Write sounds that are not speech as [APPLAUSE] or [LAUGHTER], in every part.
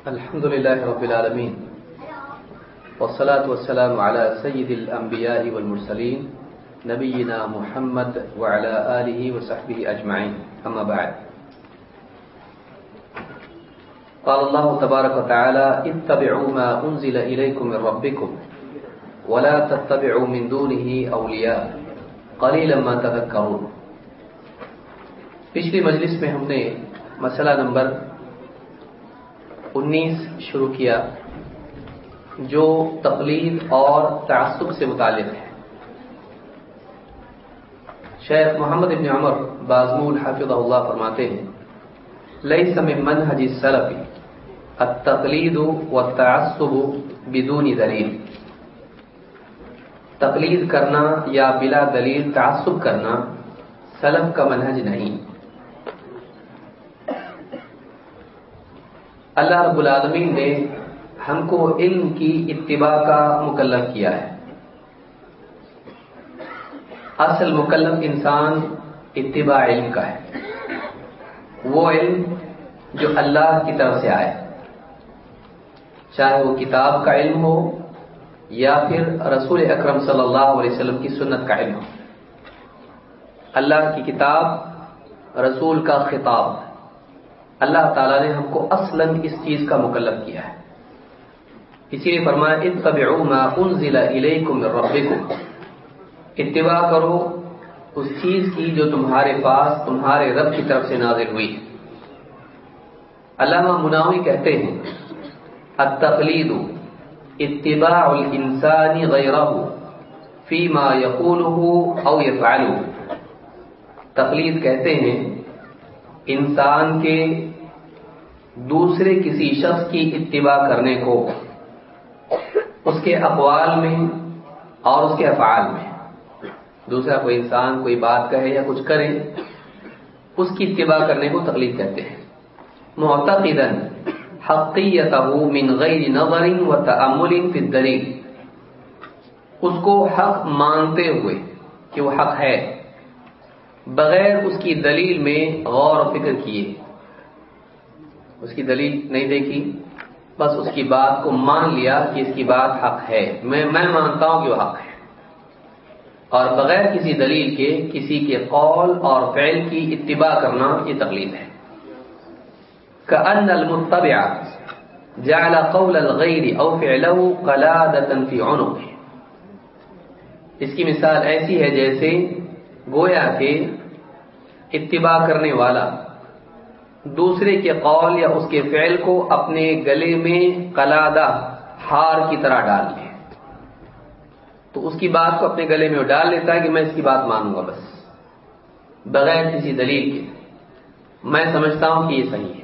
الحمد لله رب العالمين والصلاة والسلام على سيد الأنبياء والمرسلين نبينا محمد وعلى آله وصحبه أجمعين. أما بعد. قال الله تبارك وتعالى، اتبعوا ما أنزل إليكم من ربكم ولا تتبعوا من دونه أولياء. قليلا ما تذكرون. پچھلی مجلس میں ہم نے مسئلہ نمبر انیس شروع کیا، جو تقلید اور تعصب سے متعلق ہے۔ شیخ محمد ابن عمر بازمول حافظ اللہ فرماتے ہیں لئی سم منہج سلفی التقلید والتعصب بدون دلیل۔ تقلید کرنا یا بلا دلیل تعصب کرنا سلف کا منہج نہیں۔ اللہ رب العالمین نے ہم کو علم کی اتباع کا مکلف کیا ہے۔ اصل مکلف انسان اتباع علم کا ہے۔ وہ علم جو اللہ کی طرف سے آئے۔ چاہے وہ کتاب کا علم ہو یا پھر رسول اکرم صلی اللہ علیہ وسلم کی سنت کا علم ہو۔ اللہ کی کتاب رسول کا خطاب۔ اللہ تعالیٰ نے ہم کو اصلا اس چیز کا مکلف کیا ہے۔ اسی لیے فرمایا، اتبعوا ما انزل الیکم من ربکم۔ اتباع کرو اس چیز کی جو تمہارے پاس، تمہارے رب کی طرف سے نازل ہوئی علامہ مناوی کہتے ہیں، التقلید، اتباع الانسان غیرہ فیما یقوله او یفعله تقلید کہتے ہیں، انسان کے دوسرے کسی شخص کی اتباع کرنے کو، اس کے اقوال میں اور اس کے افعال میں۔ دوسرا، کوئی انسان کوئی بات کہے یا کچھ کرے، اس کی اتباع کرنے کو تقلید کہتے ہیں۔ معتقدا حقیته من غیر نظر و تامل فی الدلیل۔ اس کو حق مانتے ہوئے کہ وہ حق ہے، بغیر اس کی دلیل میں غور و فکر کیے۔ اس کی دلیل نہیں دیکھی۔ بس اس کی بات کو مان لیا کہ اس کی بات حق ہے۔ میں میں مانتا ہوں کہ وہ حق ہے۔ اور بغیر کسی دلیل کے کسی کے قول اور فعل کی اتباع کرنا یہ تقلید ہے۔ كأن المتبع جعل قول الغير او فعله قلادة في عنقه۔ اس کی مثال ایسی ہے جیسے گویا کہ اتباع کرنے والا دوسرے کے قول یا اس کے فعل کو اپنے گلے میں قلادہ ہار کی طرح ڈال لے تو اس کی بات کو اپنے گلے میں ڈال لیتا ہے کہ میں اس کی بات مانوں گا بس۔ بغیر کسی دلیل کے۔ میں سمجھتا ہوں کہ یہ صحیح ہے۔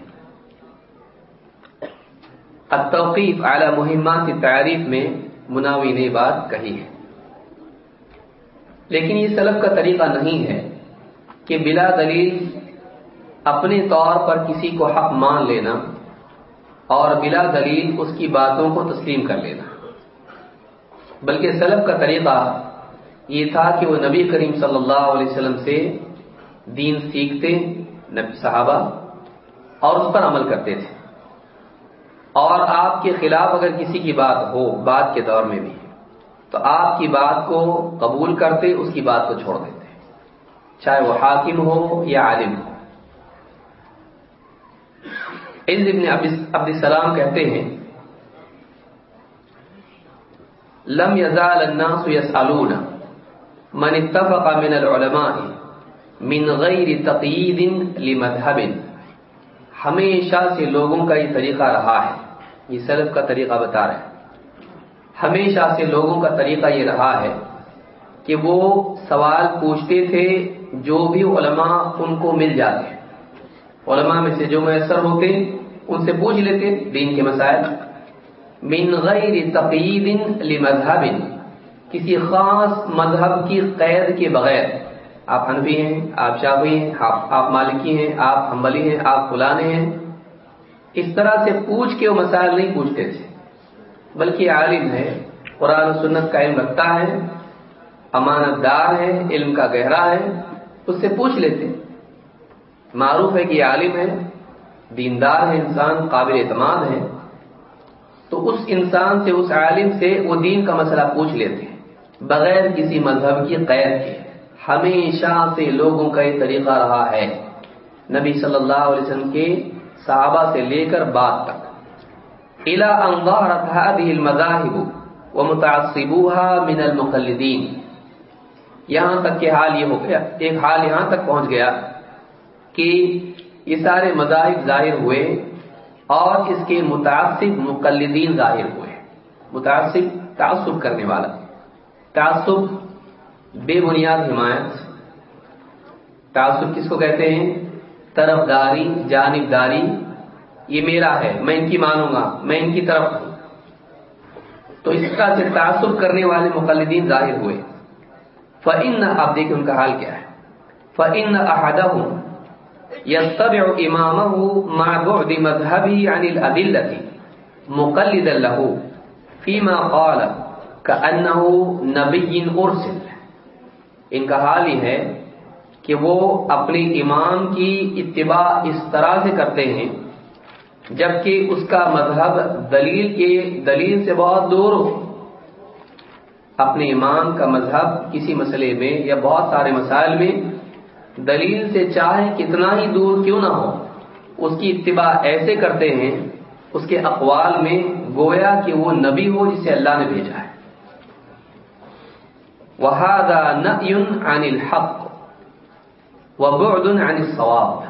التوقیف اعلی مہمات کی تعریف میں مناوی نے بات کہی ہے۔ لیکن یہ سلف کا طریقہ نہیں ہے کہ بلا دلیل اپنے طور پر کسی کو حق مان لینا اور بلا دلیل اس کی باتوں کو تسلیم کر لینا۔ بلکہ سلف کا طریقہ یہ تھا کہ وہ نبی کریم صلی اللہ علیہ وسلم سے دین سیکھتے صحابہ، اور اس پر عمل کرتے تھے۔ اور آپ کے خلاف اگر کسی کی بات ہو، بات کے دور میں بھی، تو آپ کی بات کو قبول کرتے، اس کی بات کو چھوڑ دیتے۔ چاہے وہ حاکم ہو یا عالم ہو۔ ابن عبد السلام کہتے ہیں، لم يزال الناس يسألون من اتفق من العلماء من غیر تقیید لمذهب ہمیشہ سے لوگوں کا یہ طریقہ رہا ہے۔ یہ سلف کا طریقہ بتا رہے ہیں ہمیشہ سے لوگوں کا طریقہ یہ رہا ہے کہ وہ سوال پوچھتے تھے جو بھی علماء ان کو مل جاتے۔ علماء میں سے جو میسر ہوتے ان سے پوچھ لیتے دین کے مسائل۔ من غیر تقید لمذہب، کسی خاص مذہب کی قید کے بغیر۔ آپ حنفی ہیں، آپ شافی ہیں، آپ مالکی ہیں، آپ حنبلی ہیں، آپ فلانے ہیں۔ اس طرح سے پوچھ کے وہ مسائل نہیں پوچھتے تھے۔ بلکہ عالم ہے، قرآن و سنت کا علم رکھتا ہے امانت دار ہے، علم کا گہرا ہے، اس سے پوچھ لیتے معروف ہے کہ عالم ہے، دیندار ہے انسان، قابل اعتماد ہے۔ تو اس انسان سے، اس عالم سے وہ دین کا مسئلہ پوچھ لیتے ہیں۔ بغیر کسی مذہب کی، قید کے۔ ہمیشہ سے لوگوں کا یہ طریقہ رہا ہے۔ نبی صلی اللہ علیہ وسلم کے صحابہ سے لے کر بعد تک۔ الا انظہرت هذه المذاہب ومتعصبوها من المقلدین یہاں تک کہ حال یہ ہو گیا۔ ایک حال یہاں تک پہنچ گیا۔ کہ یہ سارے مذاہب ظاہر ہوئے اور اس کے متعصب مقلدین ظاہر ہوئے۔ متعصب تعصب کرنے والا۔ تعصب بے بنیاد حمایت۔ تعصب کس کو کہتے ہیں؟ طرف داری جانبداری۔ یہ میرا ہے، میں ان کی مانوں گا، میں ان کی طرف ہوں۔ تو اس کا سے تعصب کرنے والے مقلدین ظاہر ہوئے۔ فن آپ دیکھیں ان کا حال کیا ہے۔ فن احدہ يتبع امامه مع بعد مذهبه عن الادله مقلدا له فيما قال كانه نبي ارسل ان کا حال یہ ہے کہ وہ اپنے امام کی اتباع اس طرح سے کرتے ہیں جبکہ اس کا مذہب دلیل کے دلیل سے بہت دور ہو۔ اپنے امام کا مذہب کسی مسئلے میں یا بہت سارے مسائل میں دلیل سے چاہے کتنا ہی دور کیوں نہ ہو، اس کی اتباع ایسے کرتے ہیں، اس کے اقوال میں گویا کہ وہ نبی ہو جسے اللہ نے بھیجا ہے۔ وہادا عن الحق وبعد عن الصواب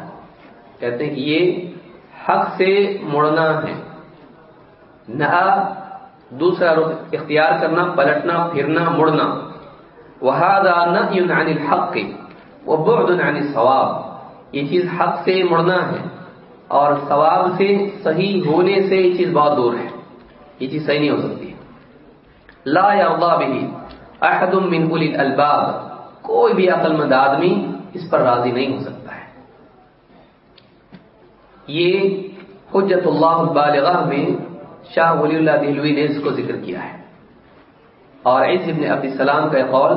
کہتے ہیں کہ یہ حق سے مڑنا ہے۔ نہ دوسرا رخ اختیار کرنا، پلٹنا، پھرنا، مڑنا۔ وہادا نہ عن الحق وبعد عن الصواب یہ چیز حق سے مڑنا ہے اور ثواب سے صحیح ہونے سے یہ چیز بہت دور ہے۔ یہ چیز صحیح نہیں ہو سکتی۔ لا یرضا به احد من اولی الالباب، کوئی بھی عقل مند آدمی اس پر راضی نہیں ہو سکتا ہے۔ یہ حجت اللہ البالغہ میں شاہ ولی اللہ دہلوی نے اس کو ذکر کیا ہے۔ اور عز ابن عبد السلام کا قول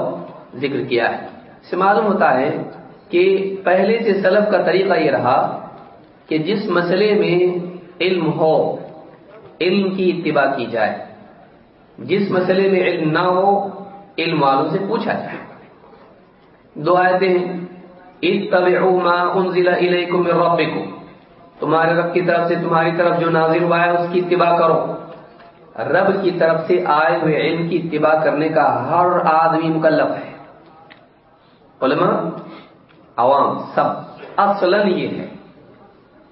ذکر کیا ہے۔ سے معلوم ہوتا ہے کہ پہلے سے سلف کا طریقہ یہ رہا کہ جس مسئلے میں علم ہو، علم کی اتباع کی جائے۔ جس مسئلے میں علم نہ ہو، علم والوں سے پوچھا جائے۔ دو آیتیں اتبعوا ما انزل الیکم من ربکم۔ تمہارے رب کی طرف سے تمہاری طرف جو نازل ہوا ہے، اس کی اتباع کرو۔ رب کی طرف سے آئے ہوئے علم کی اتباع کرنے کا ہر آدمی مکلف ہے۔ علماء، عوام، سب۔ اصلا یہ ہے۔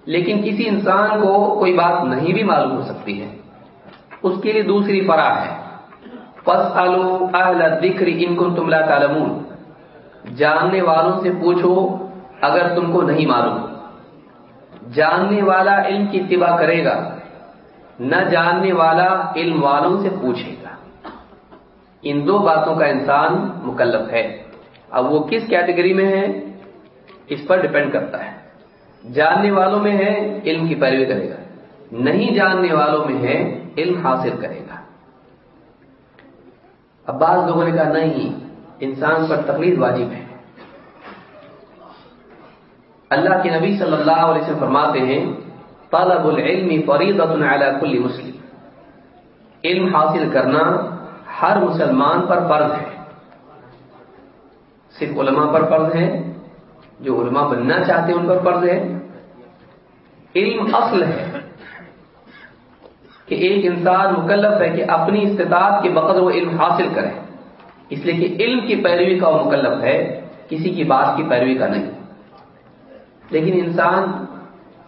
لیکن کسی انسان کو کوئی بات نہیں بھی معلوم ہو سکتی ہے۔ اس کے لیے دوسری فرا ہے۔ پس آلو اہل ذکر ان کو تم لا تعلمون۔ جاننے والوں سے پوچھو اگر تم کو نہیں معلوم۔ جاننے والا علم کی اتباع کرے گا۔ نہ جاننے والا علم والوں سے پوچھے گا۔ ان دو باتوں کا انسان مکلف ہے۔ اب وہ کس کیٹیگری میں ہے؟ اس پر ڈپینڈ کرتا ہے۔ جاننے والوں میں ہے، علم کی پیروی کرے گا۔ نہیں جاننے والوں میں ہے، علم حاصل کرے گا۔ اب بعض لوگوں نے کہا، نہیں، انسان پر تقلید واجب ہے۔ اللہ کے نبی صلی اللہ علیہ وسلم فرماتے ہیں طالب العلم فریضۃ علی کل مسلم۔ علم حاصل کرنا ہر مسلمان پر فرض ہے۔ صرف علماء پر فرض ہے جو علماء بننا چاہتے ہیں ان پر فرض ہے علم اصل ہے کہ ایک انسان مکلف ہے کہ اپنی استطاعت کے بقدر وہ علم حاصل کرے۔ اس لیے کہ علم کی پیروی کا وہ مکلف ہے، کسی کی بات کی پیروی کا نہیں۔ لیکن انسان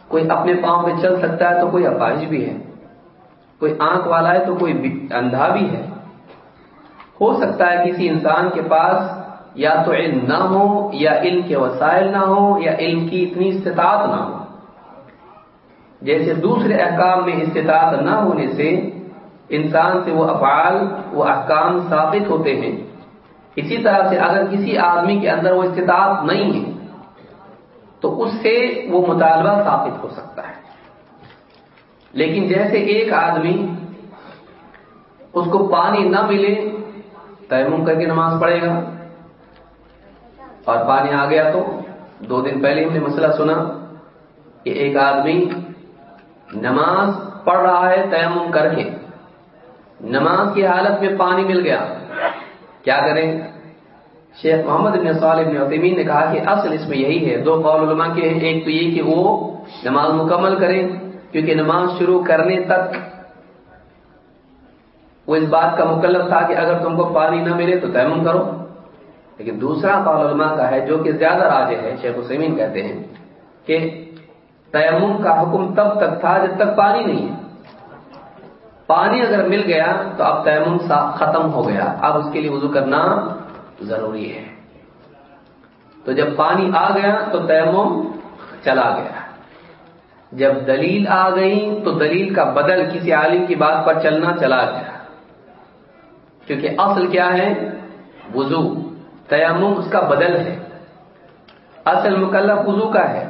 کوئی اپنے پاؤں پہ چل سکتا ہے تو کوئی اپاہج بھی ہے۔ کوئی آنکھ والا ہے تو کوئی اندھا بھی ہے۔ ہو سکتا ہے کسی انسان کے پاس یا تو علم نہ ہو، یا علم کے وسائل نہ ہو، یا علم کی اتنی استطاعت نہ ہو۔ جیسے دوسرے احکام میں استطاعت نہ ہونے سے انسان سے وہ افعال، وہ احکام ثابت ہوتے ہیں۔ اسی طرح سے اگر کسی آدمی کے اندر وہ استطاعت نہیں ہے، تو اس سے وہ مطالبہ ثابت ہو سکتا ہے۔ لیکن جیسے ایک آدمی اس کو پانی نہ ملے، تیمم کر کے نماز پڑھے گا۔ اور پانی آ گیا تو دو دن پہلے ہم نے مسئلہ سنا کہ ایک آدمی نماز پڑھ رہا ہے تیمم کر کے۔ نماز کی حالت میں پانی مل گیا۔ کیا کریں؟ شیخ محمد بن صالح بن عثیمین نے کہا کہ اصل اس میں یہی ہے۔ دو قول علماء کے ہیں، ایک تو یہ کہ وہ نماز مکمل کریں، کیونکہ نماز شروع کرنے تک وہ اس بات کا مکلف تھا کہ اگر تم کو پانی نہ ملے تو تیمم کرو۔ لیکن دوسرا قول علماء کا ہے جو کہ زیادہ راجے ہے شیخ حسین کہتے ہیں کہ تیمم کا حکم تب تک تھا جب تک پانی نہیں ہے۔ پانی اگر مل گیا تو اب تیمم ختم ہو گیا۔ اب اس کے لیے وضو کرنا ضروری ہے۔ تو جب پانی آ گیا تو تیمم چلا گیا۔ جب دلیل آ گئی تو دلیل کا بدل کسی عالم کی بات پر چلنا چلا گیا۔ کیونکہ اصل کیا ہے؟ وضو۔ تیمم اس کا بدل ہے۔ اصل مکلف وضو کا ہے۔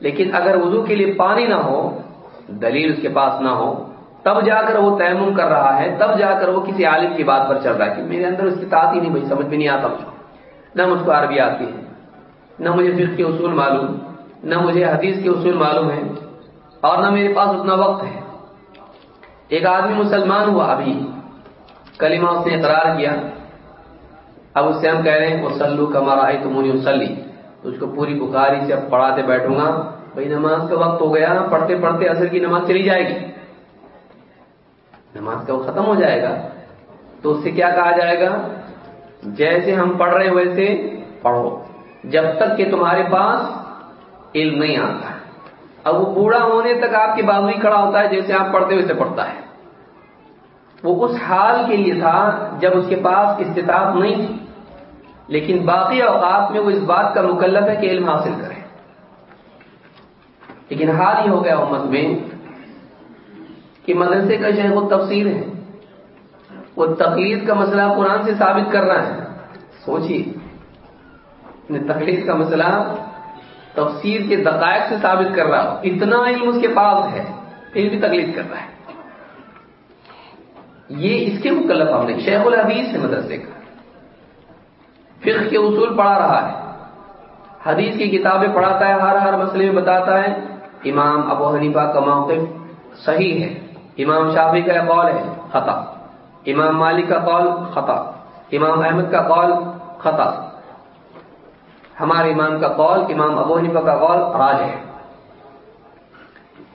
لیکن اگر وضو کے لیے پانی نہ ہو، دلیل اس کے پاس نہ ہو، تب جا کر وہ تیمم کر رہا ہے، تب جا کر وہ کسی عالم کی بات پر چل رہا ہے کہ میرے اندر اس کی تعت ہی نہیں بھائی، سمجھ میں نہیں آتا مجھے۔ نہ مجھ کو عربی آتی ہے، نہ مجھے فکر کے اصول معلوم، نہ مجھے حدیث کے اصول معلوم ہے اور نہ میرے پاس اتنا وقت ہے۔ ایک آدمی مسلمان ہوا ابھی، کلمہ اس نے اقرار کیا۔ اب اس سے ہم کہہ رہے ہیں وہ سلو کمارا آئی تو اسلی اس کو پوری بخاری سے اب پڑھاتے بیٹھوں گا. بھائی نماز کا وقت ہو گیا، پڑھتے پڑھتے اثر کی نماز چلی جائے گی. نماز کا وہ ختم ہو جائے گا. تو اس سے کیا کہا جائے گا؟ جیسے ہم پڑھ رہے ویسے پڑھو. جب تک کہ تمہارے پاس علم نہیں آتا. اب وہ بوڑھا ہونے تک آپ کے بازو ہی کھڑا ہوتا ہے جیسے آپ پڑھتے ویسے پڑھتا ہے. وہ اس حال کے لیے تھا جب اس کے پاس استطاعت نہیں تھی۔ لیکن باقی اوقات میں وہ اس بات کا مکلف ہے کہ علم حاصل کرے۔ لیکن حال ہی ہو گیا امت میں کہ مدرسے کا شہر وہ تفسیر ہے۔ وہ تقلید کا مسئلہ قرآن سے ثابت کر رہا ہے۔ سوچیے تقلید کا مسئلہ تفسیر کے دقائق سے ثابت کر رہا اتنا علم اس کے پاس ہے، پھر بھی تقلید کر رہا ہے۔ یہ اس کے مکلف ہم نے شیخ الحدیث سے مدرسے کا۔ فقہ کے اصول پڑھا رہا ہے۔ حدیث کی کتابیں پڑھاتا ہے، ہر ہر مسئلے میں بتاتا ہے۔ امام ابو حنیفہ کا موقف صحیح ہے۔ امام شافی کا قول ہے، خطا۔ امام مالک کا قول، خطا۔ امام احمد کا قول، خطا۔ ہمارے امام کا قول، امام ابو حنیفہ کا قول راج ہے۔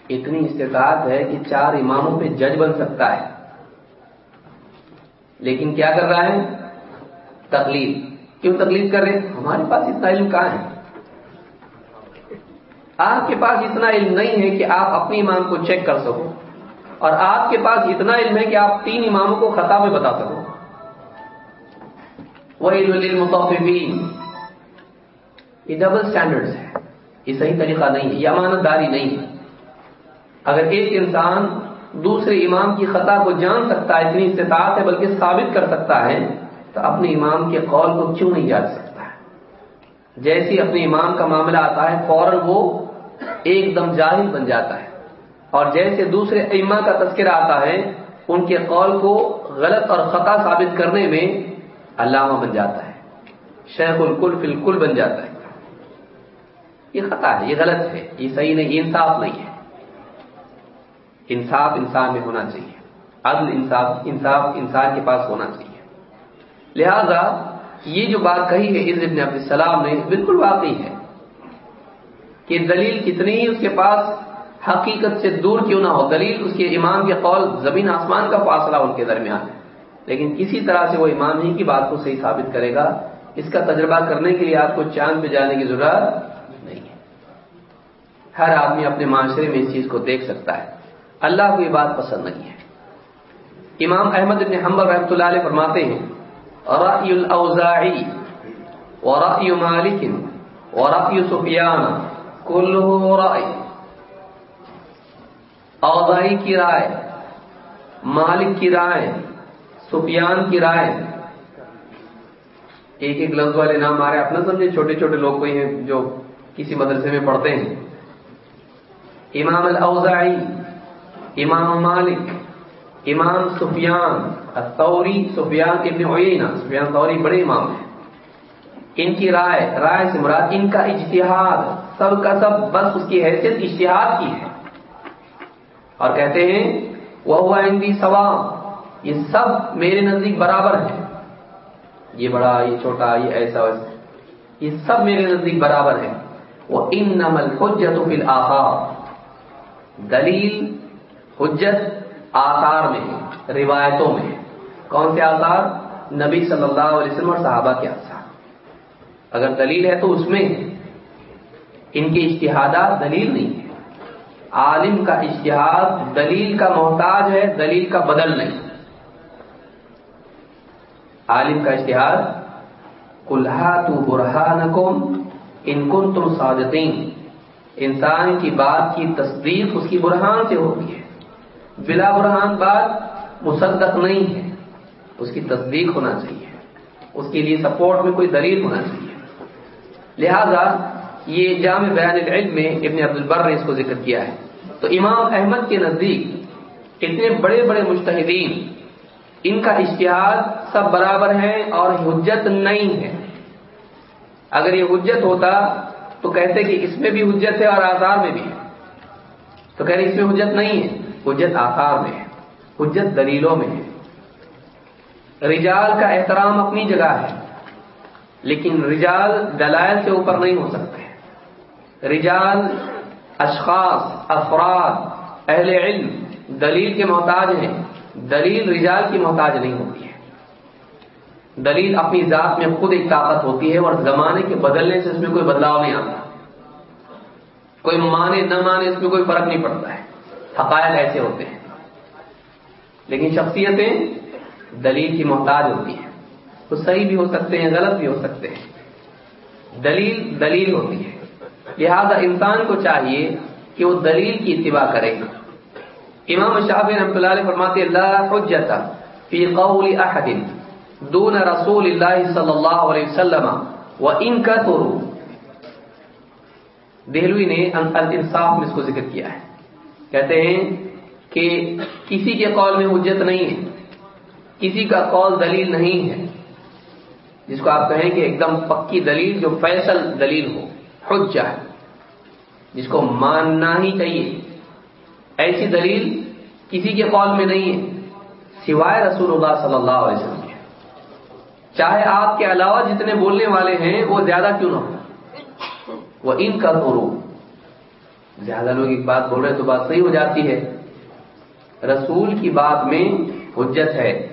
اتنی استطاعت ہے کہ چار اماموں پہ جج بن سکتا ہے۔ لیکن کیا کر رہا ہے؟ تکلیف کیوں تکلیف کر رہے ہمارے پاس اتنا علم کہاں ہے؟ آپ کے پاس اتنا علم نہیں ہے کہ آپ اپنے امام کو چیک کر سکو اور آپ کے پاس اتنا علم ہے کہ آپ تین اماموں کو خطا میں بتا سکو۔ وہ یہ ڈبل اسٹینڈرڈ ہے۔ یہ صحیح طریقہ نہیں ہے۔ یہ امانت داری نہیں ہے۔ اگر ایک انسان دوسرے امام کی خطا کو جان سکتا ہے، اتنی استطاعت ہے، بلکہ ثابت کر سکتا ہے، تو اپنے امام کے قول کو کیوں نہیں جان سکتا ہے؟ جیسے اپنے امام کا معاملہ آتا ہے، فوراً وہ ایک دم جاہل بن جاتا ہے۔ اور جیسے دوسرے اما کا تذکرہ آتا ہے، ان کے قول کو غلط اور خطا ثابت کرنے میں علامہ بن جاتا ہے۔ شیخ الکل فی الکل بن جاتا ہے۔ یہ خطا ہے، یہ غلط ہے، یہ صحیح نہیں، یہ انصاف نہیں ہے۔ انصاف انسان میں ہونا چاہیے۔ عدل انصاف انصاف انسان کے پاس ہونا چاہیے۔ لہذا یہ جو بات کہی ہے عز ابن عبد السلام نے بالکل واقعی ہے کہ دلیل کتنی ہی اس کے پاس حقیقت سے دور کیوں نہ ہو، دلیل اس کے امام کے قول زمین آسمان کا فاصلہ ان کے درمیان ہے۔ لیکن کسی طرح سے وہ امام ہی کی بات کو صحیح ثابت کرے گا، اس کا تجربہ کرنے کے لیے آپ کو چاند پہ جانے کی ضرورت نہیں ہے۔ ہر آدمی اپنے معاشرے میں اس چیز کو دیکھ سکتا ہے۔ اللہ کو یہ بات پسند نہیں ہے۔ امام احمد ابن حمبر رحمۃ اللہ علیہ فرماتے ہیں، رأی الاوزاعی ورأی مالک ورأی سفیان کلہ رأی۔ اوزائی کی رائے، مالک کی رائے، سفیان کی رائے۔ ایک ایک لفظ والے نام آ رہے اپنا سمجھے چھوٹے چھوٹے لوگ کوئی ہیں جو کسی مدرسے میں پڑھتے ہیں۔ امام الاوزاعی امام مالک، امام سفیان، الثوری، سفیان ابن عیینہ، سفیان ثوری بڑے امام ہیں۔ ان کی رائے رائے سے مراد ان کا اجتہاد، سب کا سب بس اس کی حیثیت اجتہاد کی ہے۔ اور کہتے ہیں وہ ہوا ان کی ثواب، یہ سب میرے نزدیک برابر ہیں۔ یہ بڑا، یہ چھوٹا، یہ ایسا ویسا یہ سب میرے نزدیک برابر ہیں۔ وہ ان نمل حجت فی دلیل حجت آثار میں، روایتوں میں۔ کون سے آثار؟ نبی صلی اللہ علیہ وسلم اور صحابہ کے آثار۔ اگر دلیل ہے تو اس میں ان کے اشتہادات دلیل نہیں ہے عالم کا اشتہاد دلیل کا محتاج ہے، دلیل کا بدل نہیں۔ عالم کا اشتہاد کلحا تو برہان ان کن تم صادقین انسان کی بات کی تصدیق اس کی برہان سے ہوتی ہے۔ بلا برہان بات مصدق نہیں ہے۔ اس کی تصدیق ہونا چاہیے۔ اس کے لیے سپورٹ میں کوئی دلیل ہونا چاہیے۔ لہذا یہ جامع بیان العلم میں ابن عبد البر نے اس کو ذکر کیا ہے۔ تو امام احمد کے نزدیک اتنے بڑے بڑے مشتحدین ان کا اشتہار سب برابر ہیں اور حجت نہیں ہے۔ اگر یہ حجت ہوتا تو کہتے کہ اس میں بھی حجت ہے اور آثار میں بھی ہے۔ تو کہہ رہے اس میں حجت نہیں ہے۔ حجت آثار میں ہے، حجت دلیلوں میں ہے۔ رجال کا احترام اپنی جگہ ہے، لیکن رجال دلائل سے اوپر نہیں ہو سکتے۔ رجال اشخاص، افراد، اہل علم دلیل کے محتاج ہیں، دلیل رجال کی محتاج نہیں ہوتی ہے۔ دلیل اپنی ذات میں خود ایک طاقت ہوتی ہے اور زمانے کے بدلنے سے اس میں کوئی بدلاؤ نہیں آتا۔ کوئی مانے نہ مانے اس میں کوئی فرق نہیں پڑتا ہے۔ حقائق ایسے ہوتے ہیں۔ لیکن شخصیتیں دلیل کی محتاج ہوتی ہیں۔ وہ صحیح بھی ہو سکتے ہیں، غلط بھی ہو سکتے ہیں۔ دلیل دلیل ہوتی ہے۔ لہذا انسان کو چاہیے کہ وہ دلیل کی اتباع کرے۔ گا امام شاہ رحمۃ اللہ علیہ فرماتے اللہ حجت فی قول احد دون رسول اللہ صلی اللہ علیہ وسلم و ان کا تو دہلوی نے الانصاف میں اس کو ذکر کیا ہے۔ کہتے ہیں کہ کسی کے قول میں حجت نہیں ہے، کسی کا قول دلیل نہیں ہے۔ جس کو آپ کہیں کہ ایک دم پکی دلیل جو فیصل دلیل ہو، حجہ ہے۔ جس کو ماننا ہی چاہیے۔ ایسی دلیل کسی کے قول میں نہیں ہے، سوائے رسول اللہ صلی اللہ علیہ وسلم کے۔ چاہے آپ کے علاوہ جتنے بولنے والے ہیں، وہ زیادہ کیوں نہ ہو وہ ان کا تو زیادہ لوگ ایک بات بول رہے تو بات صحیح ہو جاتی ہے۔ رسول کی بات میں حجت ہے۔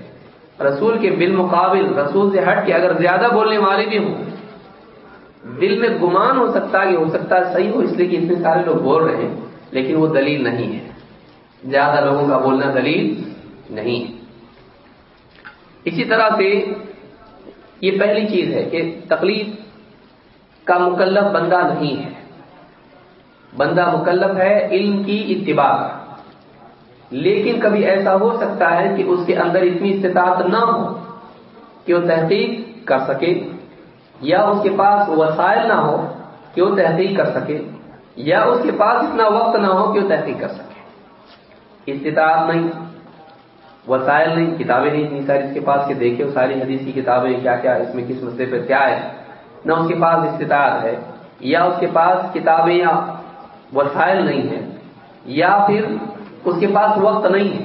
رسول کے بالمقابل رسول سے ہٹ کے اگر زیادہ بولنے والے بھی ہوں، دل میں گمان ہو سکتا ہے کہ ہو سکتا ہے صحیح ہو، اس لیے کہ اتنے سارے لوگ بول رہے ہیں، لیکن وہ دلیل نہیں ہے۔ زیادہ لوگوں کا بولنا دلیل نہیں ہے۔ اسی طرح سے یہ پہلی چیز ہے کہ تکلیف کا مکلف بندہ نہیں ہے۔ بندہ مکلف ہے علم کی اتباع۔ کا لیکن کبھی ایسا ہو سکتا ہے کہ اس کے اندر اتنی استطاعت نہ ہو کہ وہ تحقیق کر سکے، یا اس کے پاس وسائل نہ ہو کہ وہ تحقیق کر سکے، یا اس کے پاس اتنا وقت نہ ہو کہ وہ تحقیق کر سکے۔ استطاعت نہیں، وسائل نہیں، کتابیں نہیں اتنی ساری۔ اس کے پاس کہ دیکھے وہ ساری حدیث کی کتابیں کیا کیا اس میں کس مسئلے پہ کیا ہے۔ نہ اس کے پاس استطاعت ہے، یا اس کے پاس کتابیں یا وسائل نہیں ہے، یا پھر اس کے پاس وقت نہیں ہے۔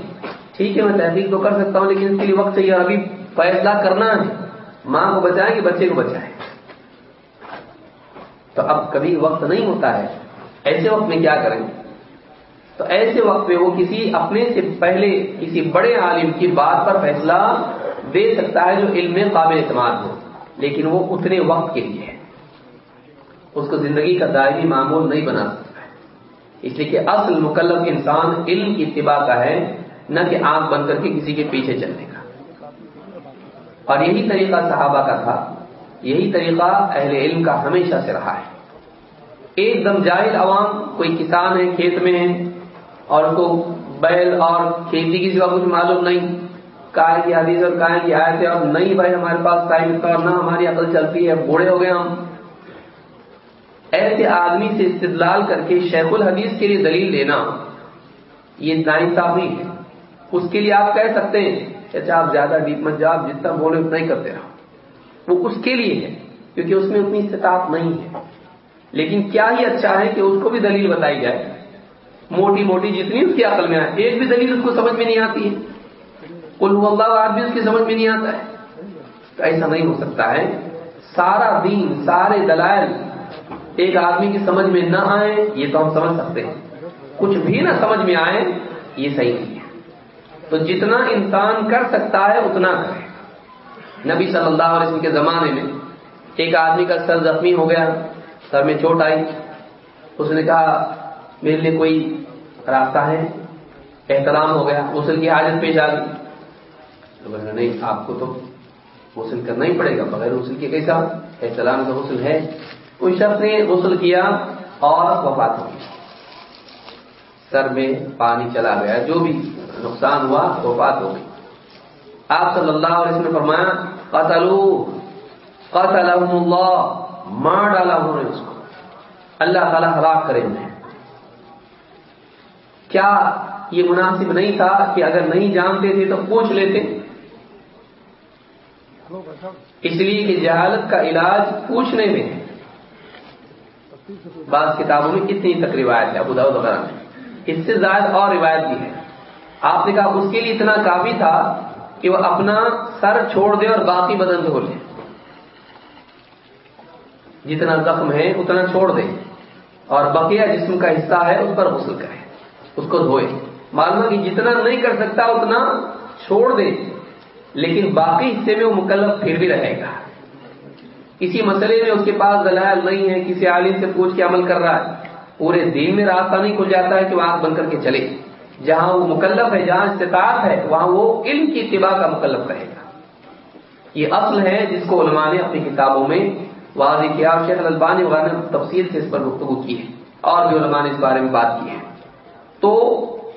ٹھیک ہے، میں تحقیق تو کر سکتا ہوں، لیکن اس کے لیے وقت چاہیے۔ ابھی فیصلہ کرنا ہے۔ ماں کو بچائیں کہ بچے کو بچائیں۔ تو اب کبھی وقت نہیں ہوتا ہے۔ ایسے وقت میں کیا کریں؟ تو ایسے وقت میں وہ کسی اپنے سے پہلے کسی بڑے عالم کی بات پر فیصلہ دے سکتا ہے جو علم میں قابل اعتماد ہو، لیکن وہ اتنے وقت کے لیے ہے۔ اس کو زندگی کا دائمی معمول نہیں بنا سکتا۔ اس لیے کہ اصل مکلف انسان علم کی اتباع کا ہے، نہ کہ آنکھ بند کر کے کسی کے پیچھے چلنے کا۔ اور یہی طریقہ صحابہ کا تھا۔ یہی طریقہ اہل علم کا ہمیشہ سے رہا ہے۔ ایک دم جاہل عوام، کوئی کسان ہے، کھیت میں ہے، اور اس کو بیل اور کھیتی کی سوا کچھ معلوم نہیں۔ کائے کی حدیث اور کائے کی آئے تھے اور نہیں بھائی، ہمارے پاس ٹائم کا نہ ہماری عقل چلتی ہے، بوڑھے ہو گئے ہم۔ ایسے آدمی سے استدلال کر کے شیخ الحدیث کے لیے دلیل لینا، یہ ناانصافی ہے اس کے لیے آپ کہہ سکتے ہیں اچھا آپ زیادہ ڈیپ مت جاؤ جتنا بولے اتنا ہی کرتے رہو۔ وہ اس کے لیے ہے، کیونکہ اس میں اتنی استطاعت نہیں ہے۔ لیکن کیا ہی اچھا ہے کہ اس کو بھی دلیل بتائی جائے۔ موٹی موٹی جتنی اس کی عقل میں آئے، ایک بھی دلیل اس کو سمجھ میں نہیں آتی ہے۔ کل اللہ آج بھی اس کی سمجھ میں نہیں آتا ہے۔ تو ایسا نہیں ہو سکتا ہے۔ سارا دین، سارے دلائل ایک آدمی کی سمجھ میں نہ آئے، یہ تو ہم سمجھ سکتے ہیں۔ کچھ بھی نہ سمجھ میں آئے، یہ صحیح نہیں ہے۔ تو جتنا انسان کر سکتا ہے، اتنا کرے۔ نبی صلی اللہ علیہ وسلم کے زمانے میں ایک آدمی کا سر زخمی ہو گیا، سر میں چوٹ آئی۔ اس نے کہا، میرے لیے کوئی راستہ ہے؟ احترام ہو گیا، غسل کی حاجت پیش آ گئی۔ نہیں، آپ کو تو غسل کرنا ہی پڑے گا، بغیر غسل کے کیسا احترام کا غسل ہے۔ کوئی شخص نے غسل کیا اور وفات ہو گئی۔ سر میں پانی چلا گیا۔ جو بھی نقصان ہوا، وفات ہو گئی۔ آپ صلی اللہ علیہ وسلم نے فرمایا قتلو قتل اللہ مار ڈالا انہوں نے اس کو۔ اللہ تعالیٰ ہلاک کرے انہیں کیا یہ مناسب نہیں تھا کہ اگر نہیں جانتے تھے تو پوچھ لیتے؟ اس لیے کہ جہالت کا علاج پوچھنے میں ہے۔ بعض کتابوں میں کتنی تک روایت ہے، ابو داؤد وغیرہ میں اس سے زائد اور روایت بھی ہے۔ آپ نے کہا اس کے لیے اتنا کافی تھا کہ وہ اپنا سر چھوڑ دے اور باقی بدن دھو لے جتنا زخم ہے، اتنا چھوڑ دے۔ اور بقیہ جسم کا حصہ ہے، اس پر غسل کرے۔ اس کو دھوئے۔ معلوم کہ جتنا نہیں کر سکتا، اتنا چھوڑ دے۔ لیکن باقی حصے میں وہ مکلف پھر بھی رہے گا۔ کسی مسئلے میں اس کے پاس دلائل نہیں ہے، کسی عالم سے پوچھ کے عمل کر رہا ہے۔ پورے دین میں راستہ نہیں کھل جاتا ہے کہ وہ آنکھ بن کر کے چلے۔ جہاں وہ مکلف ہے، جہاں استطاعت ہے، وہاں وہ علم کی اتباع کا مکلف رہے گا۔ یہ اصل ہے جس کو علماء نے اپنی کتابوں میں واضح کیا شیخ البانی وغیرہ نے تفصیل سے اس پر گفتگو کی ہے، اور بھی علماء نے اس بارے میں بات کی ہے۔ تو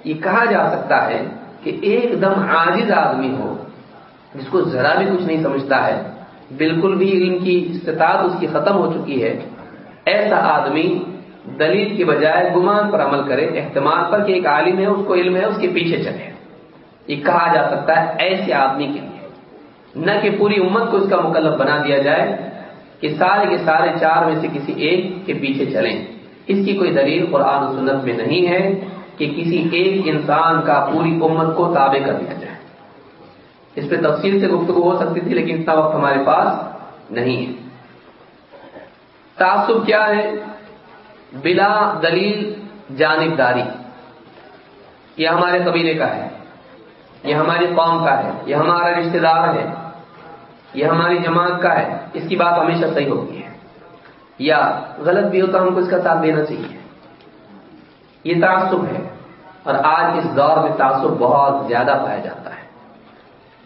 یہ کہا جا سکتا ہے کہ ایک دم عاجز آدمی ہو، جس کو ذرا بھی کچھ نہیں سمجھتا ہے بالکل بھی علم کی استطاعت اس کی ختم ہو چکی ہے۔ ایسا آدمی دلیل کی بجائے گمان پر عمل کرے، احتمال پر کہ ایک عالم ہے، اس کو علم ہے، اس کے پیچھے چلے۔ یہ کہا جا سکتا ہے ایسے آدمی کے لیے۔ نہ کہ پوری امت کو اس کا مکلف بنا دیا جائے کہ سارے کے سارے چار میں سے کسی ایک کے پیچھے چلیں۔ اس کی کوئی دلیل قرآن و سنت میں نہیں ہے کہ کسی ایک انسان کا پوری امت کو تابع کر دیا جائے۔ اس پہ تفصیل سے گفتگو ہو سکتی تھی، لیکن اتنا وقت ہمارے پاس نہیں ہے۔ تعصب کیا ہے؟ بلا دلیل جانبداری۔ یہ ہمارے قبیلے کا ہے، یہ ہماری قوم کا ہے، یہ ہمارا رشتہ دار ہے، یہ ہماری جماعت کا ہے۔ اس کی بات ہمیشہ صحیح ہوتی ہے۔ یا غلط بھی ہو تو ہم کو اس کا ساتھ دینا چاہیے۔ یہ تعصب ہے، اور آج اس دور میں تعصب بہت زیادہ پایا جاتا ہے۔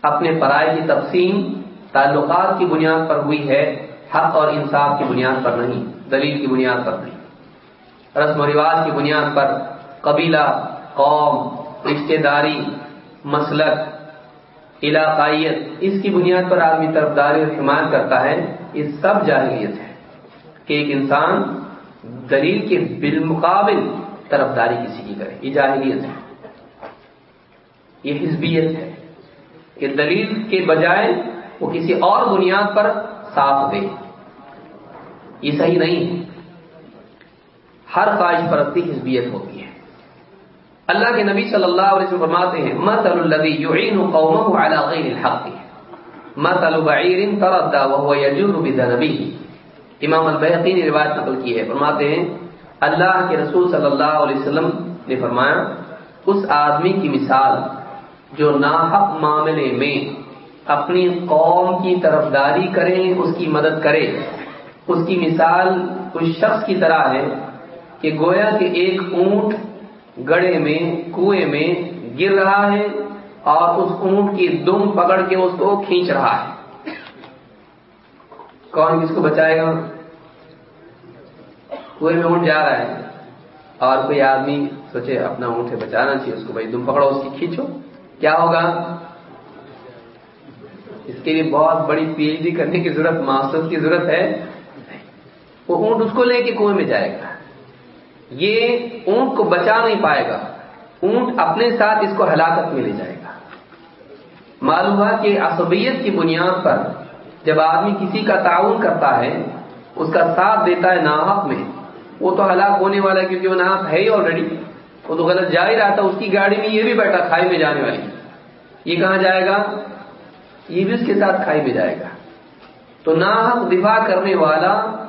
اپنے پرائے کی تقسیم تعلقات کی بنیاد پر ہوئی ہے، حق اور انصاف کی بنیاد پر نہیں، دلیل کی بنیاد پر نہیں۔ رسم و رواج کی بنیاد پر قبیلہ، قوم رشتے داری، مسلک، علاقائیت، اس کی بنیاد پر آدمی طرفداری اور حمایت کرتا ہے، یہ سب جاہلیت ہے کہ ایک انسان دلیل کے بالمقابل طرفداری کسی کی کرے، یہ جاہلیت ہے۔ یہ حزبیت ہے۔ کہ دلیل کے بجائے وہ کسی اور بنیاد پر ساتھ دے۔ یہ صحیح نہیں۔ ہے ہر خواہش پرستی حزبیت ہوتی ہے۔ اللہ کے نبی صلی اللہ علیہ وسلم فرماتے ہیں، مثل الذي يعين قومه على غير الحق مثل بعير تردى وهو يجور بذنبه۔ امام البیہقی نے روایت نقل کی ہے۔ فرماتے ہیں، اللہ کے رسول صلی اللہ علیہ وسلم نے فرمایا، اس آدمی کی مثال جو ناحق معاملے میں اپنی قوم کی طرفداری کرے اس کی مدد کرے اس کی مثال اس شخص کی طرح ہے کہ گویا کہ ایک اونٹ گڑے میں، کنویں میں گر رہا ہے اور اس اونٹ کی دم پکڑ کے اس کو کھینچ رہا ہے۔ کون کس کو بچائے گا؟ کنویں میں اونٹ جا رہا ہے اور کوئی آدمی سوچے اپنا اونٹ بچانا چاہیے، اس کو بھائی دم پکڑو، اس کی کھینچو۔ کیا ہوگا؟ اس کے لیے بہت بڑی پی ایچ ڈی کرنے کی ضرورت ماسٹر کی ضرورت ہے۔ وہ اونٹ اس کو لے کے کنویں میں جائے گا۔ یہ اونٹ کو بچا نہیں پائے گا۔ اونٹ اپنے ساتھ اس کو ہلاکت میں لے جائے گا۔ معلوم ہوا کہ عصبیت کی بنیاد پر جب آدمی کسی کا تعاون کرتا ہے، اس کا ساتھ دیتا ہے ناحق میں، وہ تو ہلاک ہونے والا ہے کیونکہ وہ ناحق ہے ہی آلریڈی وہ تو غلط جا ہی رہا تھا، اس کی گاڑی میں یہ بھی بیٹھا، کھائی میں جانے والی۔ یہ کہاں جائے گا؟ یہ بھی اس کے ساتھ کھائی میں جائے گا۔ تو ناحق دفاع کرنے والا،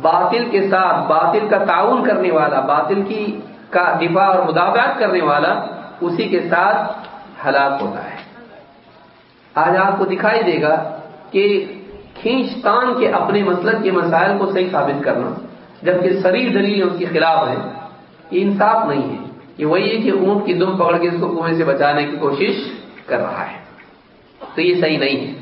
باطل کے ساتھ، باطل کا تعاون کرنے والا، باطل کی کا دفاع اور مدافعات کرنے والا، اسی کے ساتھ ہلاک ہوتا ہے۔ آج آپ کو دکھائی دے گا کہ کھینچتان کے اپنے مسلک کے مسائل کو صحیح ثابت کرنا، جبکہ سری دلیل اس کے خلاف ہے۔ یہ انصاف نہیں ہے یہ وہی ہے کہ اونٹ کی دم پکڑ کے اس کو کنویں سے بچانے کی کوشش کر رہا ہے۔ تو یہ صحیح نہیں ہے۔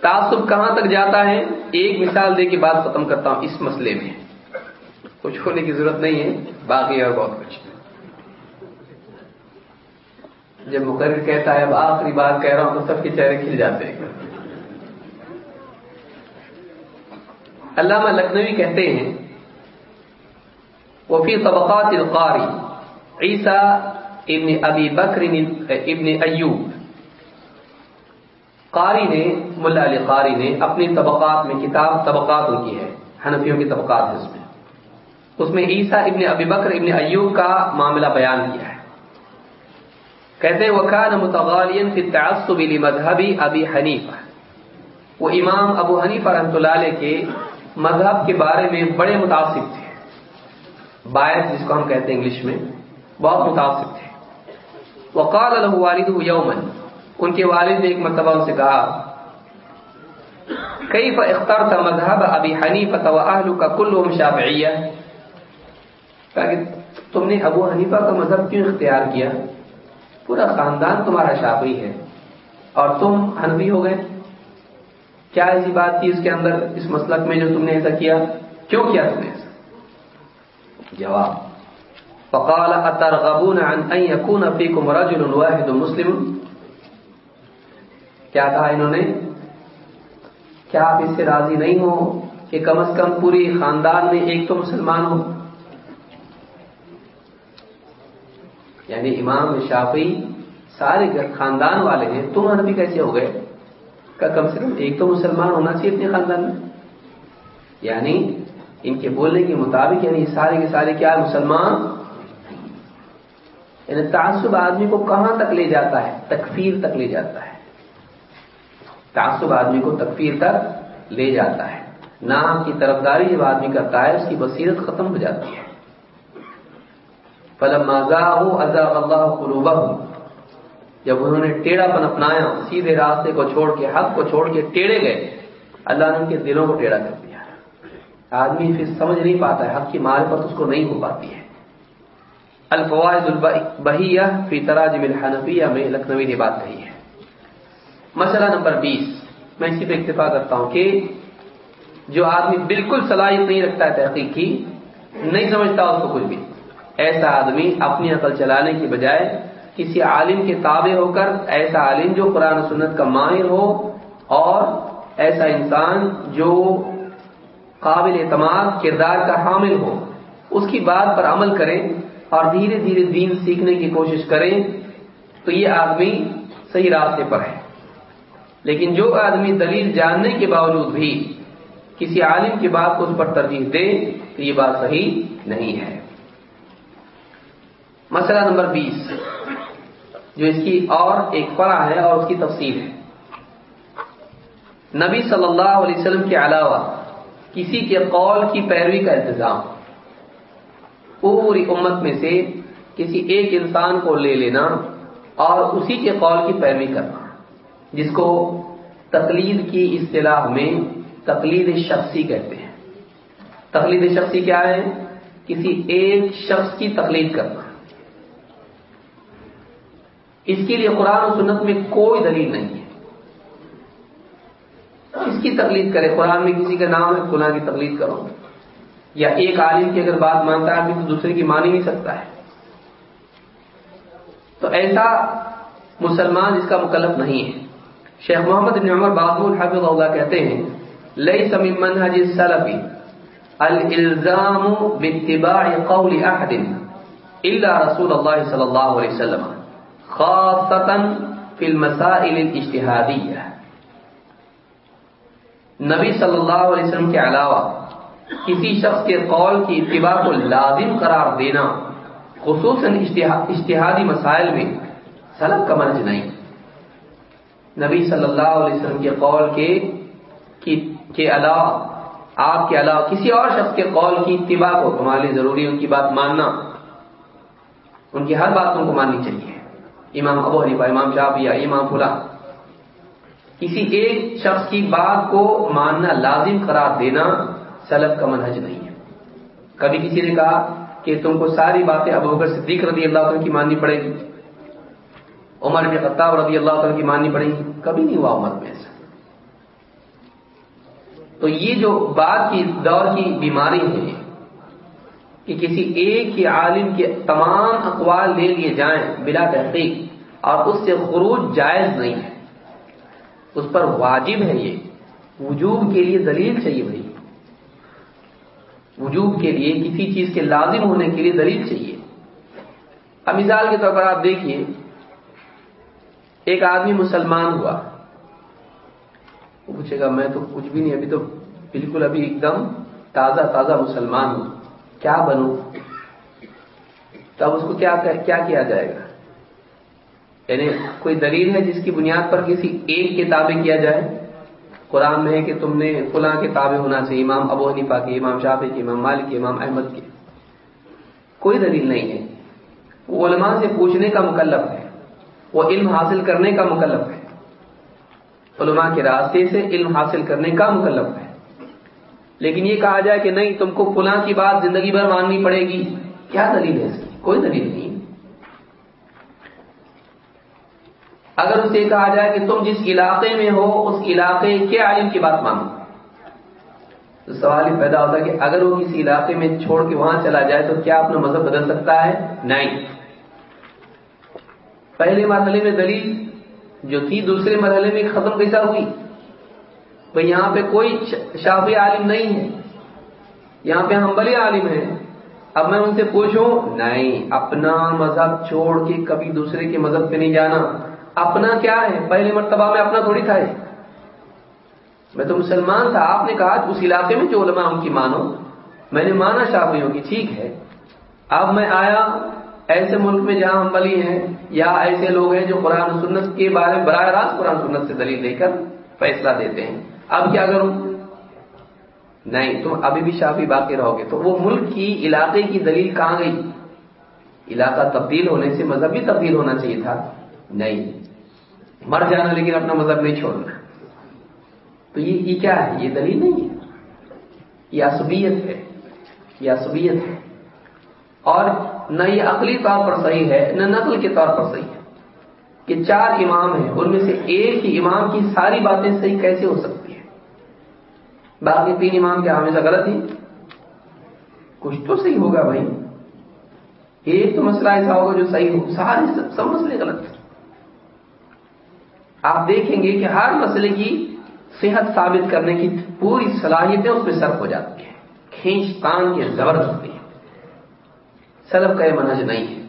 تعصب کہاں تک جاتا ہے؟ ایک مثال دے کے بات ختم کرتا ہوں اس مسئلے میں۔ کچھ ہونے کی ضرورت نہیں ہے، باقی اور بہت کچھ۔ جب مقرر کہتا ہے، اب آخری بات کہہ رہا ہوں تو سب کے چہرے کھل جاتے ہیں۔ علامہ لکھنوی کہتے ہیں وفی طبقات القاری عیسیٰ ابن ابی بکر ابن ایوب قاری نے، ملا علی قاری نے اپنی طبقات میں کتاب، طبقات ان کی ہے حنفیوں کی طبقات ہے اس میں۔ اس میں عیسیٰ ابن ابی بکر ابن ایوب کا معاملہ بیان کیا ہے۔ کہتے ہیں وکان متغالین فی التعصب لمذہبی ابی حنیفہ وہ امام ابو حنیفہ رحمۃ اللہ علیہ کے مذہب کے بارے میں بڑے متاثر تھے۔ باعث جس کو ہم کہتے ہیں انگلش میں، بہت متاثر تھے۔ وقال له والده يوما ان کے والد نے ایک مرتبہ ان سے کہا کئی اخترت مذہب ابی حنیفہ واهلك كلهم شافعیہ؟ کہ، تم نے ابو حنیفہ کا مذہب کیوں اختیار کیا؟ پورا خاندان تمہارا شافعی ہے اور تم حنفی ہو گئے۔ کیا ایسی بات تھی اس کے اندر، اس مسلک میں جو تم نے ایسا کیا؟ کیوں کیا تم نے ایسا؟ جواب۔ فقال، اترغبون عن ان يكون فيكم رجل واحد مسلم؟ کیا کہا انہوں نے؟ کیا آپ اس سے راضی نہیں ہو کہ کم از کم پوری خاندان میں ایک تو مسلمان ہو؟ یعنی امام شافی سارے خاندان والے ہیں تم حنفی کیسے ہو گئے؟ کا کم سے کم ایک تو مسلمان ہونا چاہیے اپنے خاندان میں۔ یعنی ان کے بولنے کے مطابق یعنی سارے کے سارے کیا مسلمان؟ یعنی تعصب آدمی کو کہاں تک لے جاتا ہے؟ تکفیر تک لے جاتا ہے۔ تعصب آدمی کو تکفیر تک لے جاتا ہے۔ نام کی طرفداری جب آدمی کرتا ہے، اس کی بصیرت ختم ہو جاتی ہے۔ فلم ہو اللہ اللہ قلوبہ جب انہوں نے ٹیڑھا پن اپنایا، سیدھے راستے کو چھوڑ کے، حق کو چھوڑ کے ٹیڑھے گئے، اللہ نے ان کے دلوں کو ٹیڑھا کر دیا۔ آدمی پھر سمجھ نہیں پاتا ہے، حق کی مار پر اس کو نہیں ہو پاتی ہے۔ الفوائد البحیہ فی تراجم الحنفیہ میں لکھنوی نے بات کہی ہے۔ مسئلہ نمبر بیس، میں اسی پہ اکتفا کرتا ہوں کہ جو آدمی بالکل صلاحیت نہیں رکھتا ہے تحقیق کی، نہیں سمجھتا اس کو کچھ بھی۔ ایسا آدمی اپنی عقل چلانے کی بجائے کسی عالم کے تابع ہو کر، ایسا عالم جو قرآن سنت کا ماہر ہو، اور ایسا انسان جو قابل اعتماد، کردار کا حامل ہو۔ اس کی بات پر عمل کریں اور دھیرے دھیرے دین سیکھنے کی کوشش کریں تو یہ آدمی صحیح راستے پر ہے۔ لیکن جو آدمی دلیل جاننے کے باوجود بھی کسی عالم کی بات کو اس پر ترجیح دے تو یہ بات صحیح نہیں ہے۔ مسئلہ نمبر بیس، جو اس کی اور ایک فرع ہے اور اس کی تفصیل ہے۔ نبی صلی اللہ علیہ وسلم کے علاوہ کسی کے قول کی پیروی کا انتظام۔ پوری امت میں سے کسی ایک انسان کو لے لینا اور اسی کے قول کی پیروی کرنا، جس کو تقلید کی اصطلاح میں تقلید شخصی کہتے ہیں۔ تقلید شخصی کیا ہے؟ کسی ایک شخص کی تقلید کرنا۔ اس کے لیے قرآن و سنت میں کوئی دلیل نہیں ہے۔ کس کی تقلید کرے؟ قرآن میں کسی کا نام ہے خلا کی تقلید کرو۔ یا ایک عالم کی اگر بات مانتا ہے تو دوسرے کی مان ہی نہیں سکتا ہے۔ تو ایسا مسلمان اس کا مکلف نہیں ہے۔ شیخ محمد بن عمر بابو حافظ اللہ کہتے ہیں لئی سمی منہج السلفی الالزام باتباع قول احد الا رسول اللہ صلی اللہ علیہ وسلم، خاصتاً فی المسائل الاجتہادیہ۔ نبی صلی اللہ علیہ وسلم کے علاوہ کسی شخص کے قول کی اتباع کو لازم قرار دینا، خصوصاً اشتہادی مسائل میں سلب کا منج نہیں۔ نبی صلی اللہ علیہ وسلم کے قول کے کے علاوہ، آپ کے علاوہ کسی اور شخص کے قول کی اتباع کو تمہارے لیے ضروری ان کی بات ماننا۔ ان کی ہر بات تم کو ماننی چاہیے۔ امام ابو حنیفہ، امام شافیہ امام فلاں کسی ایک شخص کی بات کو ماننا لازم قرار دینا سلف کا منہج نہیں ہے۔ کبھی کسی نے کہا کہ تم کو ساری باتیں ابو بکر صدیق رضی اللہ عنہ کی ماننی پڑے گی، عمر بن خطاب رضی اللہ عنہ کی ماننی پڑے گی، کبھی نہیں ہوا عمر میں ایسا۔ تو یہ جو بات کی دور کی بیماری ہے کہ کسی ایک ہی عالم کے تمام اقوال لے لیے جائیں بلا تحقیق اور اس سے خروج جائز نہیں ہے۔ اس پر واجب ہے یہ۔ وجوب کے لیے دلیل چاہیے بھائی۔ وجوب کے لیے کسی چیز کے لازم ہونے کے لیے دلیل چاہیے۔ اب مثال کے طور پر آپ دیکھیے، ایک آدمی مسلمان ہوا۔ وہ پوچھے گا، میں تو کچھ بھی نہیں، ابھی تو بالکل ابھی ایک دم تازہ تازہ مسلمان ہوں۔ کیا بنوں؟ تب اس کو کیا کیا جائے گا؟ یعنی کوئی دلیل ہے جس کی بنیاد پر کسی ایک کے تابع کیا جائے قرآن میں ہے کہ تم نے فلاں کے تابع ہونا چاہیے، امام ابو حنیفہ کے امام شافی کے امام مالک کے امام احمد کے کوئی دلیل نہیں ہے۔ وہ علماء سے پوچھنے کا مکلف ہے۔ وہ علم حاصل کرنے کا مکلف ہے۔ علماء کے راستے سے علم حاصل کرنے کا مکلف ہے۔ لیکن یہ کہا جائے کہ نہیں، تم کو فلاں کی بات زندگی بھر ماننی پڑے گی۔ کیا دلیل ہے اس کی؟ کوئی دلیل نہیں۔ اگر اسے کہا جائے کہ تم جس علاقے میں ہو، اس علاقے کے عالم کی بات مانو تو سوال یہ پیدا ہوتا ہے کہ اگر وہ کسی علاقے میں چھوڑ کے وہاں چلا جائے تو کیا اپنا مذہب بدل سکتا ہے؟ نہیں۔ پہلے مرحلے میں دلیل جو تھی، دوسرے مرحلے میں ختم کیسا ہوئی؟ بھائی یہاں پہ کوئی شافی عالم نہیں ہے۔ یہاں پہ ہم بلے عالم ہیں۔ اب میں ان سے پوچھوں، نہیں، اپنا مذہب چھوڑ کے کبھی دوسرے کے مذہب پہ نہیں جانا۔ اپنا کیا ہے؟ پہلے مرتبہ میں اپنا تھوڑی تھا میں تو مسلمان تھا، آپ نے کہا اس علاقے میں جو علماء ان کی مانو، میں نے مانا شافیوں کی، ٹھیک ہے۔ اب میں آیا، ایسے ملک میں جہاں ہم بلی ہیں، یا ایسے لوگ ہیں جو قرآن سنت کے بارے میں براہ راست قرآن سنت سے دلیل دے کر فیصلہ دیتے ہیں۔ اب کیا کروں؟ نہیں، تم ابھی بھی شافی باقی رہو گے۔ تو وہ ملک کی، علاقے کی دلیل کہاں گئی؟ علاقہ تبدیل ہونے سے مذہب بھی تبدیل ہونا چاہیے تھا۔ نہیں۔ مر جانا لیکن اپنا مذہب نہیں چھوڑنا۔ تو یہ یہ کیا ہے؟ یہ دلیل نہیں ہے۔ یہ عصبیت ہے۔ یہ عصبیت ہے۔ اور نہ یہ عقلی طور پر صحیح ہے، نہ نقل کے طور پر صحیح ہے۔ کہ چار امام ہیں، ان میں سے ایک ہی امام کی ساری باتیں صحیح کیسے ہو سکتی ہیں؟ باقی تین امام کیا ہمیشہ غلط ہی کچھ تو صحیح ہوگا بھائی۔ ایک تو مسئلہ ایسا ہوگا جو صحیح ہو، سارے سب مسئلے غلط ہیں۔ آپ دیکھیں گے کہ ہر مسئلے کی صحت ثابت کرنے کی پوری صلاحیتیں اس پہ صرف ہو جاتی ہیں۔ کھینچ تان کے زبردست ہوتی ہیں۔ سلف کا یہ منہج نہیں ہے۔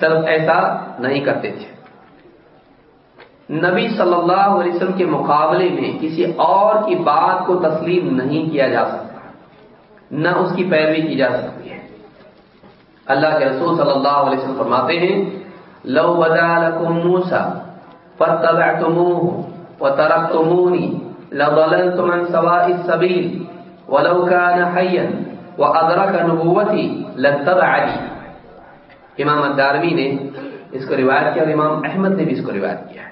سلف ایسا نہیں کرتے تھے۔ نبی صلی اللہ علیہ وسلم کے مقابلے میں کسی اور کی بات کو تسلیم نہیں کیا جا سکتا۔ نہ اس کی پیروی کی جا سکتی ہے۔ اللہ کے رسول صلی اللہ علیہ وسلم فرماتے ہیں، لو بدا لکم موسا فاتبعتموه وتركتموني لضللتم عن سواء السبيل ولو كان حيا وأدرك نبوتي لاتبعني. امام الدارمی نے اس کو روایت کیا اور امام احمد نے بھی اس کو روایت کیا.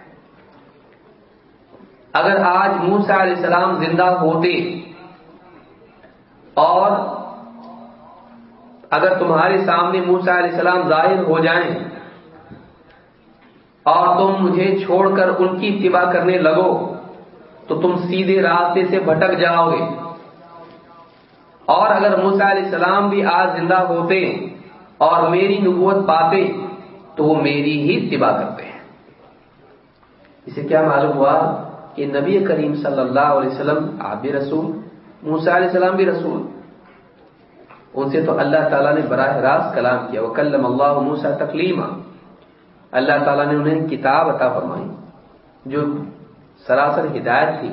اگر آج موسا علیہ السلام زندہ ہوتے اور اگر تمہارے سامنے موسا علیہ السلام ظاہر ہو جائیں اور تم مجھے چھوڑ کر ان کی اتباع کرنے لگو، تو تم سیدھے راستے سے بھٹک جاؤ گے۔ اور اگر موسا علیہ السلام بھی آج زندہ ہوتے اور میری نبوت پاتے، تو وہ میری ہی اتباع کرتے ہیں۔ اسے کیا معلوم ہوا کہ نبی کریم صلی اللہ علیہ وسلم آپ بھی رسول موسا علیہ السلام بھی رسول؟ ان سے تو اللہ تعالیٰ نے براہ راست کلام کیا وہ کلم اللہ موسا تکلیمہ اللہ تعالیٰ نے انہیں کتاب عطا فرمائی، جو سراسر ہدایت تھی،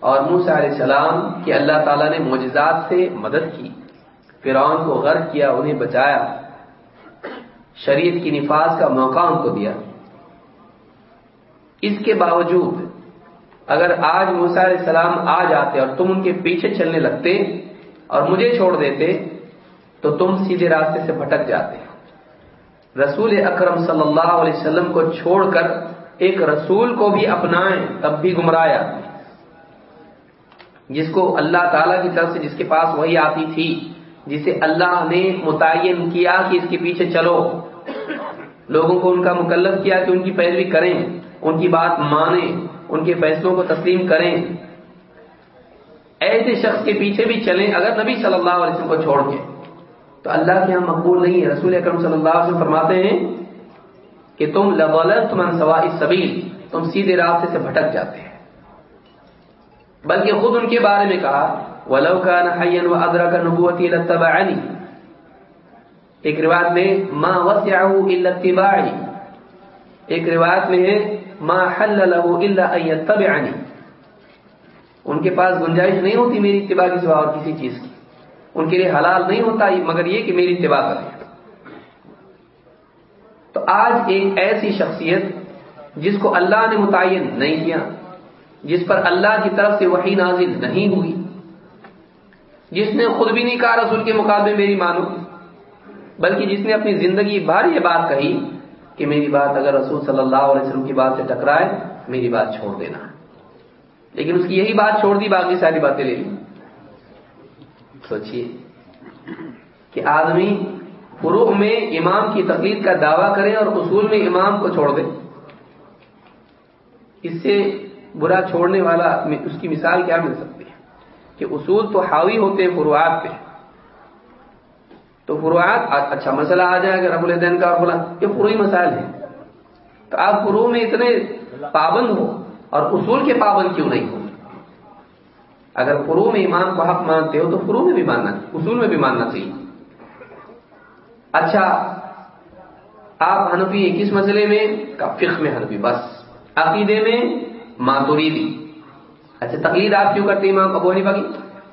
اور موسیٰ علیہ السلام کی اللہ تعالیٰ نے معجزات سے مدد کی، فرعون کو غرق کیا، انہیں بچایا، شریعت کی نفاذ کا موقع ان کو دیا۔ اس کے باوجود، اگر آج موسیٰ علیہ السلام آ جاتے اور تم ان کے پیچھے چلنے لگتے اور مجھے چھوڑ دیتے، تو تم سیدھے راستے سے بھٹک جاتے۔ رسول اکرم صلی اللہ علیہ وسلم کو چھوڑ کر ایک رسول کو بھی اپنائیں، تب بھی گمرایا جس کو اللہ تعالی کی طرف سے جس کے پاس وہی آتی تھی، جسے اللہ نے متعین کیا کہ اس کے پیچھے چلو۔ لوگوں کو ان کا مکلف کیا کہ ان کی پیروی کریں، ان کی بات مانیں، ان کے فیصلوں کو تسلیم کریں۔ ایسے شخص کے پیچھے بھی چلیں اگر نبی صلی اللہ علیہ وسلم کو چھوڑ کے۔ تو اللہ کے یہاں مقبول نہیں ہے۔ رسول اکرم صلی اللہ علیہ وسلم فرماتے ہیں کہ تم تم سوا سبیل تم سیدھے راستے سے بھٹک جاتے ہیں۔ بلکہ خود ان کے بارے میں کہا، ولو كان حيا وادرك نبوتي لاتبعني ایک روایت میں، ما وسعه الا اتباعي ایک روایت میں ہے، ما حل له الا ان يتبعني ان کے پاس گنجائش نہیں ہوتی میری اتباع کی سوا اور کسی چیز کی۔ ان کے لیے حلال نہیں ہوتا، مگر یہ کہ میری اتباع کریں۔ تو آج ایک ایسی شخصیت جس کو اللہ نے متعین نہیں کیا، جس پر اللہ کی طرف سے وہی نازل نہیں ہوئی، جس نے خود بھی نہیں کہا رسول کے مقابلے میری مانو، بلکہ جس نے اپنی زندگی بھر یہ بات کہی کہ میری بات اگر رسول صلی اللہ علیہ وسلم کی بات سے ٹکرائے، میری بات چھوڑ دینا۔ لیکن اس کی یہی بات چھوڑ دی، باقی ساری باتیں لے لی۔ سوچئے کہ آدمی فروغ میں امام کی تقلید کا دعویٰ کرے اور اصول میں امام کو چھوڑ دے۔ اس سے برا چھوڑنے والا اس کی مثال کیا مل سکتی ہے؟ کہ اصول تو حاوی ہوتے ہیں فروعات پہ۔ تو فروعات اچھا مسئلہ آ جائے اگر ابو الدین کا بولا یہ فروئی مسائل ہے تو آپ فرو میں اتنے پابند ہو اور اصول کے پابند کیوں نہیں ہو؟ اگر فرو میں امام کو حق مانتے ہو تو فرو میں بھی ماننا، اصول میں بھی ماننا چاہیے۔ اچھا آپ حنفی ہیں کس مسئلے میں فقہ میں حنفی، بس۔ عقیدے میں ماتوریدی اچھا تقلید آپ کیوں کرتے امام ابو حنیفہ کی؟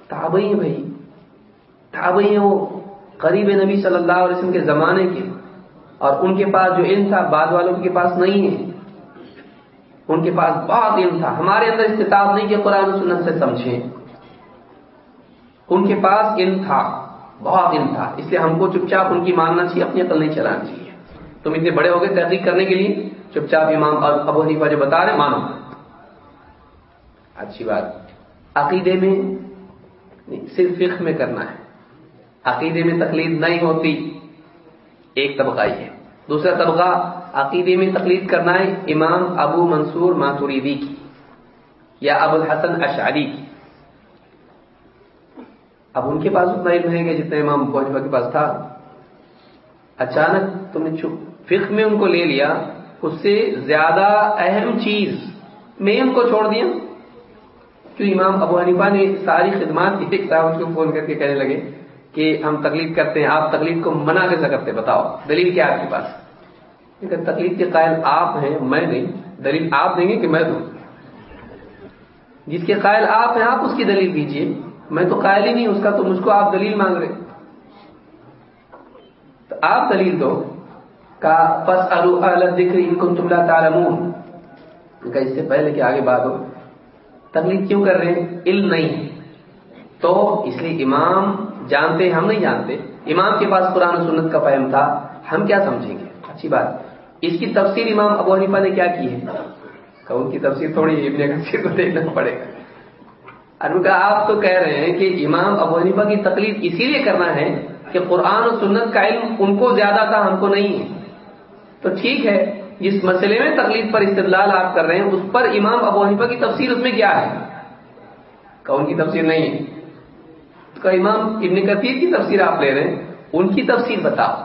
تابعی ہیں بھائی۔ تابعی ہیں وہ۔ قریب نبی صلی اللہ علیہ وسلم کے زمانے کے۔ اور ان کے پاس جو علم تھا، بعد والوں کے پاس نہیں ہے۔ ان کے پاس بہت علم تھا۔ ہمارے اندر استطاعت نہیں کہ قرآن سنت سے سمجھیں۔ ان کے پاس علم تھا، بہت علم تھا۔ اس لیے ہم کو چپ چاپ ان کی ماننا چاہیے، اپنی عقل نہیں چلانا چاہیے۔ تم اتنے بڑے ہو گئے تحقیق کرنے کے لیے۔ چپ چاپ امام ابو حنیفہ جو بتا رہے مانو۔ اچھی بات۔ عقیدے میں صرف فقہ میں کرنا ہے۔ عقیدے میں تقلید نہیں ہوتی۔ ایک طبقہ ہی ہے۔ دوسرا طبقہ عقیدے میں تقلید کرنا ہے امام ابو منصور ماتوریدی کی یا ابو الحسن اشعری کی۔ اب ان کے پاس اتنا علم ہے کہ جتنا امام بوجبہ کے پاس تھا۔ اچانک تم نے فقہ میں ان کو لے لیا۔ اس سے زیادہ اہم چیز میں ان کو چھوڑ دیا۔ کیوں امام ابو حنیفہ نے ساری خدمات کی ایک صاحب کو فون کر کے کہنے لگے کہ ہم تکلیف کرتے ہیں، آپ تکلیف کو منع کیسے کرتے بتاؤ۔ دلیل کیا آپ کے پاس؟ تکلیف کے قائل آپ ہیں، میں نہیں، دلیل آپ دیں گے کہ میں دوں جس کے قائل آپ ہیں، آپ اس کی دلیل دیجیے میں تو قائل ہی نہیں، اس کا تو مجھ کو آپ دلیل مانگ رہے۔ تو آپ دلیل دو، کا پس ذکر ان کو تملا تعلمون۔ کا اس سے پہلے کہ آگے بات ہو۔ تکلیف کیوں کر رہے ہیں؟ علم نہیں۔ تو اس لیے امام جانتے، ہم نہیں جانتے۔ امام کے پاس قرآن و سنت کا فہم تھا، ہم کیا سمجھیں گے؟ اچھی بات۔ اس کی تفسیر امام ابو حنیفہ نے کیا کی ہے؟ کہ ان کی تفسیر تھوڑی ابن کثیر کو دیکھنا پڑے گا۔ کا آپ تو کہہ رہے ہیں کہ امام ابو حنیفہ کی تکلیف اسی لیے کرنا ہے کہ قرآن و سنت کا علم ان کو زیادہ تھا، ہم کو نہیں ہے۔ تو ٹھیک ہے، جس مسئلے میں تکلیف پر استدلال آپ کر رہے ہیں، اس پر امام ابو حنیفہ کی تفسیر اس میں کیا ہے؟ کہ ان کی تفسیر نہیں ہے۔ تو امام ابن کثیر کی تفسیر آپ لے رہے ہیں، ان کی تفسیر بتاؤ،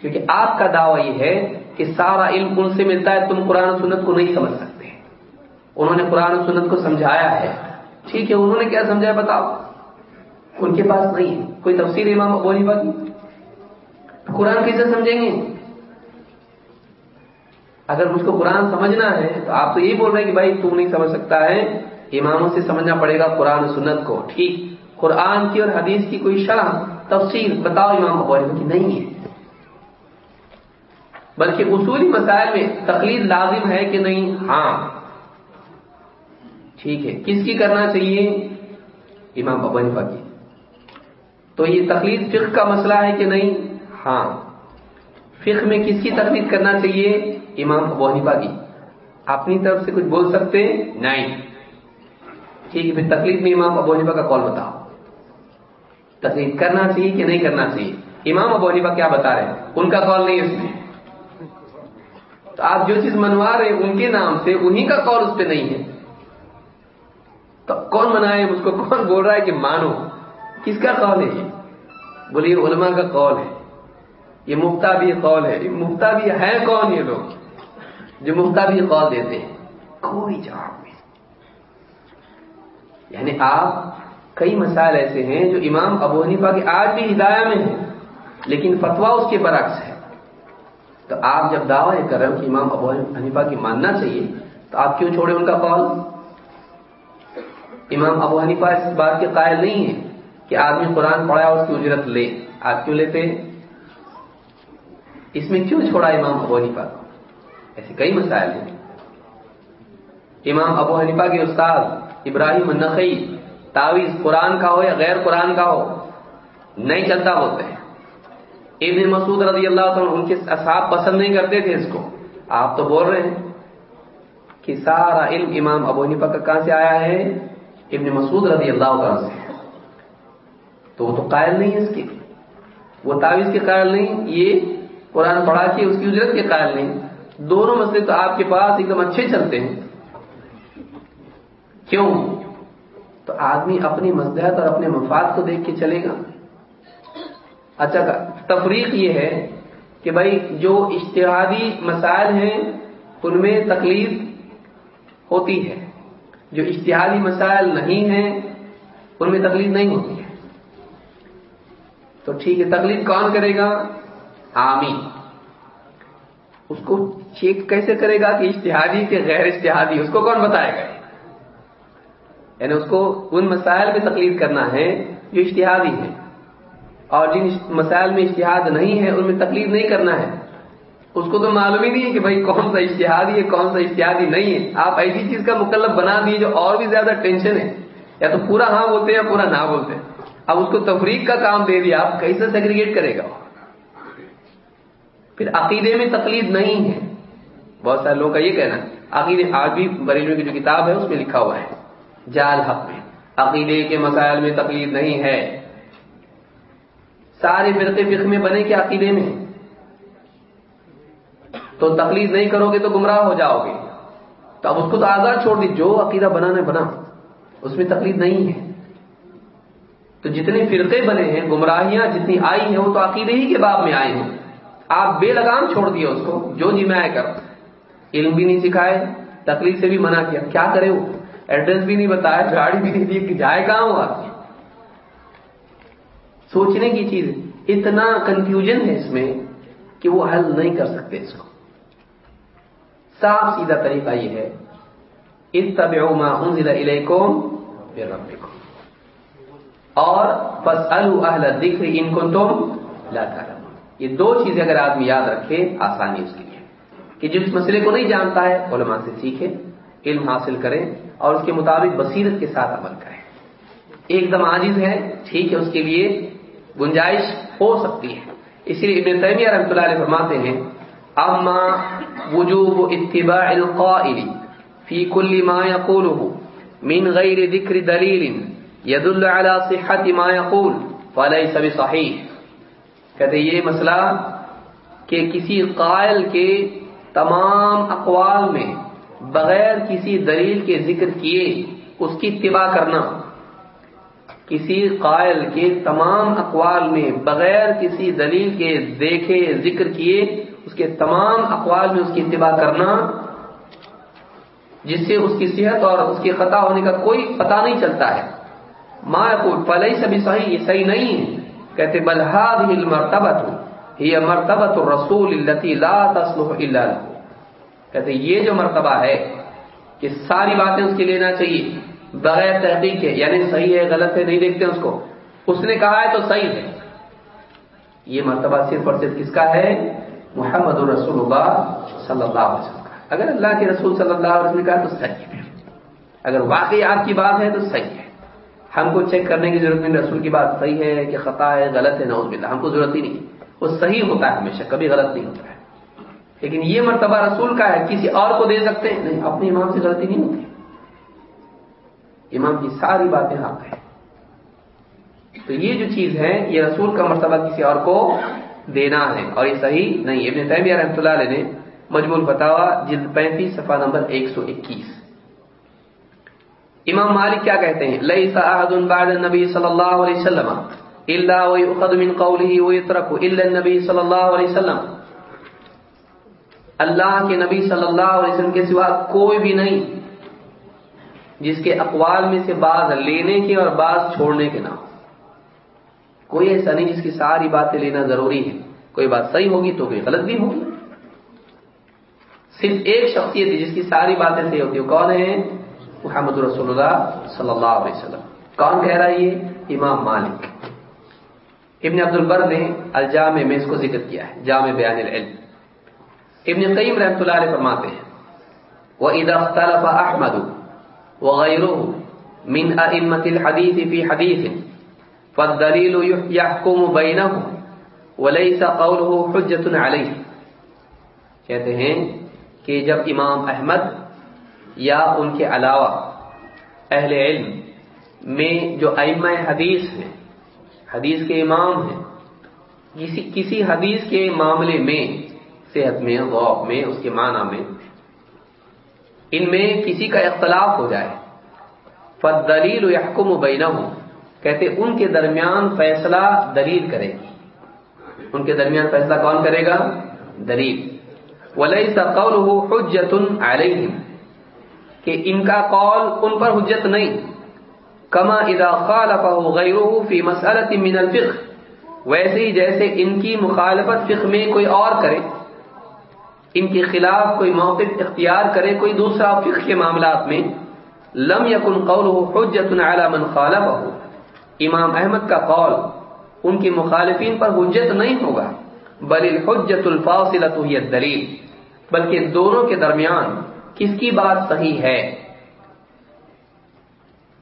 کیونکہ آپ کا دعویٰ یہ ہے کہ سارا علم ان سے ملتا ہے، تم قرآن و سنت کو نہیں سمجھ سکتے۔ انہوں نے قرآن و سنت کو سمجھایا ہے۔ ٹھیک ہے، انہوں نے کیا سمجھایا بتاؤ؟ ان کے پاس نہیں ہے۔ کوئی تفسیر امام ابو حنیفہ کی؟ قرآن کیسے سمجھیں گے؟ اگر مجھ کو قرآن سمجھنا ہے تو آپ تو یہی بول رہے ہیں کہ بھائی، تو نہیں سمجھ سکتا ہے۔ اماموں سے سمجھنا پڑے گا قرآن و سنت کو۔ ٹھیک۔ قرآن کی اور حدیث کی کوئی شرح تفصیل بتاؤ امام ابو کی؟ نہیں ہے۔ بلکہ اصولی مسائل میں تقلید لازم ہے کہ نہیں؟ ہاں۔ ٹھیک ہے۔ کس کی کرنا چاہیے؟ امام ابو حنیفہ کی۔ تو یہ تقلید فقہ کا مسئلہ ہے کہ نہیں؟ ہاں۔ فقہ میں کس کی تقلید کرنا چاہیے؟ امام ابو حنیفہ کی۔ اپنی طرف سے کچھ بول سکتے؟ نہیں۔ ٹھیک ہے، پھر تکلیف میں امام ابو حنیفہ کا کال بتاؤ۔ تکلیف کرنا چاہیے کہ نہیں کرنا چاہیے؟ امام ابو حنیفہ کیا بتا رہے ہیں؟ ان کا کال نہیں اس میں۔ تو آپ جو چیز منوا رہے ہیں ان کے نام سے، انہی کا کال اس پہ نہیں ہے۔ تو کون منائے؟ اس کو کون بول رہا ہے کہ مانو؟ کس کا قول ہے یہ؟ بولیے، علماء کا قول ہے۔ یہ مفتا بھی قول ہے۔ مفتا بھی ہے کون یہ لوگ؟ جو مفتا بھی قول دیتے ہیں۔ کوئی جواب نہیں۔ یعنی آپ کئی مسائل ایسے ہیں جو امام ابو حنیفہ کے آج بھی ہدایہ میں ہیں، لیکن فتوا اس کے برعکس ہے۔ تو آپ جب دعویٰ یہ کر رہے ہو کہ امام ابو حنیفہ کی ماننا چاہیے، تو آپ کیوں چھوڑے ان کا قول؟ امام ابو حنیفہ اس بات کے قائل نہیں ہے کہ آدمی قرآن پڑھا اس کی اجرت لے۔ آپ کیوں لیتے اس میں کیوں چھوڑا امام ابو حنیفہ؟ ایسے کئی مسائل ہیں۔ امام ابو حنیفہ کے استاد ابراہیم نقی تعویذ قرآن کا ہو یا غیر قرآن کا ہو، نہیں چلتا ہوتے ہیں۔ ابن مسعود رضی اللہ عنہ ان کے اصحاب پسند نہیں کرتے تھے اس کو۔ آپ تو بول رہے ہیں کہ سارا علم امام ابو حنیفہ کا کہاں سے آیا ہے؟ ابن مسعود رضی اللہ عنہ سے۔ تو وہ تو قائل نہیں ہے اس کی وہ تعویذ کے قائل نہیں، یہ قرآن پڑھا کے اس کی اجرت کے قائل نہیں۔ دونوں مسئلے تو آپ کے پاس ایک دم اچھے چلتے ہیں۔ کیوں؟ تو آدمی اپنی مزدحت اور اپنے مفاد کو دیکھ کے چلے گا۔ اچھا تفریق یہ ہے کہ بھائی جو اشتہادی مسائل ہیں، ان میں تکلیف ہوتی ہے۔ جو اشتہادی مسائل نہیں ہیں، ان میں تکلیف نہیں ہوتی ہے۔ تو ٹھیک ہے، تکلیف کون کرے گا؟ آمی اس کو چیک کیسے کرے گا کہ اشتہادی کے غیر اشتہادی اس کو کون بتائے گا؟ یعنی اس کو ان مسائل میں تکلیف کرنا ہے جو اشتہادی ہے اور جن مسائل میں اشتہاد نہیں ہے، ان میں تکلیف نہیں کرنا ہے۔ اس کو تو معلوم ہی نہیں ہے کہ بھائی کون سا اشتہادی ہے، کون سا اشتہادی نہیں ہے۔ آپ ایسی چیز کا مکلب بنا دیے جو اور بھی زیادہ ٹینشن ہے۔ یا تو پورا ہاں بولتے ہیں یا پورا نہ بولتے۔ ہیں اب اس کو تفریق کا کام دے دیا، آپ کیسے سیگریگیٹ کرے گا؟ پھر عقیدے میں تکلیف نہیں ہے۔ بہت سارے لوگوں کا یہ کہنا عقیدے آج بھی بریلوں کی جو کتاب ہے، اس میں لکھا ہوا ہے۔ جال حق میں، عقیدے کے مسائل میں تکلیف نہیں ہے۔ سارے فرقے فقہ میں بنے کے عقیدے میں تو تکلیف نہیں کرو گے تو گمراہ ہو جاؤ گے۔ تو اب اس کو تو آزاد چھوڑ دی، جو عقیدہ بنانے بنا۔ اس میں تکلیف نہیں ہے۔ تو جتنے فرقے بنے ہیں، گمراہیاں جتنی آئی ہیں، وہ تو عقیدے ہی کے باب میں آئی ہیں۔ آپ بے لگام چھوڑ دیا اس کو، جو جی میں آئے کر۔ علم بھی نہیں سکھائے تکلیف سے بھی منع کیا۔ کیا کرے وہ؟ ایڈریس بھی نہیں بتایا گاڑی بھی نہیں دی کہ جائے کہاں ہوا سوچنے کی چیز اتنا کنفیوژن ہے اس میں کہ وہ حل نہیں کر سکتے اس کو۔ صاف سیدھا طریقہ یہ ہے، اتبعوا ما انزل الیکم من ربکم۔ اور بس اہل ذکر ان کو تم لا یہ دو چیزیں اگر آدمی یاد رکھے آسانی اس کے لیے کہ جس مسئلے کو نہیں جانتا ہے، علماء سے سیکھے علم حاصل کریں اور اس کے مطابق بصیرت کے ساتھ عمل کریں۔ ایک دم عاجز ہے، ٹھیک ہے، اس کے لیے گنجائش ہو سکتی ہے۔ اسی لیے ابن تیمیہ رحمۃ اللہ علیہ فرماتے ہیں، اما وجوب اتباع القائل فی کل ما يقوله من غیر ذکر دلیل ید صحت ما يقول فليس بصحيح کہتے یہ مسئلہ کہ کسی قائل کے تمام اقوال میں بغیر کسی دلیل کے ذکر کیے اس کی اتباع کرنا کسی قائل کے تمام اقوال میں بغیر کسی دلیل کے دیکھے، ذکر کیے، اس کے تمام اقوال میں اس کی اتباع کرنا، جس سے اس کی صحت اور اس کے خطا ہونے کا کوئی پتہ نہیں چلتا ہے۔ ما یقول، فلیس بصحیح یہ صحیح نہیں ہے۔ کہتے، بل هذه المرتبه هي مرتبه الرسول لا تصلح الا کہتے، یہ جو مرتبہ ہے کہ ساری باتیں اس کے لینا چاہیے۔ بغیر تحقیق کے یعنی صحیح ہے، غلط ہے، نہیں دیکھتے اس کو۔ اس نے کہا ہے تو صحیح ہے۔ یہ مرتبہ صرف اور صرف کس کا ہے؟ محمد الرسول اللہ صلی اللہ علیہ وسلم کا۔ اگر اللہ کے رسول صلی اللہ علیہ وسلم نے کہا تو صحیح ہے۔ اگر واقعی آپ کی بات ہے تو صحیح ہے۔ ہم کو چیک کرنے کی ضرورت نہیں، رسول کی بات صحیح ہے کہ خطا ہے، غلط ہے نوز باللہ۔ ہم کو ضرورت ہی نہیں۔ وہ صحیح ہوتا ہے ہمیشہ، کبھی غلط نہیں ہوتا ہے۔ لیکن یہ مرتبہ رسول کا ہے، کسی اور کو دے سکتے ہیں۔ نہیں، اپنے امام سے غلطی نہیں ہوتی۔ امام کی ساری باتیں حق ہیں۔ تو یہ جو چیز ہے، یہ رسول کا مرتبہ کسی اور کو دینا ہے، اور یہ صحیح نہیں۔ ابن تیمیہ رحمۃ اللہ علیہ نے مجمول بتاوا جلد پینتیس، صفحہ نمبر ایک سو اکیس۔ امام مالک کیا کہتے ہیں؟ لئی احد بعد النبی صلی اللہ علیہ وسلم، الا ويؤخذ من قوله ويترك الا النبي صلی اللہ علیہ وسلم۔ اللہ کے نبی صلی اللہ علیہ وسلم کے سوا کوئی بھی نہیں۔ جس کے اقوال میں سے بعض لینے کے اور بعض چھوڑنے کے نام کوئی ایسا نہیں جس کی ساری باتیں لینا ضروری ہے کوئی بات صحیح ہوگی تو کوئی غلط بھی ہوگی۔ صرف ایک شخصیت ہے جس کی ساری باتیں صحیح ہوتی ہے کون ہے محمد رسول اللہ صلی اللہ علیہ وسلم۔ کون کہہ رہا ہے یہ؟ امام مالک۔ ابن عبد البر نے الجامع میں اس کو ذکر کیا ہے، جامع بیان العلم۔ ابن قیم رحمۃ اللہ علیہ فرماتے ہیں وہ اذا اختلف احمد وغيره من ائمه الحديث في حديث، فالدليل يحكم بينهم، وليس قوله حجه عليه. کہتے ہیں کہ جب امام احمد یا ان کے علاوہ اہل علم میں جو ائمہ حدیث ہیں، حدیث کے امام ہیں، کسی کسی حدیث کے معاملے میں، صحت میں، غوق میں، اس کے معنی میں ان میں کسی کا اختلاف ہو جائے۔ فت دلیل یحکم و کہتے ان کے درمیان فیصلہ دلیل کرے گی۔ ان کے درمیان فیصلہ کون کرے گا؟ دلیل۔ ولی سقول حجت علیہم کہ ان کا قول ان پر حجت نہیں۔ کما اذا خالفہ غیرہ فی مسئلت من الفقہ ویسے ہی جیسے ان کی مخالفت فقہ میں کوئی اور کرے۔ ان کے خلاف کوئی موقف اختیار کرے کوئی دوسرا فقہ کے معاملات میں، لم یکن قوله حجت علی من خالفہ امام احمد کا قول ان کی مخالفین پر حجت نہیں ہوگا، بل الحجت الفاصلۃ ہی الدلیل، بلکہ دونوں کے درمیان کس کی بات صحیح ہے؟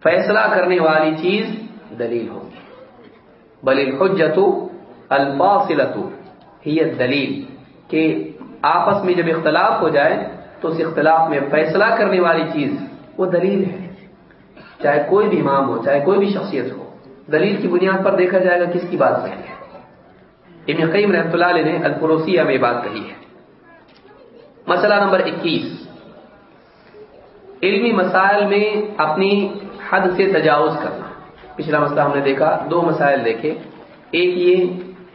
فیصلہ کرنے والی چیز دلیل ہوگی۔ بل الحجت الفاصلۃ ہی الدلیل، کہ آپس میں جب اختلاف ہو جائے تو اس اختلاف میں فیصلہ کرنے والی چیز وہ دلیل ہے۔ چاہے کوئی بھی امام ہو، چاہے کوئی بھی شخصیت ہو، دلیل کی بنیاد پر دیکھا جائے گا کس کی بات صحیح ہے۔ ابن قیم رحمۃ اللہ علیہ نے الفروسیہ میں بات کہی ہے۔ مسئلہ نمبر اکیس۔ علمی مسائل میں اپنی حد سے تجاوز کرنا۔ پچھلا مسئلہ ہم نے دیکھا، دو مسائل دیکھے۔ ایک یہ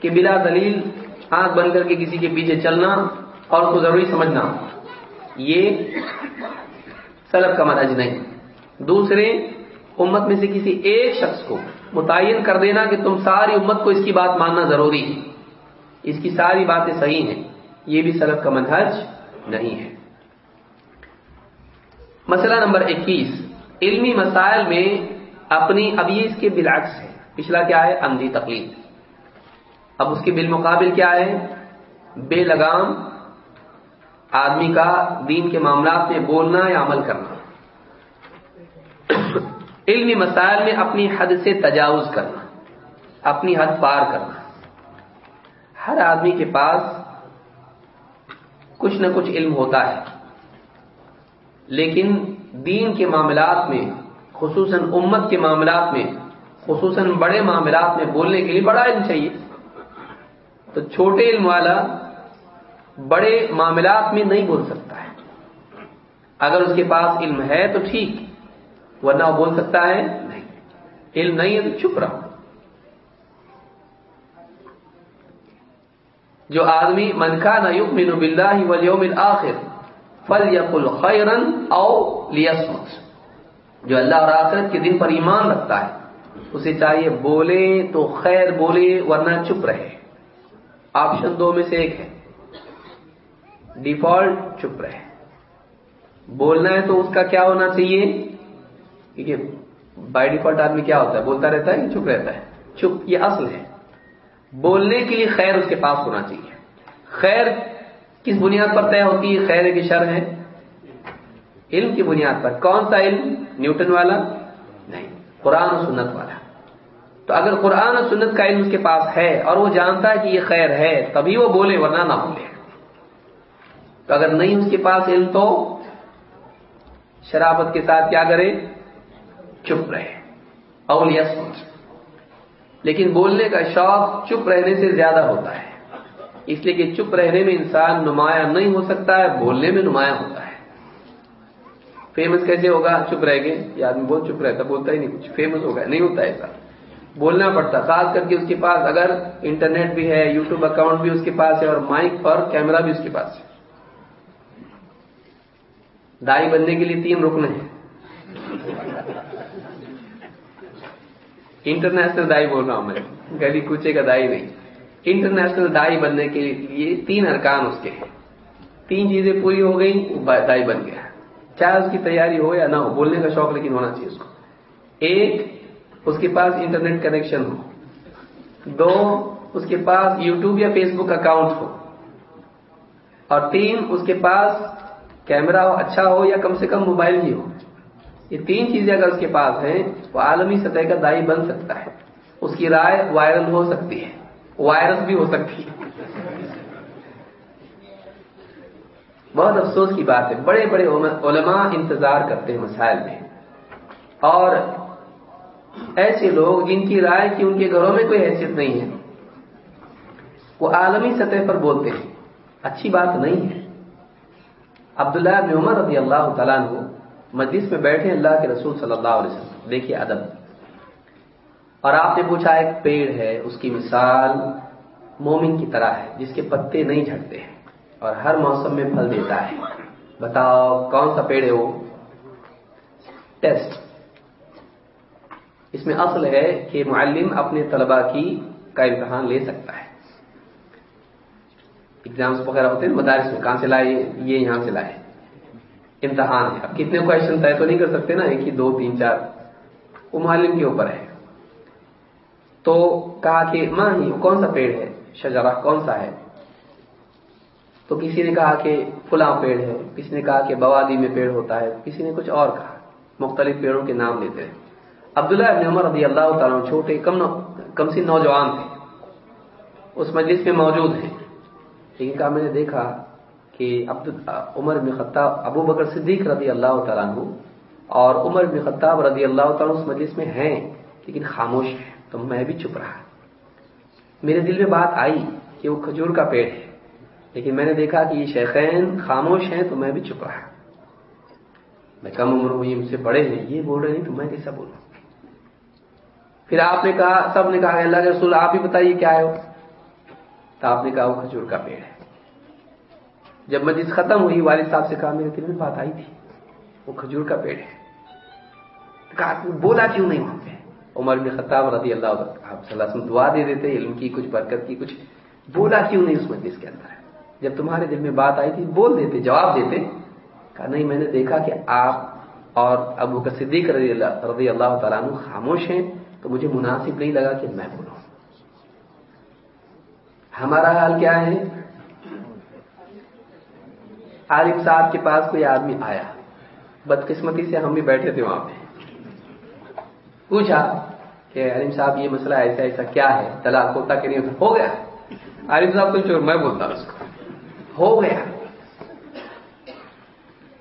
کہ بلا دلیل آنکھ بن کر کے کسی کے پیچھے چلنا اور اس کو ضروری سمجھنا۔ یہ سلب کا منج نہیں۔ دوسرے، امت میں سے کسی ایک شخص کو متعین کر دینا کہ تم ساری امت کو اس کی بات ماننا ضروری ہے۔ اس کی ساری باتیں صحیح ہیں۔ یہ بھی سلب کا منہج نہیں ہے۔ مسئلہ نمبر اکیس۔ علمی مسائل میں اپنی، اب یہ اس کے بالعکس ہے۔ پچھلا کیا ہے؟ اندھی تقلید۔ اب اس کے بالمقابل کیا ہے؟ بے لگام آدمی کا دین کے معاملات میں بولنا یا عمل کرنا۔ علمی مسائل میں اپنی حد سے تجاوز کرنا، اپنی حد پار کرنا۔ ہر آدمی کے پاس کچھ نہ کچھ علم ہوتا ہے، لیکن دین کے معاملات میں، خصوصاً امت کے معاملات میں، خصوصاً بڑے معاملات میں بولنے کے لیے بڑا علم چاہیے۔ تو چھوٹے علم والا بڑے معاملات میں نہیں بول سکتا ہے۔ اگر اس کے پاس علم ہے تو ٹھیک، ورنہ وہ بول سکتا ہے نہیں۔ علم نہیں ہے تو چھپ رہا جو آدمی منکا نہ یق مین بلّہ ولیوم آخر فل یق الخرن او لیسمت۔ جو اللہ اور آخرت کے دن پر ایمان رکھتا ہے، اسے چاہیے بولے تو خیر بولے، ورنہ چپ رہے۔ آپشن دو میں سے ایک ہے۔ ڈیفالٹ چپ رہے۔ بولنا ہے تو اس کا کیا ہونا چاہیے؟ کیونکہ بائی ڈیفالٹ آدمی کیا ہوتا ہے؟ بولتا رہتا ہے، چپ رہتا ہے۔ چپ، یہ اصل ہے۔ بولنے کے لیے خیر اس کے پاس ہونا چاہیے۔ خیر کس بنیاد پر طے ہوتی ہے؟ خیر کی شر ہے۔ علم کی بنیاد پر۔ کون سا علم؟ نیوٹن والا؟ نہیں، قرآن و سنت والا۔ تو اگر قرآن و سنت کا علم اس کے پاس ہے اور وہ جانتا ہے کہ یہ خیر ہے، تبھی وہ بولے، ورنہ نہ بولے۔ تو اگر نہیں اس کے پاس علم تو شرابت کے ساتھ کیا کرے؟ چپ رہے۔ اولیا سوچ لیکن بولنے کا شوق چپ رہنے سے زیادہ ہوتا ہے۔ اس لیے کہ چپ رہنے میں انسان نمایاں نہیں ہو سکتا ہے، بولنے میں نمایاں ہوتا ہے۔ فیمس کیسے ہوگا؟ چپ رہ گئے۔ یہ آدمی بہت چپ رہتا، بولتا ہی نہیں کچھ۔ فیمس ہوگا، نہیں ہوتا ایسا۔ بولنا پڑتا، خاص کر کے اس کے پاس۔ اگر انٹرنیٹ بھی ہے یوٹیوب اکاؤنٹ بھی اس کے پاس ہے اور مائک اور کیمرہ بھی اس کے پاس ہے۔ دائی بننے کے لیے تین رکن ہیں۔ انٹرنیشنل دائی بول رہا ہوں میں۔ گلی کوچے کا دائی نہیں۔ انٹرنیشنل دائی بننے کے لیے تین ارکان اس کے ہیں۔ تین چیزیں پوری ہو گئی دائی بن گیا۔ چاہے اس کی تیاری ہو یا نہ ہو، بولنے کا شوق لیکن ہونا چاہیے اس کو۔ ایک، اس کے پاس انٹرنیٹ کنیکشن ہو۔ دو، اس کے پاس یوٹیوب یا فیس بک اکاؤنٹ ہو۔ اور تین، اس کے پاس کیمرہ اچھا ہو یا کم سے کم موبائل بھی ہو۔ یہ تین چیزیں اگر اس کے پاس ہیں، وہ عالمی سطح کا دائی بن سکتا ہے۔ اس کی رائے وائرل ہو سکتی ہے۔ وائرس بھی ہو سکتی ہے۔ بہت افسوس کی بات ہے، بڑے بڑے علماء انتظار کرتے ہیں مسائل میں۔ اور ایسے لوگ جن کی رائے کی ان کے گھروں میں کوئی حیثیت نہیں ہے، وہ عالمی سطح پر بولتے ہیں۔ اچھی بات نہیں ہے۔ عبداللہ ابن عمر رضی اللہ تعالیٰ عنہ مجلس میں بیٹھے اللہ کے رسول صلی اللہ علیہ وسلم۔ دیکھیے ادب۔ اور آپ نے پوچھا، ایک پیڑ ہے، اس کی مثال مومن کی طرح ہے، جس کے پتے نہیں جھڑتے ہیں اور ہر موسم میں پھل دیتا ہے۔ بتاؤ، کون سا پیڑ ہے وہ؟ ٹیسٹ۔ اس میں اصل ہے کہ معلم اپنے طلبا کی کا امتحان لے سکتا ہے۔ ایگزامس وغیرہ ہوتے ہیں، مدارس میں کہاں سے لائے، یہ یہاں سے لائے۔ امتحان ہے۔ اب کتنے کوشچن طے تو نہیں کر سکتے نا، ایک ہی دو، تین، چار۔ وہ معلم کے اوپر ہے۔ تو کہا کہ، ماں ہی کون سا پیڑ ہے؟ شجرا کون سا ہے؟ تو کسی نے کہا کہ، فلاں پیڑ ہے۔ کسی نے کہا کہ، بوادی میں پیڑ ہوتا ہے۔ کسی نے کچھ اور کہا۔ مختلف پیڑوں کے نام لیتے ہیں۔ عبداللہ ابن عمر رضی اللہ تعالیٰ چھوٹے، کم کم سی نوجوان تھے۔ اس مجلس میں موجود ہیں۔ لیکن کہا میں نے دیکھا کہ عبد عمر بن خطاب، ابو بکر صدیق رضی اللہ تعالیٰ عنہ اور عمر بن خطاب رضی اللہ تعالیٰ اس مجلس میں ہیں، لیکن خاموش ہیں۔ تو میں بھی چپ رہا۔ میرے دل میں بات آئی کہ وہ کھجور کا پیڑ ہے، لیکن میں نے دیکھا کہ یہ شیخین خاموش ہیں تو میں بھی چپ رہا۔ میں کم عمر ہوئی مجھ سے بڑے ہیں، یہ بول رہے ہیں تو میں کیسا بولوں؟ پھر آپ نے کہا، سب نے کہا اللہ کے رسول، آپ ہی بتائیے کیا ہے تو آپ نے کہا وہ کھجور کا پیڑ ہے۔ جب مجلس ختم ہوئی، والد صاحب سے کہا، میرے دل میں بات آئی تھی، وہ کھجور کا پیڑ ہے۔ کہا بولا کیوں نہیں وہاں پہ؟ عمر بن خطاب رضی اللہ آپ صلی اللہ علیہ وسلم دعا دے دیتے، علم کی کچھ برکت کی کچھ۔ بولا کیوں نہیں اس مجلس کے اندر؟ جب تمہارے دل میں بات آئی تھی، بول دیتے، جواب دیتے۔ کہا، نہیں، میں نے دیکھا کہ آپ اور ابو کا صدیق رضی اللہ رضی اللہ تعالیٰ عنہ خاموش ہیں، تو مجھے مناسب نہیں لگا کہ میں بولوں۔ ہمارا حال کیا ہے؟ عالم صاحب کے پاس کوئی آدمی آیا۔ بدقسمتی سے ہم بھی بیٹھے تھے وہاں پہ۔ پوچھا کہ عالم صاحب، یہ مسئلہ ایسا ایسا کیا ہے؟ طلاق ہوتا کہ نہیں؟ ہوتا ہو گیا۔ عالم صاحب کو چور میں بولتا اس کو۔ ہو گیا۔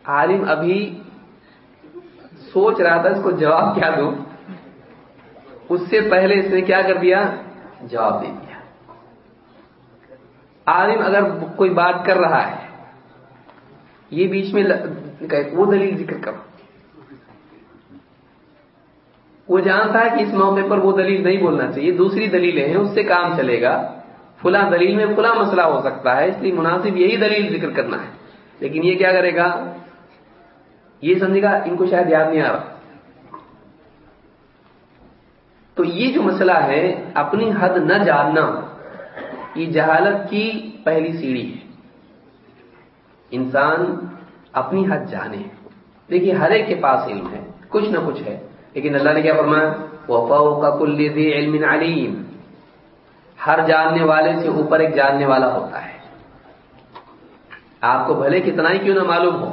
عالم ابھی سوچ رہا تھا اس کو جواب کیا دوں۔ اس سے پہلے اس نے کیا کر دیا؟ جواب دے دیا۔ عالم اگر کوئی بات کر رہا ہے، یہ بیچ میں وہ دلیل ذکر کرو۔ وہ جانتا ہے کہ اس موقع پر وہ دلیل نہیں بولنا چاہیے، دوسری دلیلیں ہیں، اس سے کام چلے گا۔ فلاں دلیل میں فلاں مسئلہ ہو سکتا ہے، اس لیے مناسب یہی دلیل ذکر کرنا ہے۔ لیکن یہ کیا کرے گا؟ یہ سمجھے گا، ان کو شاید یاد نہیں آ رہا۔ تو یہ جو مسئلہ ہے، اپنی حد نہ جاننا۔ یہ جہالت کی پہلی سیڑھی ہے۔ انسان اپنی حد جانے۔ دیکھیے، ہر ایک کے پاس علم ہے، کچھ نہ کچھ ہے۔ لیکن اللہ نے کیا فرمایا؟ وفا کا کل علم علیم ہر جاننے والے سے اوپر ایک جاننے والا ہوتا ہے۔ آپ کو بھلے کتنا ہی کیوں نہ معلوم ہو؟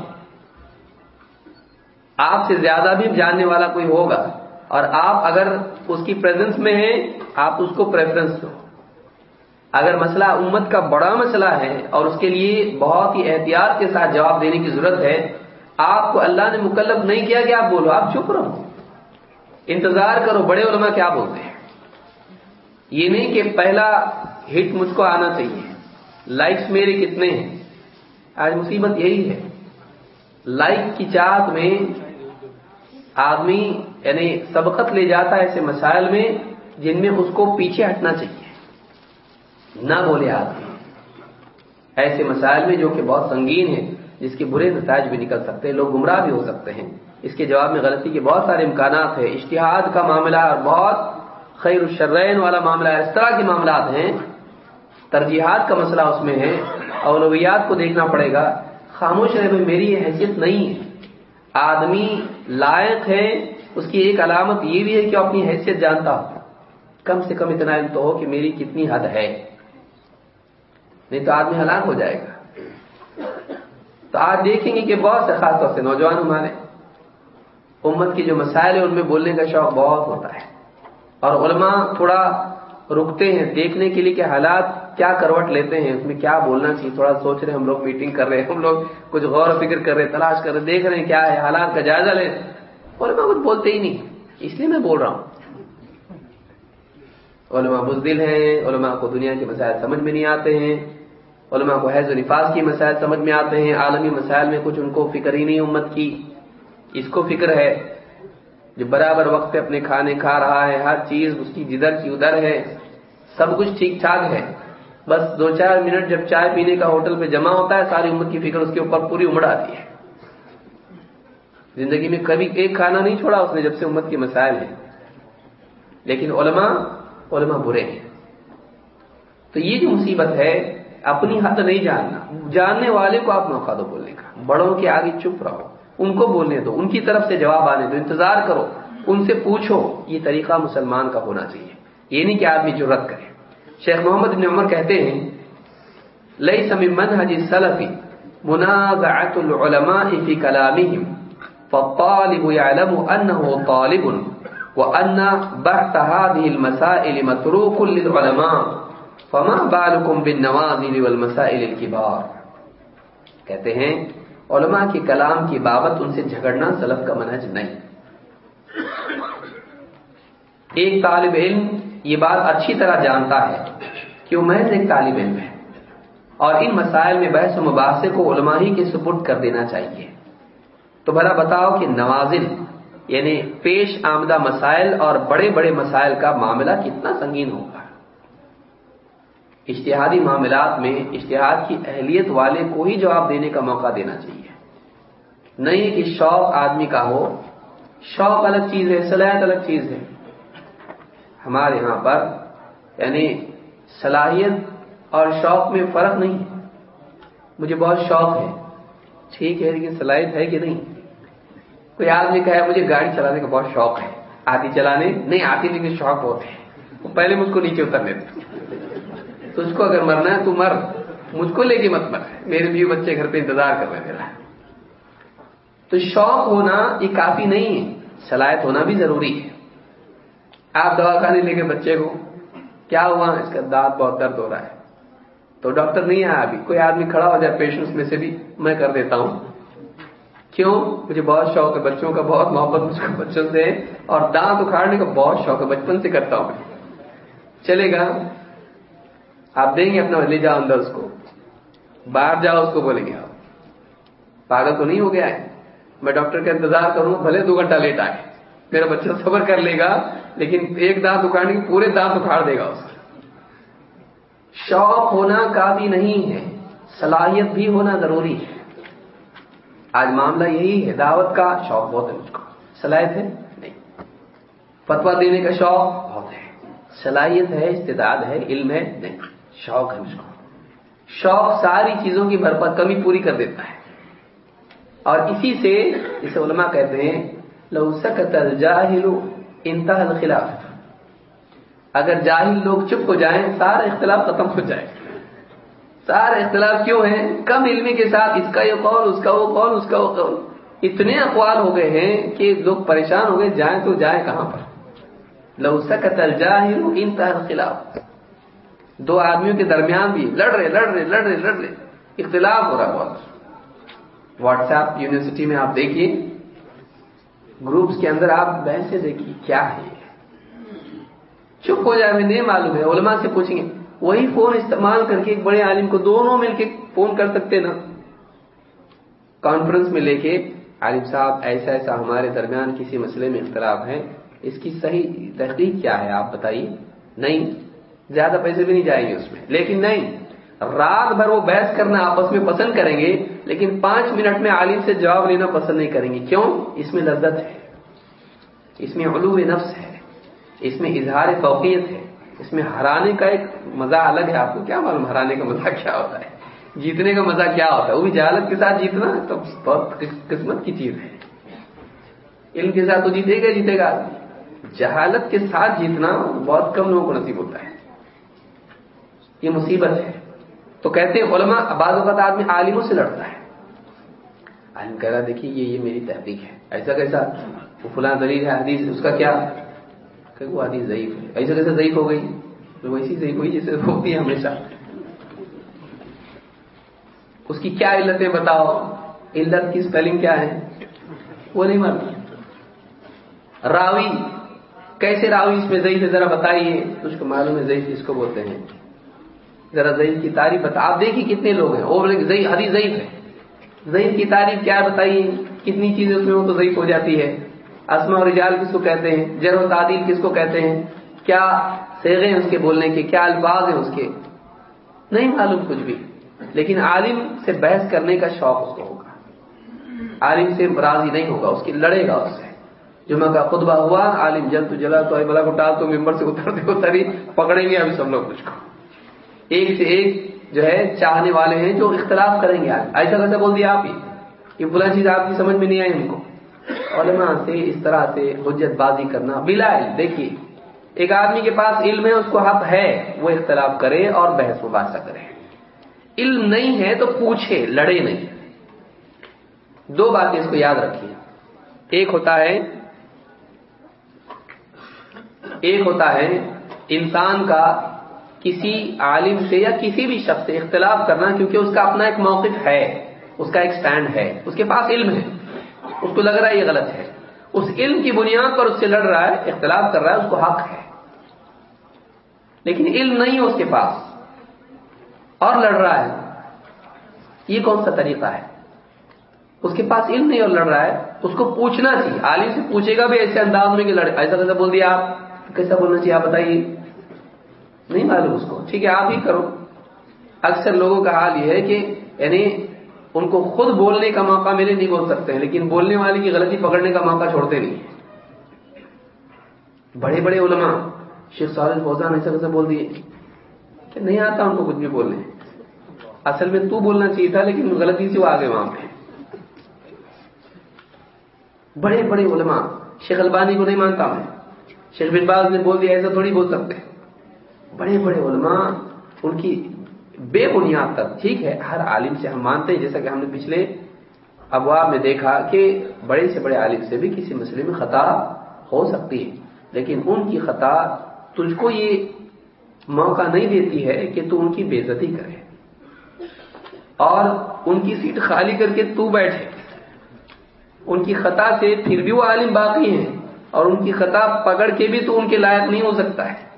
آپ سے زیادہ بھی جاننے والا کوئی ہوگا۔ اور آپ اگر اس کی پریزنس میں ہیں، آپ اس کو پریفرنس دو۔ اگر مسئلہ امت کا بڑا مسئلہ ہے اور اس کے لیے بہت ہی احتیاط کے ساتھ جواب دینے کی ضرورت ہے، آپ کو اللہ نے مکلف نہیں کیا کہ آپ بولو، آپ چپ رہو۔ انتظار کرو بڑے علماء کیا بولتے ہیں۔ یہ نہیں کہ پہلا ہٹ مجھ کو آنا چاہیے۔ لائکس میرے کتنے ہیں؟ آج مصیبت یہی ہے۔ لائک کی چاہت میں آدمی یعنی سبقت لے جاتا ہے ایسے مسائل میں جن میں اس کو پیچھے ہٹنا چاہیے۔ نہ بولے آدمی ایسے مسائل میں جو کہ بہت سنگین ہیں، جس کے برے نتائج بھی نکل سکتے ہیں، لوگ گمراہ بھی ہو سکتے ہیں۔ اس کے جواب میں غلطی کے بہت سارے امکانات ہیں۔ اشتہاد کا معاملہ اور بہت خیر الشرین والا معاملہ اس طرح کے معاملات ہیں۔ ترجیحات کا مسئلہ اس میں ہے۔ اولویات کو دیکھنا پڑے گا۔ خاموش رہے بھائی میری یہ حیثیت نہیں ہے۔ آدمی لائق ہے، اس کی ایک علامت یہ بھی ہے کہ اپنی حیثیت جانتا ہو۔ کم سے کم اتنا علم تو ہو کہ میری کتنی حد ہے۔ نہیں تو آدمی ہلاک ہو جائے گا۔ تو آج دیکھیں گے کہ بہت سے خاص طور سے نوجوان ہمارے امت کے جو مسائل ہیں ان میں بولنے کا شوق بہت ہوتا ہے۔ اور علماء تھوڑا رکتے ہیں دیکھنے کے لیے کہ حالات کیا کروٹ لیتے ہیں، اس میں کیا بولنا چاہیے؟ تھوڑا سوچ رہے ہم لوگ میٹنگ کر رہے ہیں، ہم لوگ کچھ غور و فکر کر رہے ہیں، تلاش کر رہے دیکھ رہے ہیں کیا ہے، حالات کا جائزہ لے علماء کچھ بولتے ہی نہیں، اس لیے میں بول رہا ہوں۔ علماء بزدل ہیں، علماء کو دنیا کے مسائل سمجھ میں نہیں آتے ہیں۔ علماء کو حیض و نفاس کی مسائل سمجھ میں آتے ہیں، عالمی مسائل میں کچھ ان کو فکر ہی نہیں امت کی۔ اس کو فکر ہے جو برابر وقت پہ اپنے کھانے کھا رہا ہے، ہر چیز اس کی جدھر کی ادھر ہے، سب کچھ ٹھیک ٹھاک ہے۔ بس دو چار منٹ جب چائے پینے کا ہوٹل پہ جمع ہوتا ہے، ساری امت کی فکر اس کے اوپر پوری امڑ آتی ہے۔ زندگی میں کبھی ایک کھانا نہیں چھوڑا اس نے جب سے امت کے مسائل ہیں۔ لیکن علماء علماء برے ہیں۔ تو یہ جو مصیبت ہے اپنی حد نہیں جاننا۔ جاننے والے کو آپ موقع دو بولنے کا۔ بڑوں کے آگے چپ رہو۔ ان کو بولنے دو۔ ان کی طرف سے جواب آنے دو۔ انتظار کرو۔ ان سے پوچھو۔ یہ طریقہ مسلمان کا ہونا چاہیے۔ یہ نہیں کہ آدمی جرت کرے۔ شیخ محمد بن عمر کہتے ہیں لئی سمی منہج سلفی منازعت العلماء فی کلامہم فالطالب يعلم انه طالب وان بحث هذه المسائل متروك للعلماء۔ فما بالكم بالنوازل والمسائل الكبار کہتے ہیں، علماء کے کلام کی بابت ان سے جھگڑنا سلف کا منہج نہیں۔ ایک طالب علم یہ بات اچھی طرح جانتا ہے کہ وہ محض ایک طالب علم ہے اور ان مسائل میں بحث و مباحثے کو علماء ہی کے سپورٹ کر دینا چاہیے۔ تو بھلا بتاؤ کہ نوازل یعنی پیش آمدہ مسائل اور بڑے بڑے مسائل کا معاملہ کتنا سنگین ہوگا۔ اشتہادی معاملات میں اشتہاد کی اہلیت والے کو ہی جواب دینے کا موقع دینا چاہیے۔ نہیں کہ شوق آدمی کا ہو، شوق الگ چیز ہے، صلاحیت الگ چیز ہے۔ ہمارے یہاں پر یعنی صلاحیت اور شوق میں فرق نہیں ہے۔ مجھے بہت شوق ہے۔ ٹھیک ہے، لیکن صلاحیت ہے کہ نہیں؟ کوئی آدمی کہا مجھے گاڑی چلانے کا بہت شوق ہے۔ آتی چلانے، نہیں، آتی لیکن شوق بہت ہے۔ وہ پہلے مجھ کو نیچے اترنے دے تو اس کو اگر مرنا ہے تو مر۔ مجھ کو لے کے مت مر۔ میرے بھی بچے گھر پہ انتظار کر رہے میرا۔ تو شوق ہونا یہ کافی نہیں ہے۔ صلاحیت ہونا بھی ضروری ہے۔ آپ دوا کھانے لے کے بچے کو کیا ہوا؟ اس کا دانت بہت درد ہو رہا ہے۔ تو ڈاکٹر نہیں آیا ابھی۔ کوئی آدمی کھڑا ہو جائے پیشنٹس میں سے بھی۔ میں کر دیتا ہوں۔ کیوں؟ مجھے بہت شوق ہے۔ بچوں کا بہت محبت مجھ کو بچوں سے اور دانت اکھاڑنے کا بہت شوق ہے۔ بچپن سے کرتا ہوں۔ چلے گا۔ آپ دیں گے اپنا لے جاؤ اندر اس کو۔ باہر جاؤ، اس کو بولیں گے آپ پاگل تو نہیں ہو گیا ہے۔ میں ڈاکٹر کا انتظار کروں، بھلے دو گھنٹہ لیٹ آئے۔ میرا بچہ صبر کر لے گا، لیکن ایک دانت اکھاڑنے کے پورے دانت اکھاڑ دے گا اس شوق ہونا کافی نہیں ہے، صلاحیت بھی ہونا ضروری ہے۔ آج معاملہ یہی ہے، دعوت کا شوق بہت ہے مجھ کو۔ صلاحیت ہے؟ نہیں۔ فتوا دینے کا شوق بہت ہے۔ صلاحیت ہے استداد ہے، علم ہے، نہیں۔ شوق ہے مجھ کو۔ شوق ساری چیزوں کی بھرپت کمی پوری کر دیتا ہے۔ اور اسی سے اسے علماء کہتے ہیں، لو سکت الجاہل انتہا الخلاف۔ اگر جاہل لوگ چپ ہو جائیں، سارا اختلاف ختم ہو جائے۔ سارا اختلاف کیوں ہے کم علمی کے ساتھ اس کا یہ قول، اس کا وہ قول، اس کا وہ قول۔ اتنے اقوال ہو گئے ہیں کہ لوگ پریشان ہو گئے، جائیں تو جائیں کہاں پر؟ لو سکت الجاہل انتہا خلاف دو آدمیوں کے درمیان بھی لڑ رہے لڑ رہے لڑ رہے لڑ رہے۔ اختلاف ہو رہا بہت۔ واٹس ایپ یونیورسٹی میں آپ دیکھیے گروپس کے اندر آپ ویسے دیکھیے کیا ہے۔ چپ ہو جائے، ہمیں نہیں معلوم ہے، علماء سے پوچھیں گے۔ وہی فون استعمال کر کے ایک بڑے عالم کو دونوں مل کے فون کر سکتے نا۔ کانفرنس میں لے کے عالم صاحب، ایسا ایسا ہمارے درمیان کسی مسئلے میں اختلاف ہے۔ اس کی صحیح تحقیق کیا ہے، آپ بتائیے۔ نہیں؟ زیادہ پیسے بھی نہیں جائیں گے اس میں۔ لیکن نہیں، رات بھر وہ بحث کرنا آپس میں پسند کریں گے، لیکن پانچ منٹ میں عالم سے جواب لینا پسند نہیں کریں گے۔ کیوں؟ اس میں لذت ہے۔ اس میں علو نفس ہے۔ اس میں اظہار فوقیت ہے۔ اس میں ہرانے کا ایک مزہ الگ ہے۔ آپ کو کیا معلوم ہرانے کا مزہ کیا ہوتا ہے؟ جیتنے کا مزہ کیا ہوتا ہے؟ وہ بھی جہالت کے ساتھ جیتنا تو بہت قسمت کی چیز ہے۔ علم کے ساتھ تو جیتے گا جیتے گا۔ جہالت کے ساتھ جیتنا بہت کم لوگوں کو نصیب ہوتا ہے۔ یہ مصیبت ہے۔ تو کہتے ہیں علماء، بعض اوقات آدمی عالموں سے لڑتا ہے۔ عالم کہہ رہا دیکھیے یہ یہ میری تحقیق ہے۔ ایسا کیسا؟ وہ فلاں دلیل ہے حدیث، اس کا کیا؟ کہ وہ حدیث ضعیف ہے۔ ایسا کیسے ضعیف ہو گئی؟ ویسی ضعیف ہوئی جیسے ہوتی ہے ہمیشہ۔ اس کی کیا علتیں بتاؤ؟ علت کی اسپیلنگ کیا ہے؟ وہ نہیں مانتا راوی، کیسے راوی اس میں ضعیف ہے؟ ذرا بتائیے۔ اس کو معلوم ہے ضعیف اس کو بولتے ہیں؟ ذرا ضعیف کی تعریف بتا۔ آپ دیکھیے کتنے لوگ ہیں۔ وہ بولے حدیث ضعیف ہے۔ ضعیف کی تعریف کیا بتائیے؟ کتنی چیزیں اس میں وہ تو ضعیف ہو جاتی ہے۔ اسما اور رجال کس کو کہتے ہیں؟ جر و تعدیل کس کو کہتے ہیں؟ کیا سیغے ہیں اس کے بولنے کے؟ کیا الفاظ ہیں اس کے؟ نہیں معلوم کچھ بھی۔ لیکن عالم سے بحث کرنے کا شوق اس کو ہوگا۔ عالم سے راضی نہیں ہوگا، اس کی لڑے گا اس سے۔ جمعہ کا خطبہ ہوا، عالم جل تو جلا، تو بلا کو ٹال تو ممبر سے اتر دے اتری پکڑیں گے ابھی سب لوگ کچھ کو۔ ایک سے ایک جو ہے چاہنے والے ہیں جو اختلاف کریں گے ایسا کیسا بول دیا آپ ہی۔ یہ بلا چیز آپ کی سمجھ میں نہیں آئی ان کو۔ علماء سے اس طرح سے حجت بازی کرنا۔ بلا دیکھیے، ایک آدمی کے پاس علم ہے، اس کو حق ہے، وہ اختلاف کرے اور بحث مباحثہ کرے۔ علم نہیں ہے تو پوچھے، لڑے نہیں۔ دو باتیں اس کو یاد رکھیے۔ ایک ہوتا ہے، ایک ہوتا ہے انسان کا کسی عالم سے یا کسی بھی شخص سے اختلاف کرنا کیونکہ اس کا اپنا ایک موقف ہے، اس کا ایک سٹینڈ ہے، اس کے پاس علم ہے، اس کو لگ رہا ہے یہ غلط ہے۔ اس علم کی بنیاد پر اس سے لڑ رہا ہے، اختلاف کر رہا ہے، اس کو حق ہے۔ لیکن علم نہیں ہے اس کے پاس، اور لڑ رہا ہے۔ یہ کون سا طریقہ ہے؟ اس کے پاس علم نہیں اور لڑ رہا ہے، اس کو پوچھنا چاہیے۔ عالم سے پوچھے گا بھی ایسے انداز میں کہ لڑے ایسا کیسا بول دیا آپ کیسا بولنا چاہیے آپ بتائیے۔ نہیں معلوم اس کو۔ ٹھیک ہے، آپ ہی کرو۔ اکثر لوگوں کا حال یہ ہے کہ یعنی ان کو خود بولنے کا موقع ملے نہیں بول سکتے ہیں لیکن بولنے والے کی غلطی پکڑنے کا موقع چھوڑتے نہیں۔ بڑے بڑے علماء، شیخ صالح فوزان ایسا کیسا بول دیے کہ نہیں آتا ان کو کچھ بھی بولنے۔ اصل میں تو بولنا چاہیے تھا، لیکن غلطی سے وہ آگے وہاں پہ۔ بڑے بڑے علماء، شیخ البانی کو نہیں مانتا میں۔ شیخ بن باز نے بول دیا، ایسا تھوڑی بول سکتے۔ بڑے بڑے علماء ان کی بے بنیاد تک، ٹھیک ہے، ہر عالم سے ہم مانتے ہیں، جیسا کہ ہم نے پچھلے ابواب میں دیکھا کہ بڑے سے بڑے عالم سے بھی کسی مسئلے میں خطا ہو سکتی ہے، لیکن ان کی خطا تجھ کو یہ موقع نہیں دیتی ہے کہ تو ان کی بےزتی کرے۔ اور ان کی سیٹ خالی کر کے تو بیٹھے۔ ان کی خطا سے پھر بھی وہ عالم باقی ہیں اور ان کی خطا پکڑ کے بھی تو ان کے لائق نہیں ہو سکتا ہے۔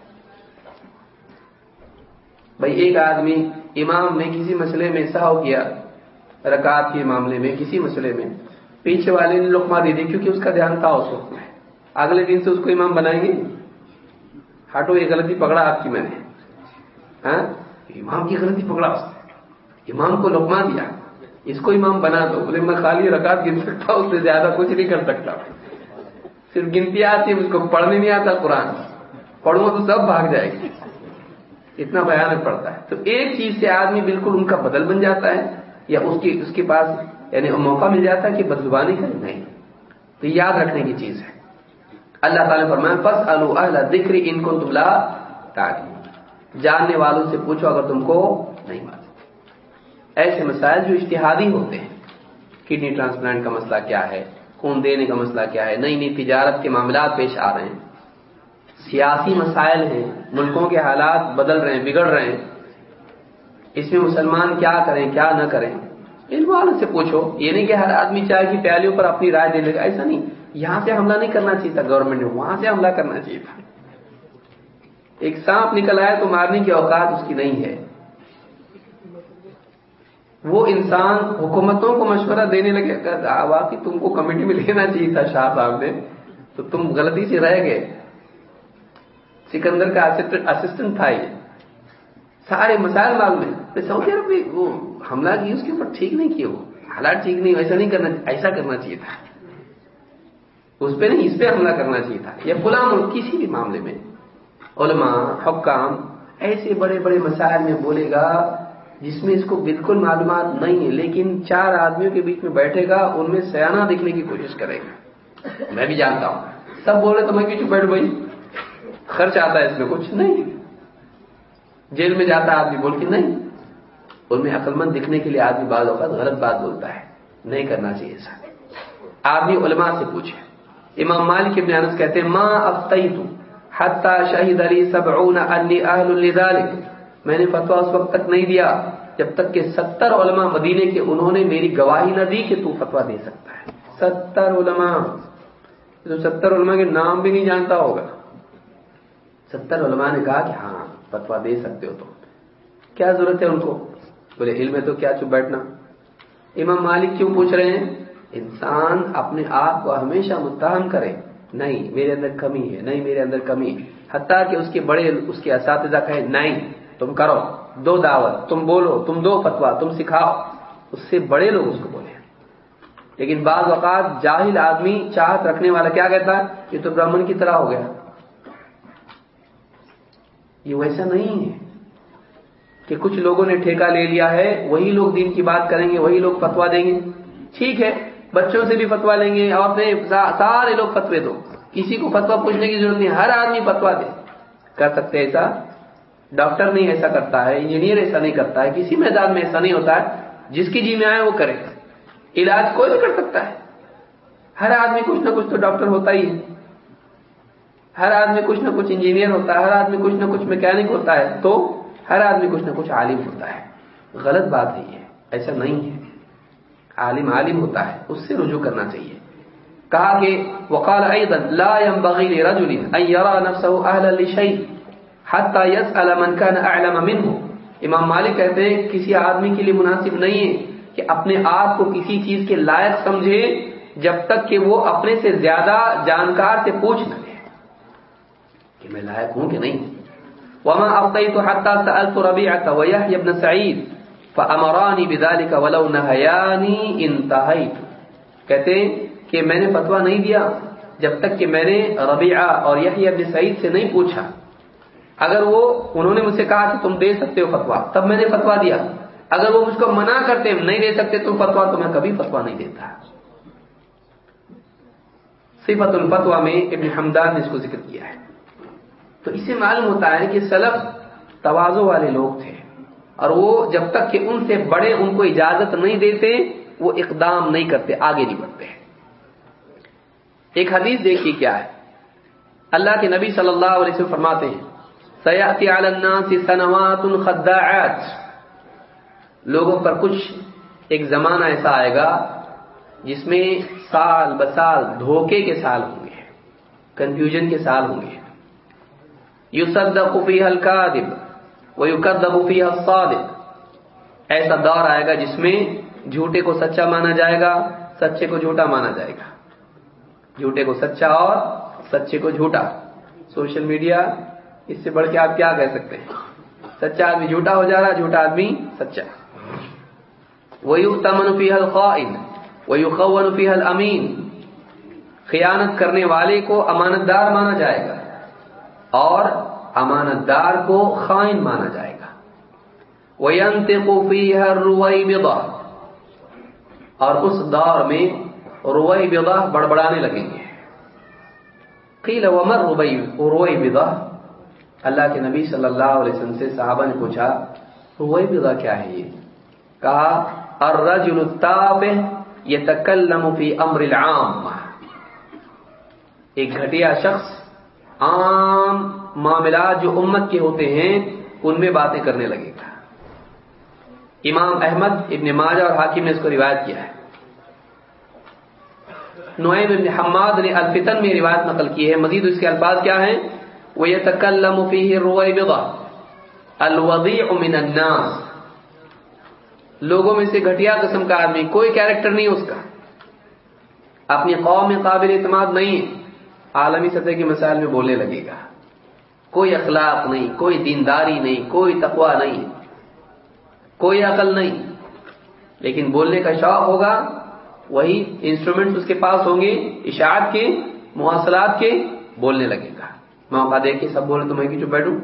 بھائی ایک آدمی امام نے کسی مسئلے میں سہو کیا، رکعت کے معاملے میں کسی مسئلے میں، پیچھے والے نے لقمہ دے دی کیونکہ اس کا دھیان تھا اس وقت میں۔ اگلے دن سے اس کو امام بنائیں گے؟ ہٹو، یہ غلطی پکڑا آپ کی میں نے۔ ہاں؟ امام کی غلطی پکڑا اس نے۔ امام کو لقمہ دیا۔ اس کو امام بنا دو۔ بولے، میں خالی رکعت گن سکتا اس سے زیادہ کچھ نہیں کر سکتا۔ صرف گنتی آتی ہے اس کو پڑھنے نہیں آتا قرآن۔ پڑھوں تو سب بھاگ جائے گی۔ اتنا بیان پڑتا ہے۔ تو ایک چیز سے آدمی بالکل ان کا بدل بن جاتا ہے، یا اس کی اس کے پاس یعنی موقع مل جاتا ہے کہ بدزبانی کرے نہیں۔ تو یاد رکھنے کی چیز ہے۔ اللہ تعالیٰ فرمائے بس اللہ ذکر ان کو تبلا جاننے والوں سے پوچھو اگر تم کو نہیں معلوم۔ ایسے مسائل جو اشتہادی ہوتے ہیں۔ کڈنی ٹرانسپلانٹ کا مسئلہ کیا ہے؟ خون دینے کا مسئلہ کیا ہے؟ نئی نئی تجارت کے معاملات پیش آ رہے ہیں۔ سیاسی مسائل ہیں، ملکوں کے حالات بدل رہے ہیں، بگڑ رہے ہیں۔ اس میں مسلمان کیا کریں، کیا نہ کریں؟ علم والوں سے پوچھو۔ یہ نہیں کہ ہر آدمی چاہے کہ پیالیوں پر اپنی رائے دے لے گا ایسا نہیں۔ یہاں سے حملہ نہیں کرنا چاہیے تھا گورنمنٹ نے، وہاں سے حملہ کرنا چاہیے تھا۔ ایک سانپ نکل آیا تو مارنے کی اوقات اس کی نہیں ہے۔ وہ انسان حکومتوں کو مشورہ دینے لگے واقعی تم کو کمیٹی میں لینا چاہیے تھا شاہ صاحب نے، تو تم غلطی سے رہ گئے۔ سکندر کا اسسٹنٹ تھا یہ۔ سارے مسائل معلوم ہے سعودی عرب بھی وہ حملہ کی اس کے اوپر ٹھیک نہیں کیا وہ۔ حالات ٹھیک نہیں، ایسا نہیں کرنا ایسا کرنا چاہیے تھا۔ اس پہ نہیں، اس پہ حملہ کرنا چاہیے تھا۔ یا فلاں کسی بھی معاملے میں۔ علماء، حکام، ایسے بڑے بڑے مسائل میں بولے گا جس میں اس کو بالکل معلومات نہیں ہے، لیکن چار آدمیوں کے بیچ میں بیٹھے گا، ان میں سیاح دکھنے کی کوشش کرے گا۔ میں بھی جانتا ہوں۔ سب بول رہے تو میں کیوں بیٹھ بھائی خرچ آتا ہے اس میں کچھ نہیں۔ جیل میں جاتا ہے آدمی بول کے نہیں۔ ان میں عقل مند دکھنے کے لیے آدمی بعض اوقات غلط بات بولتا ہے۔ نہیں کرنا چاہیے ایسا آدمی علماء سے پوچھے۔ امام مالک ابن انس کہتے ہیں ماں افتیت حتی شہید علی سبعون انی اہل لذالک میں نے فتوہ اس وقت تک نہیں دیا، جب تک کہ ستر علماء مدینے کے انہوں نے میری گواہی نہ دی کہ تو فتوہ دے سکتا ہے۔ ستر علماء۔ تو ستر علماء کے نام بھی نہیں جانتا ہوگا۔ ستر علماء نے کہا کہ ہاں فتوا دے سکتے ہو تو کیا ضرورت ہے ان کو؟ بولے، علم ہے تو کیا چپ بیٹھنا؟ امام مالک کیوں پوچھ رہے ہیں؟ انسان اپنے آپ کو ہمیشہ متہم کرے۔ نہیں، میرے اندر کمی ہے، نہیں، میرے اندر کمی۔ ہے حتیٰ کہ اس کے بڑے، اس کے اساتذہ کہے نہیں، تم کرو۔ دو دعوت، تم بولو، تم دو فتوا تم سکھاؤ۔ اس سے بڑے لوگ اس کو بولے لیکن بعض اوقات جاہل آدمی چاہت رکھنے والا کیا کہتا ہے؟ یہ تو برہمن کی طرح ہو گیا۔ یہ ویسا نہیں ہے کہ کچھ لوگوں نے ٹھیکہ لے لیا ہے، وہی لوگ دین کی بات کریں گے، وہی لوگ فتوا دیں گے۔ ٹھیک ہے، بچوں سے بھی فتوا لیں گے، اور سارے لوگ فتوے دو۔ کسی کو فتوا پوچھنے کی ضرورت نہیں، ہر آدمی فتوا دے۔ کر سکتے ایسا؟ ڈاکٹر نہیں ایسا کرتا ہے، انجینئر ایسا نہیں کرتا ہے، کسی میدان میں ایسا نہیں ہوتا ہے، جس کی جی میں آئے وہ کرے۔ علاج کوئی بھی کر سکتا ہے۔ ہر آدمی کچھ نہ کچھ تو ڈاکٹر ہوتا ہی ہے۔ ہر آدمی کچھ نہ کچھ انجینئر ہوتا ہے، ہر آدمی کچھ نہ کچھ میکینک ہوتا ہے، تو ہر آدمی کچھ نہ کچھ عالم ہوتا ہے۔ غلط بات ہے یہ ایسا نہیں ہے۔ عالم عالم ہوتا ہے، اس سے رجوع کرنا چاہیے۔ کہا کہ وقال ايضا لا ينبغي لرجل ان يرى نفسه اهلا لشيء حتى يسال من كان اعلم منه۔ امام مالک کہتے ہیں، کسی آدمی کے لیے مناسب نہیں ہے کہ اپنے آپ کو کسی چیز کے لائق سمجھے، جب تک کہ وہ اپنے سے زیادہ جانکار سے پوچھ نہ کہ میں لائق ہوں کہ نہیں۔ وما ابقيت حتى سالت ربيعه ويحيى بن سعيد فامراني بذلك ولو نهياني انتهيت۔ کہتے ہیں کہ میں نے فتوا نہیں دیا جب تک کہ میں نے ربیعہ اور یحیی بن سعید سے نہیں پوچھا۔ اگر وہ، انہوں نے مجھ سے کہا کہ تم دے سکتے ہو فتوا تب میں نے فتوا دیا۔ اگر وہ مجھ کو منع کرتے نہیں دے سکتے تم فتوا تو میں کبھی فتوا نہیں دیتا۔ صفت الفتوا میں ابن حمدان نے اس کو ذکر کیا ہے۔ تو اسے معلوم ہوتا ہے کہ سلف توازو والے لوگ تھے۔ اور وہ جب تک کہ ان سے بڑے ان کو اجازت نہیں دیتے، وہ اقدام نہیں کرتے، آگے نہیں بڑھتے۔ ایک حدیث دیکھیے کیا ہے۔ اللہ کے نبی صلی اللہ علیہ وسلم فرماتے ہیں سیاتی الناس سنوات الخداعات لوگوں پر کچھ ایک زمانہ ایسا آئے گا جس میں سال بسال دھوکے کے سال ہوں گے کنفیوژن کے سال ہوں گے۔ یصدق فیها الكاذب ويكذب فیها الصادق ایسا دور آئے گا جس میں جھوٹے کو سچا مانا جائے گا، سچے کو جھوٹا مانا جائے گا۔ جھوٹے کو سچا اور سچے کو جھوٹا۔ سوشل میڈیا، اس سے بڑھ کے آپ کیا کہہ سکتے ہیں؟ سچا آدمی جھوٹا ہو جا رہا، جھوٹا آدمی سچا۔ وَيُؤْتَمَنُ فِيهَا الْخَائِنِ وَيُخَوَّنُ فِيهَا الْأَمِينِ۔ خیانت کرنے والے کو امانت دار مانا جائے گا۔ اور امانت دار کو خائن مانا جائے گا۔ وَيَنْتِقُ فِيهَا الرُّوَيْبِضَةِ۔ اور اس دور میں روئی بدا بڑبڑانے لگیں گے۔ قیل ومر روئی روئی بدا اللہ کے نبی صلی اللہ علیہ وسلم سے صحابہ نے پوچھا روئی بدا کیا ہے یہ؟ کہا، الرجل التابع یہ تکلم فی امر العام ایک گھٹیا شخص عام معاملات جو امت کے ہوتے ہیں، ان میں باتیں کرنے لگے۔ گا امام احمد ابن ماجہ اور حاکم نے اس کو روایت کیا ہے۔ نعیم ابن حماد نے الفتن میں روایت نقل کی ہے۔ مزید اس کے الفاظ کیا ہیں؟ وہ یہ تکلم فیہ الوضیع من الناس۔ لوگوں میں سے گھٹیا قسم کا آدمی، کوئی کیریکٹر نہیں اس کا۔ اپنی قوم میں قابل اعتماد نہیں ہے۔ عالمی سطح کے مسائل میں بولنے لگے گا۔ کوئی اخلاق نہیں، کوئی دینداری نہیں، کوئی تقوا نہیں، کوئی عقل نہیں۔ لیکن بولنے کا شوق ہوگا، وہی انسٹرومنٹ اس کے پاس ہوں گے، اشاعت کے مواصلات کے بولنے لگے گا۔ موقع دے کے سب بولے تو میں جو بیٹھوں،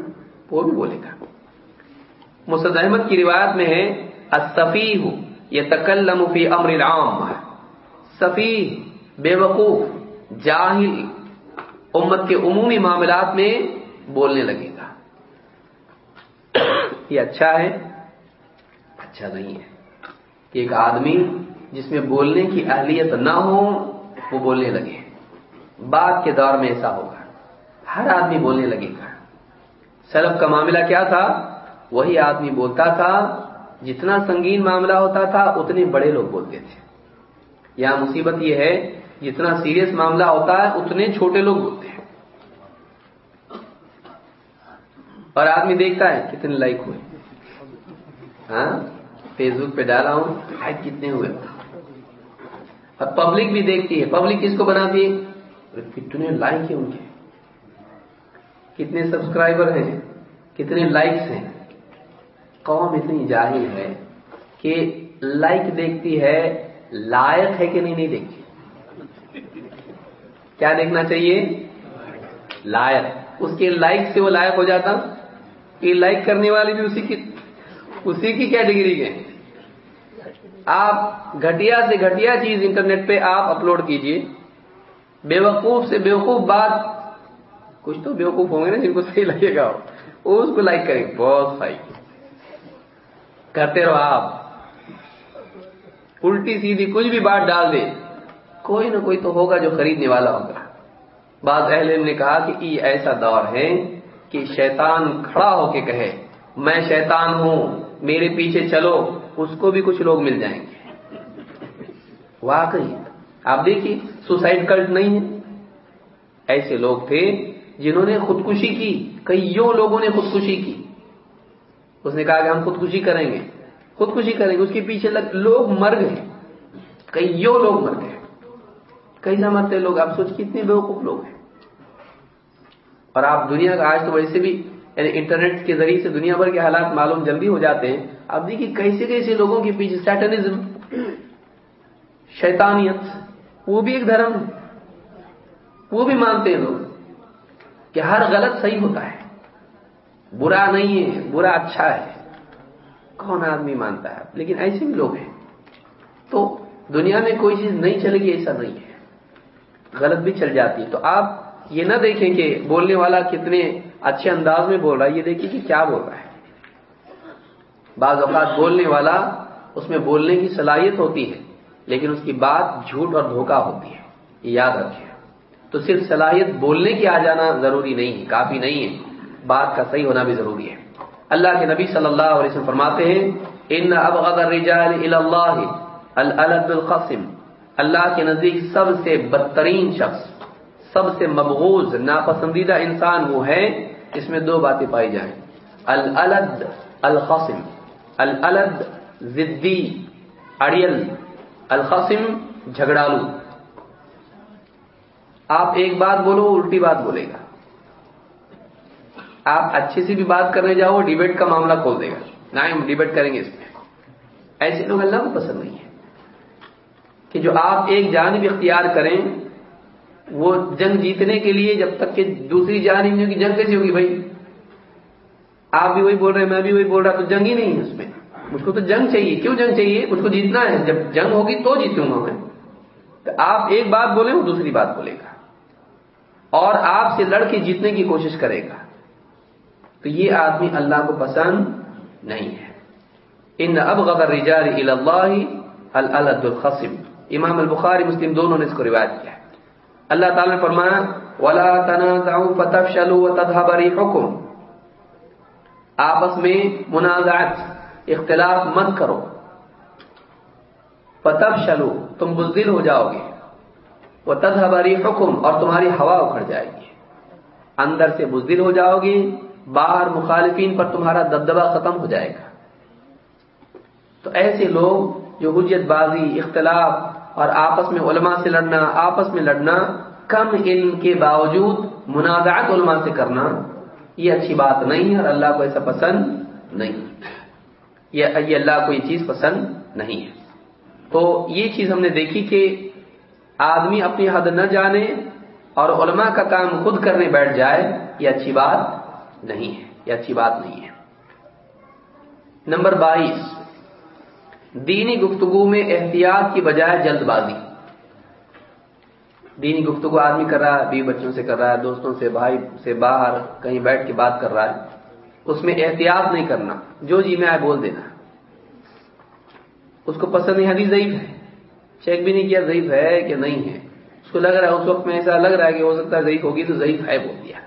وہ بھی بولے گا۔ مسد احمد کی روایت میں ہے یہ تکلم فی امر العام۔ صفی بے وقوف، جاہل امت کے عمومی معاملات میں بولنے لگے گا۔ یہ اچھا ہے؟ اچھا نہیں ہے۔ ایک آدمی جس میں بولنے کی اہلیت نہ ہو، وہ بولنے لگے۔ بعد کے دور میں ایسا ہوگا۔ ہر آدمی بولنے لگے گا۔ سلف کا معاملہ کیا تھا؟ وہی آدمی بولتا تھا، جتنا سنگین معاملہ ہوتا تھا، اتنے بڑے لوگ بولتے تھے۔ یہاں مصیبت یہ ہے جتنا سیریس معاملہ ہوتا ہے، اتنے چھوٹے لوگ بولتے ہیں۔ اور آدمی دیکھتا ہے، کتنے لائک ہوئے۔ ہاں؟ فیس بک پہ ڈالا ہوں لائک کتنے ہوئے۔ اور پبلک بھی دیکھتی ہے۔ پبلک کس کو بناتی ہے؟ کتنے لائک ہیں ان کے۔ کتنے سبسکرائبر ہیں، کتنے لائکس ہیں۔ قوم اتنی جاہل ہے کہ لائک دیکھتی ہے، لائق ہے کہ نہیں نہیں دیکھتی۔ کیا دیکھنا چاہیے؟ لائق۔ اس کے لائک سے وہ لائق ہو جاتا۔ کہ لائک کرنے والی بھی اسی کی اسی کی کیٹیگری کے۔ آپ گھٹیا سے گھٹیا چیز انٹرنیٹ پہ آپ اپلوڈ کیجیے۔ بے وقوف سے بے وقوف بات۔ کچھ تو بے وقوف ہوں گے نا جن کو صحیح لگے گا۔ وہ اس کو لائک کریں۔ گے بہت صحیح۔ کرتے رہو آپ۔ الٹی سیدھی کچھ بھی بات ڈال دے کوئی نہ کوئی تو ہوگا جو خریدنے والا ہوگا۔ بعض اہل نے کہا کہ یہ ایسا دور ہے کہ شیطان کھڑا ہو کے کہے، میں شیطان ہوں، میرے پیچھے چلو، اس کو بھی کچھ لوگ مل جائیں گے۔ واقعی، آپ دیکھیے، سوسائڈ کلٹ نہیں ہے۔ ایسے لوگ تھے جنہوں نے خودکشی کی، کئیوں لوگوں نے خودکشی کی۔ اس نے کہا کہ ہم خودکشی کریں گے۔ خودکشی کریں گے، اس کے پیچھے لگ لوگ مر گئے۔ کئیوں لوگ مر گئے؟ کئی نہ مرتے لوگ، آپ سوچ کتنے بیوقوف لوگ ہیں۔ اور آپ دنیا کا آج تو ویسے بھی یعنی انٹرنیٹ کے ذریعے سے دنیا بھر کے حالات معلوم جلدی ہو جاتے ہیں اب دیکھیے کیسے کیسے لوگوں کے پیچھے سیٹنزم شیطانیت، وہ بھی ایک دھرم ہے وہ بھی مانتے ہیں لوگ کہ ہر غلط صحیح ہوتا ہے۔ برا نہیں ہے، برا اچھا ہے۔ کون آدمی مانتا ہے؟ لیکن ایسے بھی لوگ ہیں۔ تو دنیا میں کوئی چیز نہیں چلے گی، ایسا نہیں ہے۔ غلط بھی چل جاتی ہے۔ تو آپ یہ نہ دیکھیں کہ بولنے والا کتنے اچھے انداز میں بول رہا ہے، یہ دیکھیے کہ کیا بول رہا ہے۔ بعض اوقات بولنے والا اس میں بولنے کی صلاحیت ہوتی ہے، لیکن اس کی بات جھوٹ اور دھوکہ ہوتی ہے، یہ یاد رکھیں۔ تو صرف صلاحیت بولنے کی آ جانا ضروری نہیں ہے، کافی نہیں ہے۔ بات کا صحیح ہونا بھی ضروری ہے۔ اللہ کے نبی صلی اللہ علیہ وسلم فرماتے ہیں، ان ابغض الرجال الى الله الالد القسم اللہ کے نزدیک سب سے بدترین شخص، سب سے مبغوض، ناپسندیدہ انسان وہ ہے، اس میں دو باتیں پائی جائیں۔ الالد القسم الالد زدی اڑیل القسم جھگڑالو۔ آپ ایک بات بولو، الٹی بات بولے گا۔ آپ اچھی سی بھی بات کرنے جاؤ، ڈیبیٹ کا معاملہ کھول دے گا۔ نہ ہم ڈیبیٹ کریں گے اس میں۔ ایسے لوگ اللہ کو پسند نہیں ہے کہ جو آپ ایک جانب اختیار کریں، وہ جنگ جیتنے کے لیے جب تک کہ دوسری جانب نہیں ہوگی، جنگ کیسی ہوگی بھائی؟ آپ بھی وہی بول رہے ہیں، میں بھی وہی بول رہا، تو جنگ ہی نہیں ہے اس میں۔ مجھ کو تو جنگ چاہیے۔ کیوں جنگ چاہیے؟ مجھ کو جیتنا ہے۔ جب جنگ ہوگی تو جیتوں گا میں۔ تو آپ ایک بات بولیں، وہ دوسری بات بولے گا۔ اور آپ سے لڑ کے جیتنے کی کوشش کرے گا۔ تو یہ آدمی اللہ کو پسند نہیں ہے۔ ان اب غبر رجال اللہ امام البخاری مسلم دونوں نے اس کو روایت کیا اللہ تعالی نے فرمایا، ولا تنازعوا فتفشلوا وتذهب ريحكم۔ آپس میں منازعت، اختلاف مت کرو۔ فتب شلو تم بزدل ہو جاؤ گے۔ وہ تدہبری حکم اور تمہاری ہوا اکھڑ جائے گی۔ اندر سے بزدل ہو جاؤ گے، باہر مخالفین پر تمہارا دبدبا ختم ہو جائے گا۔ تو ایسے لوگ جو حجت بازی، اختلاف اور آپس میں علماء سے لڑنا، آپس میں لڑنا، کم علم کے باوجود منازعات علماء سے کرنا، یہ اچھی بات نہیں ہے اور اللہ کو ایسا پسند نہیں یہ اللہ کو یہ چیز پسند نہیں ہے۔ تو یہ چیز ہم نے دیکھی کہ آدمی اپنی حد نہ جانے اور علماء کا کام خود کرنے بیٹھ جائے، یہ اچھی بات نہیں ہے، یہ اچھی بات نہیں ہے۔ نمبر بائیس۔ دینی گفتگو میں احتیاط کی بجائے جلد بازی۔ دینی گفتگو آدمی کر رہا ہے، بیوی بچوں سے کر رہا ہے، دوستوں سے، بھائی سے باہر کہیں بیٹھ کے بات کر رہا ہے۔ اس میں احتیاط نہیں کرنا، جو جی میں آئے بول دینا۔ اس کو پسند نہیں، حدیث ضعیف ہے۔ چیک بھی نہیں کیا ضعیف ہے کہ نہیں ہے۔ اس کو لگ رہا ہے، اس وقت میں ایسا لگ رہا ہے کہ ہو سکتا ہے ضعیف ہوگی تو ضعیف ہے، بول دیا۔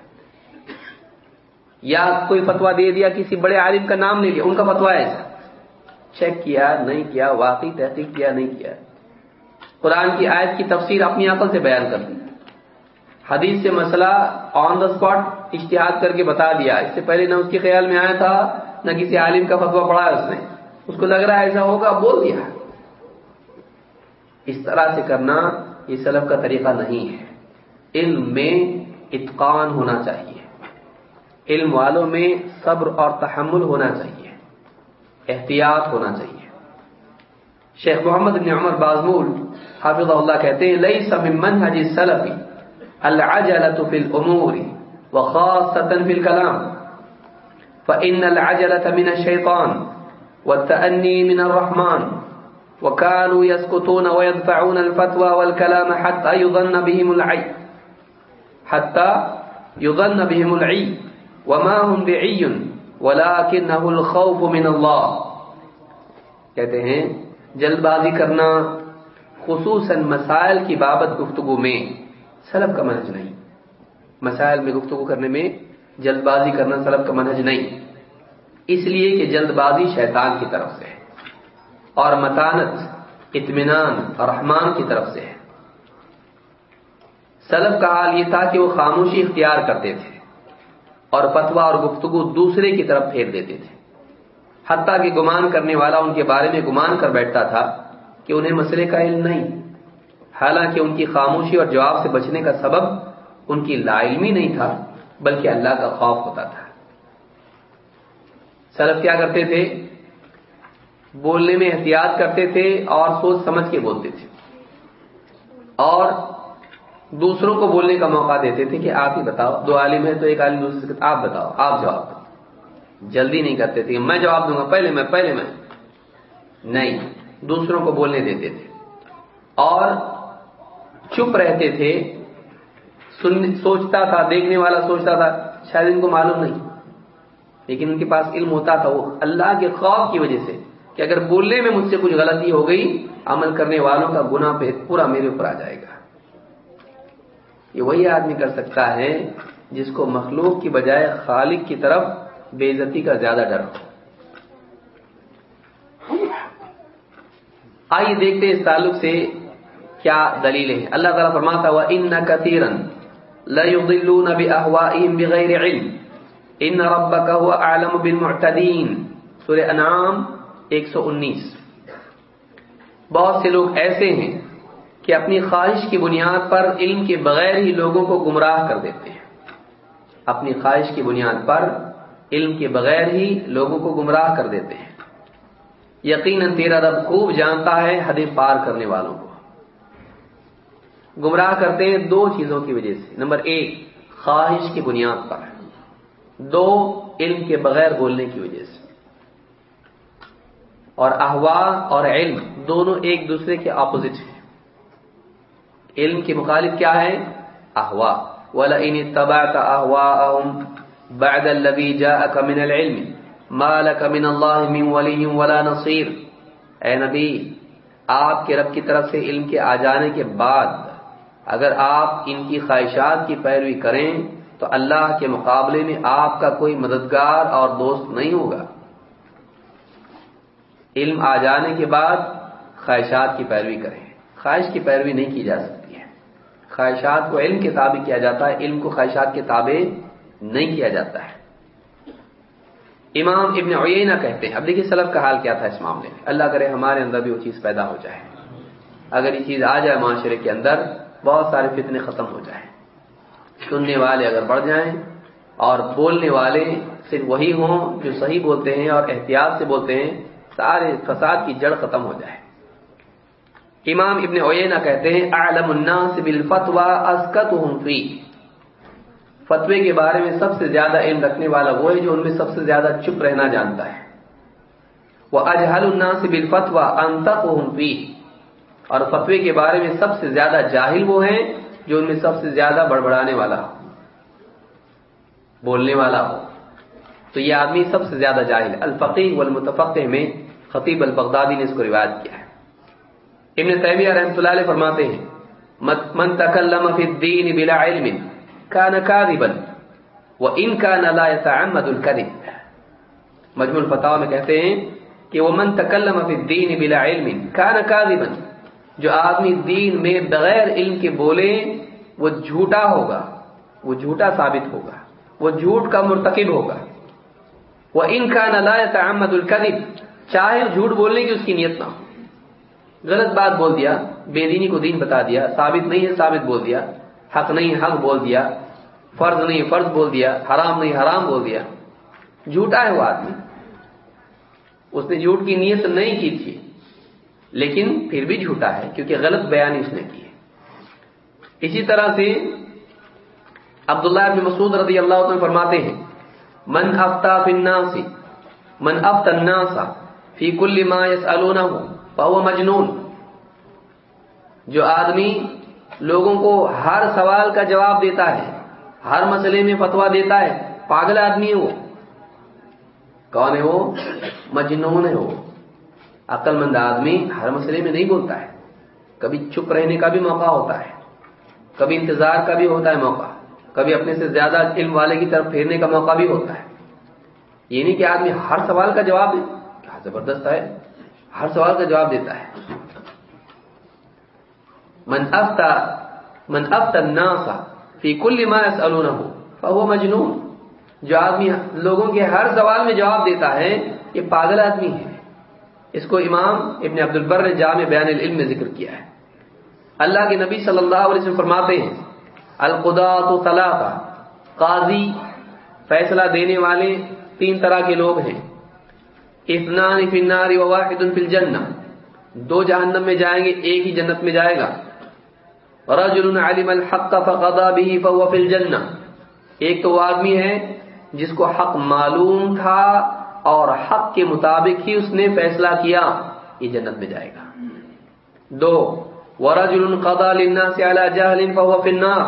یا کوئی فتوا دے دیا، کسی بڑے عالم کا نام نہیں لیا، ان کا فتوا ایسا۔ چیک کیا، نہیں کیا، واقعی تحقیق کیا، نہیں کیا۔ قرآن کی آیت کی تفسیر اپنی عقل سے بیان کر دی۔ حدیث سے مسئلہ آن دا اسپاٹ اشتہاد کر کے بتا دیا۔ اس سے پہلے نہ اس کے خیال میں آیا تھا، نہ کسی عالم کا فتوا پڑھا ہے اس نے۔ اس کو لگ رہا ہے ایسا ہوگا، بول دیا۔ اس طرح سے کرنا یہ سلف کا طریقہ نہیں ہے۔ علم میں اتقان ہونا چاہیے۔ علم والوں میں صبر اور تحمل ہونا چاہیے۔ احتیاط ہونا چاہیے۔ شیخ محمد بن عمر بازمول حافظ اللہ کہتے ہیں لئی سب منہج سلفی العجلت فی الامور وخاصتا فی الکلام، فإن العجلة من الشیطان والتأني من الرحمن وكانوا يسكتون ويدفعون الفتوى والكلام حتى يظن بهم العي حتى يظن بهم العي وما هم بعي ولكنه الخوف من الله کہتے ہیں جلد بازی کرنا خصوصاً مسائل کی بابت گفتگو میں سلب کا منہج نہیں۔ مسائل میں گفتگو کرنے میں جلد بازی کرنا سلب کا منہج نہیں۔ اس لیے کہ جلد بازی شیطان کی طرف سے ہے اور متانت، اطمینان اور رحمان کی طرف سے ہے۔ سلف کا حال یہ تھا کہ وہ خاموشی اختیار کرتے تھے۔ اور فتوا اور گفتگو دوسرے کی طرف پھیر دیتے تھے۔ حتیٰ کہ گمان کرنے والا ان کے بارے میں گمان کر بیٹھتا تھا کہ انہیں مسئلے کا علم نہیں۔ حالانکہ ان کی خاموشی اور جواب سے بچنے کا سبب ان کی لا علمی نہیں تھا، بلکہ اللہ کا خوف ہوتا تھا۔ سلف کیا کرتے تھے؟ بولنے میں احتیاط کرتے تھے اور سوچ سمجھ کے بولتے تھے۔ اور دوسروں کو بولنے کا موقع دیتے تھے کہ آپ ہی بتاؤ۔ دو عالم ہے تو ایک عالم دوسرے سے آپ بتاؤ، آپ جواب دو۔ جلدی نہیں کرتے تھے۔ میں جواب دوں گا، پہلے میں پہلے میں۔ نہیں، دوسروں کو بولنے دیتے تھے۔ اور چپ رہتے تھے سوچتا تھا، دیکھنے والا سوچتا تھا، شاید ان کو معلوم نہیں۔ لیکن ان کے پاس علم ہوتا تھا وہ اللہ کے خوف کی وجہ سے کہ اگر بولنے میں مجھ سے کچھ غلطی ہو گئی، عمل کرنے والوں کا گنا پورا میرے اوپر آ جائے گا۔ یہ وہی آدمی کر سکتا ہے جس کو مخلوق کی بجائے خالق کی طرف بے عزتی کا زیادہ ڈر ہو۔ آئیے دیکھتے اس تعلق سے کیا دلیل ہے۔ اللہ تعالیٰ فرماتا ہوا ان کثیرن ليضلون باهوائهم بغیر علم ان ربك هو اعلم بالمعتدين۔ سورہ انعام 119 بہت سے لوگ ایسے ہیں کہ اپنی خواہش کی بنیاد پر علم کے بغیر ہی لوگوں کو گمراہ کر دیتے ہیں۔ اپنی خواہش کی بنیاد پر علم کے بغیر ہی لوگوں کو گمراہ کر دیتے ہیں۔ یقیناً تیرا رب خوب جانتا ہے حد پار کرنے والوں کو۔ گمراہ کرتے ہیں دو چیزوں کی وجہ سے۔ نمبر ایک، خواہش کی بنیاد پر۔ دو، علم کے بغیر بولنے کی وجہ سے۔ اور احوا اور علم دونوں ایک دوسرے کے اپوزٹ ہیں۔ علم کے مخالف کیا ہے؟ احوا. ولا ان تبا بعد الذي جاءك من العلم. ما لك من الله من ولي ولا نصير. اے نبی، آپ کے رب کی طرف سے علم کے آ جانے کے بعد اگر آپ ان کی خواہشات کی پیروی کریں، تو اللہ کے مقابلے میں آپ کا کوئی مددگار اور دوست نہیں ہوگا۔ علم آ جانے کے بعد خواہشات کی پیروی کریں۔ خواہش کی پیروی نہیں کی جا سکتی۔ خواہشات کو علم کے تابع کیا جاتا ہے، علم کو خواہشات کے تابع نہیں کیا جاتا ہے۔ امام ابن عیینہ کہتے ہیں، اب دیکھیے سلف کا حال کیا تھا اس معاملے میں۔ اللہ کرے ہمارے اندر بھی وہ چیز پیدا ہو جائے۔ اگر یہ چیز آ جائے معاشرے کے اندر، بہت سارے فتنے ختم ہو جائیں سننے والے اگر بڑھ جائیں اور بولنے والے صرف وہی ہوں جو صحیح بولتے ہیں اور احتیاط سے بولتے ہیں، سارے فساد کی جڑ ختم ہو جائے۔ امام ابن اوینا کہتے ہیں، اعلم الناس بالفتوى اسكتهم فی۔ فتوے کے بارے میں سب سے زیادہ علم رکھنے والا وہ ہے جو ان میں سب سے زیادہ چپ رہنا جانتا ہے۔ وہ اجہل الناس بالفتوى انتقهم فی۔ اور فتوے کے بارے میں سب سے زیادہ جاہل وہ ہیں جو ان میں سب سے زیادہ بڑبڑانے والا ہو، بولنے والا ہو۔ تو یہ آدمی سب سے زیادہ جاہل الفقی والمتفقہ میں خطیب البغدادی نے اس کو روایت کیا ہے۔ ابن تیمیہ رحمۃ اللہ علیہ فرماتے ہیں من تکلم فی الدین بلا علم کان کاذبا وان کان لا يتعمد الكذب مجموع الفتاوی میں کہتے ہیں کہ وہ من تکلم فی الدین بلا علم کان کاذبا جو آدمی دین میں بغیر علم کے بولے، وہ جھوٹا ہوگا، وہ جھوٹا ثابت ہوگا، وہ جھوٹ کا مرتکب ہوگا۔ وہ ان کا نلا تعمد القدب چاہے جھوٹ بولنے کی اس کی نیت نہ ہو۔ غلط بات بول دیا بے دینی کو دین بتا دیا، ثابت نہیں ہے، ثابت بول دیا، حق نہیں، حق بول دیا، فرض نہیں، فرض بول دیا، حرام نہیں، حرام بول دیا۔ جھوٹا ہے وہ آدمی۔ اس نے جھوٹ کی نیت نہیں کی تھی، لیکن پھر بھی جھوٹا ہے، کیونکہ غلط بیانی اس نے کی ہے۔ اسی طرح سے عبداللہ ابن مسعود رضی اللہ عنہ فرماتے ہیں، من افتا فی الناس، من افتا الناس فی کل ما یسالونه فهو مجنون۔ جو آدمی لوگوں کو ہر سوال کا جواب دیتا ہے، ہر مسئلے میں فتوا دیتا ہے، پاگل آدمی ہے وہ۔ کون ہے وہ؟ مجنون ہے وہ۔ عقل مند آدمی ہر مسئلے میں نہیں بولتا ہے۔ کبھی چپ رہنے کا بھی موقع ہوتا ہے۔ کبھی انتظار کا بھی ہوتا ہے موقع۔ کبھی اپنے سے زیادہ علم والے کی طرف پھیرنے کا موقع بھی ہوتا ہے۔ یہ نہیں کہ آدمی ہر سوال کا جواب دے کیا زبردست ہے؟ ہر سوال کا جواب دیتا ہے۔ من افتا من افتا الناس فی کل ما يسالونه فهو مجنون۔ جو آدمی لوگوں کے ہر سوال میں جواب دیتا ہے، یہ پاگل آدمی ہے۔ اس کو امام ابن عبد البر نے جامع بیان العلم میں ذکر کیا ہے۔ اللہ کے نبی صلی اللہ علیہ وسلم فرماتے ہیں القدات ثلاثہ قاضی، فیصلہ دینے والے تین طرح کے لوگ ہیں۔ اثنان فی النار و واحد فی الجنہ۔ دو جہنم میں جائیں گے، ایک ہی جنت میں جائے گا۔ رجل علم الحق فقضى به فهو في الجنہ۔ ایک تو وہ آدمی ہے جس کو حق معلوم تھا اور حق کے مطابق ہی اس نے فیصلہ کیا، یہ جنت میں جائے گا۔ دو ورجل قضى للناس على جهل فهو في النار۔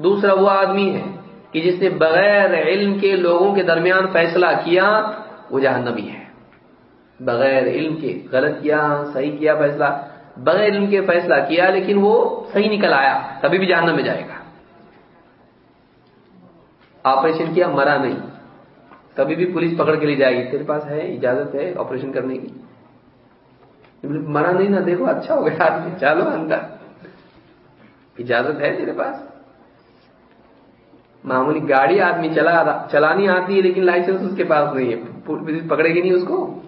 دوسرا وہ آدمی ہے کہ جس نے بغیر علم کے لوگوں کے درمیان فیصلہ کیا، وہ جہنمی ہے۔ بغیر علم کے غلط کیا، صحیح کیا فیصلہ، بغیر علم کے فیصلہ کیا، لیکن وہ صحیح نکل آیا تبھی بھی جہنم میں جائے گا۔ آپریشن کیا، مرا نہیں۔ کبھی بھی پولیس پکڑ کے لے جائے گی، تیرے پاس ہے، اجازت ہے آپریشن کرنے کی۔ مرا نہیں نا، دیکھو اچھا ہو گیا آدمی چالو اندر۔ اجازت ہے تیرے پاس؟ معمولی گاڑی آدمی چلا چلانی آتی ہے، لیکن لائسنس اس کے پاس نہیں ہے۔ پولیس پکڑے گی نہیں اس کو؟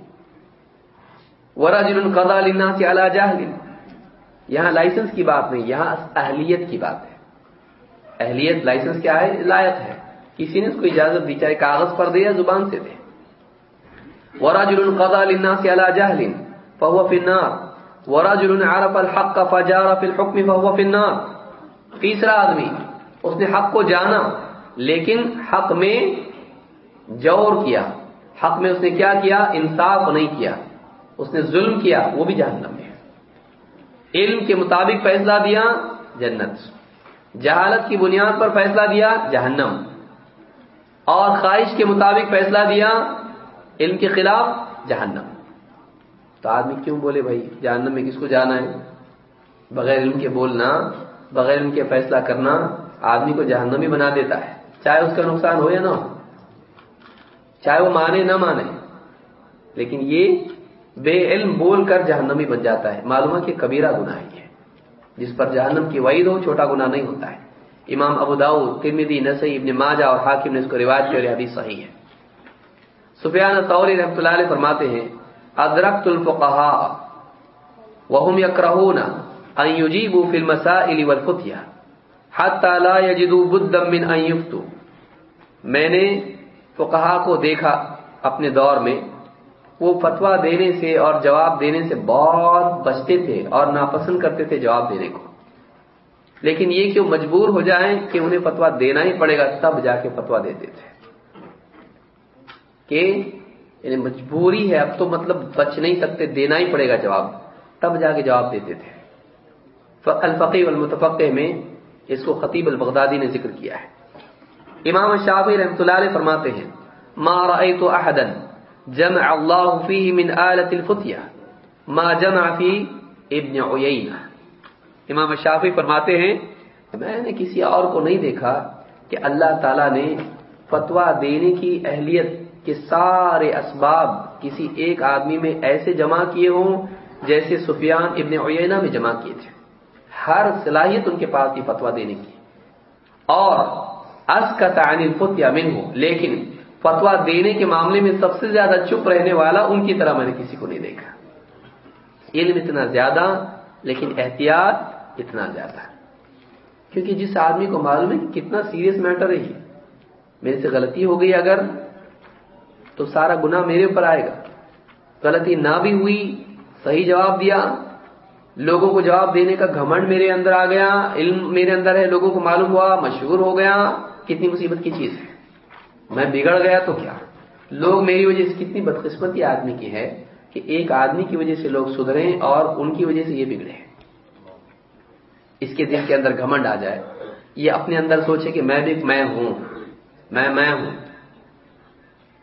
وراجل قضا للناس على جهل. یہاں لائسنس کی بات نہیں، یہاں اہلیت کی بات ہے۔ اہلیت، لائسنس کیا ہے؟ لائق ہے۔ کسی نے اس کو اجازت دی، چاہے کاغذ پر دے یا زبان سے دے۔ وراجل قضا للناس على جهل، فهو في النار۔ ورجل عرف الحق، فجار في الحكم، فهو في النار۔ تیسرا آدمی، اس نے حق کو جانا، لیکن حق میں جور کیا۔ حق میں اس نے کیا کیا؟ انصاف نہیں کیا۔ اس نے ظلم کیا، وہ بھی جہنم میں علم کے مطابق فیصلہ دیا، جنت۔ جہالت کی بنیاد پر فیصلہ دیا، جہنم۔ اور خواہش کے مطابق فیصلہ دیا، علم کے خلاف، جہنم۔ تو آدمی کیوں بولے بھائی، جہنم میں کس کو جانا ہے؟ بغیر علم کے بولنا، بغیر علم کے فیصلہ کرنا، آدمی کو جہنمی بنا دیتا ہے۔ چاہے اس کا نقصان ہو یا نہ ہو۔ چاہے وہ مانے، نہ مانے۔ لیکن یہ بے علم بول کر جہنمی بن جاتا ہے۔ معلوم ہے کہ کبیرہ گناہ ہی ہے۔ جس پر جہنم کی وعید ہو، چھوٹا گناہ نہیں ہوتا ہے۔ امام ابو داؤد ترمیدی نسی ابن ماجہ اور حاکم نے اس کو رواج کی اور حدیث صحیح ہے۔ سفیان طوری رحمۃ اللہ علیہ فرماتے ہیں، ادرکت الفقہا وهم يكرهون ان يجيبوا في المسائل والفتيا حتى لا يجدوا بدا من ان يفتوا میں نے فقہا کو دیکھا اپنے دور میں۔ وہ فتوا دینے سے اور جواب دینے سے بہت بچتے تھے اور ناپسند کرتے تھے جواب دینے کو۔ لیکن یہ کہ وہ مجبور ہو جائیں کہ انہیں فتوا دینا ہی پڑے گا، تب جا کے فتوا دیتے تھے۔ کہ یعنی مجبوری ہے، اب تو مطلب بچ نہیں سکتے، دینا ہی پڑے گا جواب۔ تب جا کے جواب دیتے تھے۔ الفقی المتفق میں اس کو خطیب البغدادی نے ذکر کیا ہے۔ امام شافی رحمۃ اللہ علیہ فرماتے ہیں، ما رأيت احدا جمع الله فيه من آلة الفتية ما جمع في ابن عيينة امام شافی فرماتے ہیں، میں نے کسی اور کو نہیں دیکھا کہ اللہ تعالی نے فتوا دینے کی اہلیت کے سارے اسباب کسی ایک آدمی میں ایسے جمع کیے ہوں جیسے سفیان ابن عیینہ میں جمع کیے تھے۔ ہر صلاحیت ان کے پاس تھی فتوا دینے کی۔ اور اس کا تعین فت من ہو لیکن فتوا دینے کے معاملے میں سب سے زیادہ چپ رہنے والا ان کی طرح میں نے کسی کو نہیں دیکھا۔ علم اتنا زیادہ، لیکن احتیاط اتنا زیادہ۔ کیونکہ جس آدمی کو معلوم ہے کتنا سیریس میٹر ہے یہ میرے سے غلطی ہو گئی اگر، تو سارا گناہ میرے اوپر آئے گا۔ غلطی نہ بھی ہوئی، صحیح جواب دیا۔ لوگوں کو جواب دینے کا گھمنڈ میرے اندر آ گیا، علم میرے اندر ہے، لوگوں کو معلوم ہوا، مشہور ہو گیا۔ کتنی مصیبت کی چیز ہے۔ میں بگڑ گیا تو کیا؟ لوگ میری وجہ سے کتنی بدقسمتی آدمی کی ہے کہ ایک آدمی کی وجہ سے لوگ سدھریں اور ان کی وجہ سے یہ بگڑے اس کے دل کے اندر گھمنڈ آ جائے۔ یہ اپنے اندر سوچے کہ میں بھی میں ہوں۔ میں میں ہوں۔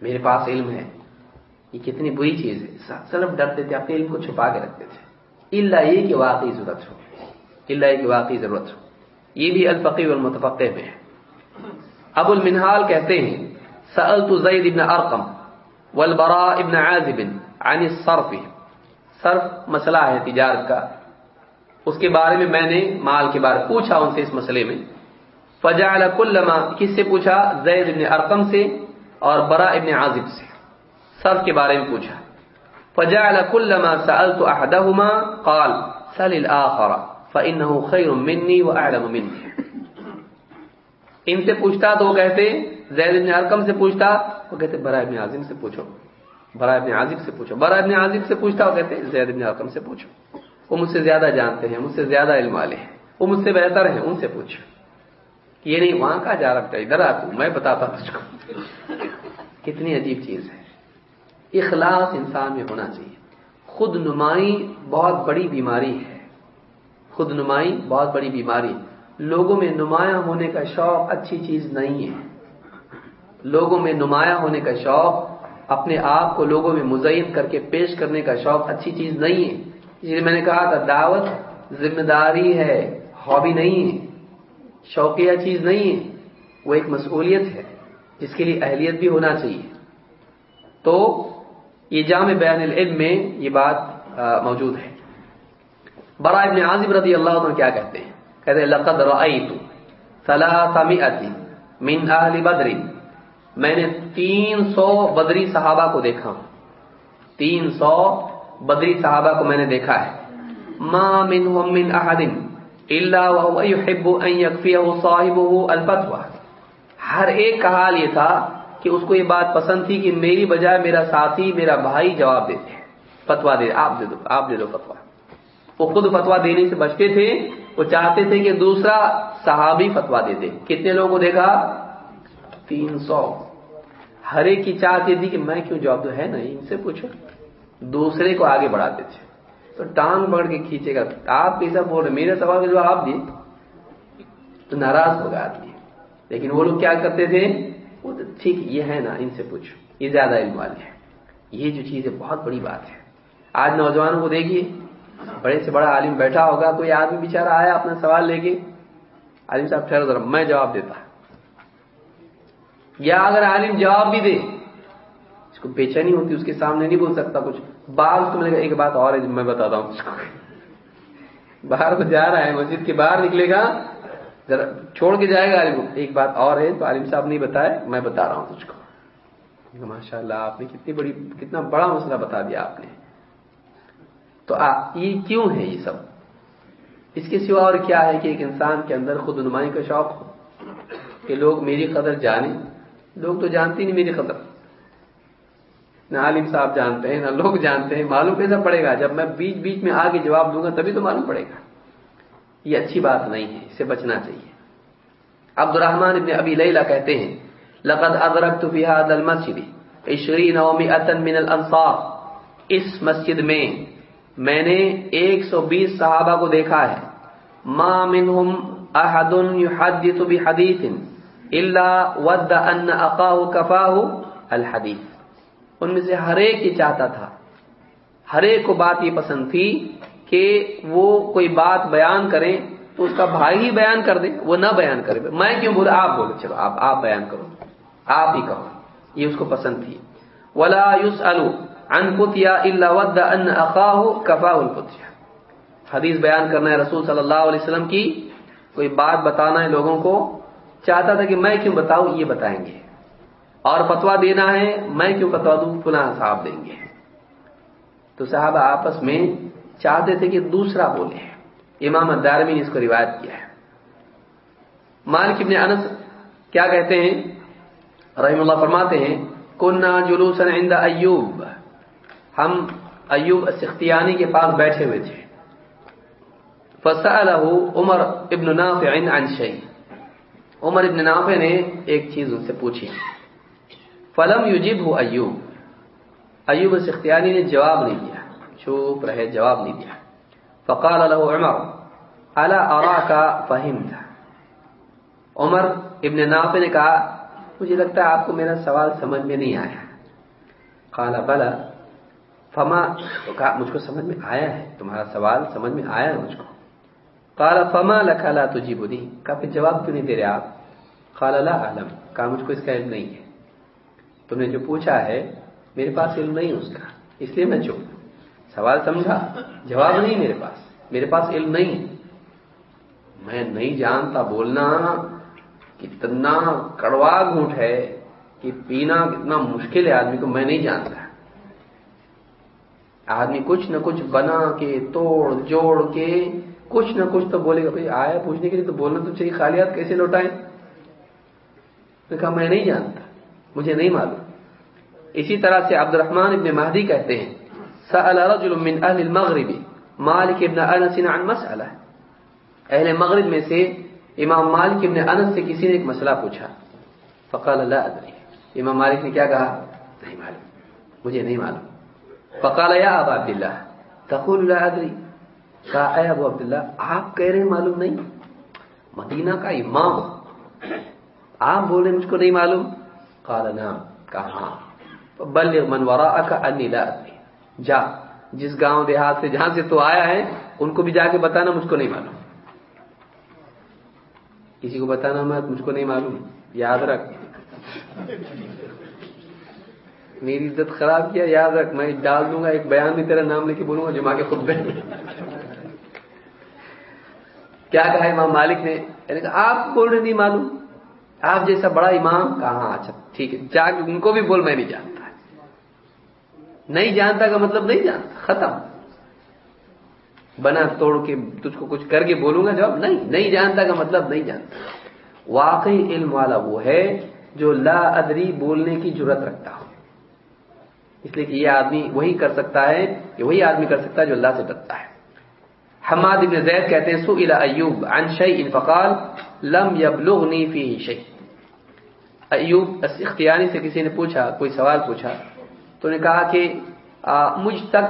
میرے پاس علم ہے۔ یہ کتنی بری چیز ہے۔ صرف ڈرتے تھے اپنے علم کو چھپا کے رکھتے تھے۔ اللہ یہ کہ واقعی ضرورت ہو۔ اللہ یہ کہ واقعی ضرورت ہو۔ یہ بھی الفقی والمتفقہ میں ہے۔ ابو المنحال کہتے ہیں سألت زید ابن ارقم والبراء ابن عازب عن الصرف. صرف مسئلہ ہے تجارت کا. اس کے بارے میں میں نے مال کے بارے پوچھا ان سے اس مسئلے میں. فجعل كل ما کس سے پوچھا؟ زید ابن ارقم سے اور برا ابن عازب سے. سب کے بارے میں پوچھا. فجعل كلما سألت احدهما قال، سل الاخر فانه خير مني واعلم مني ان سے پوچھتا تو وہ کہتے زید ابن ارقم سے پوچھتا، وہ کہتے برا ابن عازم سے پوچھو۔ برا ابن عازب سے پوچھو۔ برا ابن عازب سے پوچھتا، وہ کہتے، زید ابن ارقم سے پوچھو۔ وہ مجھ سے زیادہ جانتے ہیں، مجھ سے زیادہ علم والے ہیں۔ وہ مجھ سے بہتر ہیں، ان سے پوچھو۔ یہ نہیں، وہاں کا جا رکھتا ادھر آ تو، میں بتاتا تجھ کو کتنی عجیب چیز ہے۔ اخلاص انسان میں ہونا چاہیے۔ خود نمائی بہت بڑی بیماری ہے۔ خود نمائی بہت بڑی بیماری۔ لوگوں میں نمایاں ہونے کا شوق اچھی چیز نہیں ہے۔ لوگوں میں نمایاں ہونے کا شوق، اپنے آپ کو لوگوں میں مزین کر کے پیش کرنے کا شوق اچھی چیز نہیں ہے۔ اس لیے میں نے کہا تھا، دعوت ذمہ داری ہے، ہابی نہیں ہے، شوقیہ چیز نہیں ہے، وہ ایک مسئولیت ہے۔ جس کے لیے اہلیت بھی ہونا چاہیے۔ تو یہ جامع بیان العلم میں یہ بات موجود ہے۔ برا ابن عازب رضی اللہ عنہ کیا کہتے ہیں؟ کہتے ہیں، لقد رأیت ثلاثمئت من اہل بدر۔ میں نے تین سو بدری صحابہ کو دیکھا ہوں تین سو بدری صحابہ کو میں نے دیکھا ہے۔ ما منهم من احد الا وهو يحب ان يكفيه صاحبه الفتوى ہر ایک کا حال یہ تھا کہ اس کو یہ بات پسند تھی کہ میری بجائے میرا ساتھی، میرا بھائی جواب دیتے فتوا دے، آپ دے دو، آپ دے دو فتوا وہ خود فتوا دینے سے بچتے تھے، وہ چاہتے تھے کہ دوسرا صحابی فتوا دے دے۔ کتنے لوگوں کو دیکھا؟ تین سو۔ ہر ایک کی چاہت یہ تھی کہ میں کیوں جواب دو ہے نا ان سے پوچھو۔ دوسرے کو آگے بڑھاتے تھے۔ تو ٹانگ پکڑ کے کھینچے گا۔ آپ کیسا بول رہے میرے سوال کا جواب دیے تو ناراض ہوگا آدمی لیکن وہ لوگ کیا کرتے تھے؟ وہ ٹھیک، یہ ہے نا، ان سے پوچھو۔ یہ زیادہ علم والے ہیں یہ جو چیز ہے، بہت بڑی بات ہے۔ آج نوجوانوں کو دیکھیے، بڑے سے بڑا عالم بیٹھا ہوگا، کوئی آدمی بےچارا آیا اپنا سوال لے کے، عالم صاحب ٹھہرو ذرا، میں جواب دیتا یا اگر عالم جواب بھی دے، اس کو بے چینی ہوتی، اس کے سامنے نہیں بول سکتا کچھ۔ باہر اس کو ملے گا ایک بات اور ہے، میں بتاتا ہوں۔ اس کو باہر کو جا رہا ہے، مسجد کے باہر نکلے گا۔ ذرا چھوڑ کے جائے گا عالم کو۔ ایک بات اور ہے، تو عالم صاحب نہیں بتائے، میں بتا رہا ہوں تجھ کو۔ ماشاء اللہ آپ نے کتنی بڑی، کتنا بڑا مسئلہ بتا دیا آپ نے۔ تو یہ کیوں ہے یہ سب؟ اس کے سوا اور کیا ہے کہ ایک انسان کے اندر خود نمائی کا شوق ہو؟ کہ لوگ میری قدر جانیں۔ لوگ تو جانتے نہیں، میری قدر نہ عالم صاحب جانتے ہیں، نہ لوگ جانتے ہیں۔ معلوم کیسا پڑے گا؟ جب میں بیچ بیچ میں آگے جواب دوں گا تبھی تو معلوم پڑے گا۔ یہ اچھی بات نہیں ہے اسے بچنا چاہیے۔ عبد الرحمان ابن ابی لیلہ کہتے ہیں، لقد ادرکت فی هذا المسجد 20 و من الانصار۔ اس مسجد میں میں نے 120 صحابہ کو دیکھا ہے۔ ما منهم احد يحدث بحديث الا ود ان اقاه كفاه الحديث ان میں سے ہر ایک یہ چاہتا تھا۔ ہر ایک کو بات یہ پسند تھی کہ وہ کوئی بات بیان کریں تو اس کا بھائی ہی بیان کر دے، وہ نہ بیان کرے۔ میں کیوں بولا آپ بولو چلو، آپ آپ بیان کرو۔ آپ ہی کہو۔ یہ اس کو پسند تھی۔ ولا یوس انکتیا اللہ ود ان اقاہ کفا الفتیا حدیث بیان کرنا ہے رسول صلی اللہ علیہ وسلم کی۔ کوئی بات بتانا ہے لوگوں کو چاہتا تھا کہ میں کیوں بتاؤں؟ یہ بتائیں گے۔ اور فتوا دینا ہے، میں کیوں فتوا دوں؟ پناہ صاحب دیں گے۔ تو صاحب آپس میں چاہتے تھے کہ دوسرا بولے۔ امام دارمی نے اس کو روایت کیا ہے۔ مالک ابن انس کیا کہتے ہیں؟ رحم اللہ فرماتے ہیں کنہ جلوسا عند ایوب. ہم ایوب سختیانی کے پاس بیٹھے ہوئے تھے۔ فسألہ عمر ابن نافع عن شیء۔ عمر ابن نافع نے ایک چیز ان سے پوچھی۔ فلم یجب ہو ایوب ایوب سختیانی نے جواب نہیں دیا۔ چوپ رہے، جواب نہیں دیا۔ فقال له عمر الا اراك فهمت؟ عمر ابن نافع نے کہا، مجھے لگتا ہے آپ کو میرا سوال سمجھ میں نہیں آیا۔ قال بلا فما، تو کہا، مجھ کو سمجھ میں آیا ہے، تمہارا سوال سمجھ میں آیا ہے مجھ کو۔ قال، فما لك لا تجيبني. کہا، پھر جواب کیوں نہیں دے رہے آپ؟ قال، لا اعلم کہا، مجھ کو اس کا علم نہیں ہے۔ تم نے جو پوچھا ہے، میرے پاس علم نہیں اس کا، اس لیے میں چپ سوال سمجھا؟ جواب نہیں میرے پاس میرے پاس علم نہیں میں نہیں جانتا، بولنا کتنا کڑوا گھوٹ ہے کہ پینا کتنا مشکل ہے آدمی کو، میں نہیں جانتا۔ آدمی کچھ نہ کچھ بنا کے، توڑ جوڑ کے کچھ نہ کچھ تو بولے گا، بھائی آیا پوچھنے کے لیے تو بولنا تو چاہیے، خالیات کیسے لوٹائیں؟ کہا، میں نہیں جانتا، مجھے نہیں معلوم۔ اسی طرح سے عبد الرحمن ابن مہدی کہتے ہیں، سأل رجل من اہل المغرب، مالک ابن انس عن مسئلہ۔ اہل مغرب میں سے امام مالک ابن انس سے کسی نے ایک مسئلہ پوچھا۔ فقال، لا ادری۔ امام مالک نے کیا کہا؟ نہیں معلوم، مجھے نہیں معلوم۔ فقال، یا ابا عبداللہ، تقول، لا ادری۔ کہا، اے ابو عبداللہ، آپ کہہ رہے ہیں معلوم نہیں؟ مدینہ کا امام آپ بول رہے مجھ کو نہیں معلوم؟ قال، نعم. کہا ہاں. بلغ من وراءك انی لا ادری. جا، جس گاؤں دیہات سے جہاں سے تو آیا ہے، ان کو بھی جا کے بتانا، مجھ کو نہیں معلوم. کسی کو بتانا میں مجھ کو نہیں معلوم، یاد رکھ. میری عزت خراب کیا، یاد رکھ، میں ڈال دوں گا، ایک بیان بھی تیرا نام لے کے بولوں گا جمع کے خود کیا کہا امام مالک نے؟ یعنی کہا، آپ بول رہے نہیں معلوم۔ آپ جیسا بڑا امام کہاں؟ اچھا ٹھیک ہے۔ جا کے ان کو بھی بول، میں نہیں جانتا نہیں جانتا کا مطلب نہیں جانتا، ختم۔ بنا توڑ کے تجھ کو کچھ کر کے بولوں گا، جواب؟ نہیں نہیں جانتا کا مطلب نہیں جانتا۔ واقعی علم والا وہ ہے جو لا ادری بولنے کی ضرورت رکھتا ہو۔ اس لیے کہ یہ آدمی وہی کر سکتا ہے کہ وہی آدمی کر سکتا ہے جو اللہ سے ڈرتا ہے۔ حماد ابن زید کہتے ہیں سو الا ایوب عن شیء فقال لم یبلغنی فیہ شیء۔ ایوب اختیاری سے کسی نے پوچھا، کوئی سوال پوچھا؟ تو نے کہا کہ مجھ تک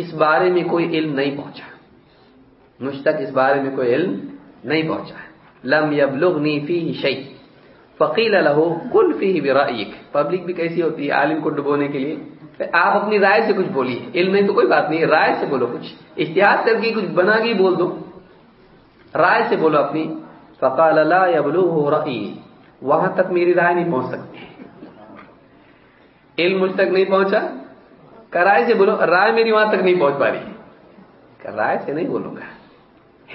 اس بارے میں کوئی علم نہیں پہنچا۔ مجھ تک اس بارے میں کوئی علم نہیں پہنچا۔ لم یبلغنی فیہ شیء۔ فقیل له کل فیہ برائیک پبلک بھی کیسی ہوتی ہے؟ عالم کو ڈبونے کے لیے۔ آپ اپنی رائے سے کچھ بولیے، علم میں تو کوئی بات نہیں، رائے سے بولو کچھ۔ اشتہار کر کے کچھ بنا کے بول دو۔ رائے سے بولو اپنی۔ فقال اللہ یا وہاں تک میری رائے نہیں پہنچ سکتی۔ علم مجھ تک نہیں پہنچا۔ کرائے سے بولو، رائے میری وہاں تک نہیں پہنچ پا رہی۔ رائے سے نہیں بولوں گا۔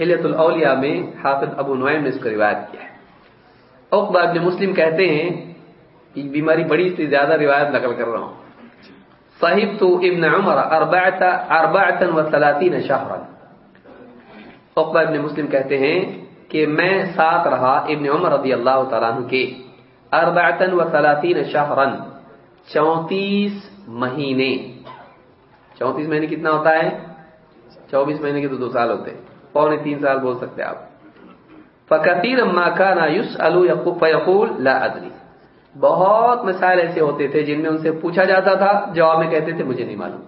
حلیت الاولیاء میں حافظ ابو نوائم نے اس کو روایت کیا ہے۔ اقبا ابن مسلم کہتے ہیں کہ بیماری بڑی سے زیادہ روایت نقل کر رہا ہوں۔ صاحب تو ابن عمر اربعتا و سلاطین شہرا اقبا ابن مسلم کہتے ہیں کہ میں ساتھ رہا ابن عمر رضی اللہ تعالیٰ عنہ کے. اربعتا و سلاطین شہرا چونتیس مہینے. چونتیس مہینے کتنا ہوتا ہے؟ چوبیس مہینے کے تو دو سال ہوتے پونے تین سال بول سکتے آپ. فکیر اما کا نا یوس الفیقول لا ادری. بہت مسائل ایسے ہوتے تھے جن میں ان سے پوچھا جاتا تھا، جواب میں کہتے تھے، مجھے نہیں معلوم۔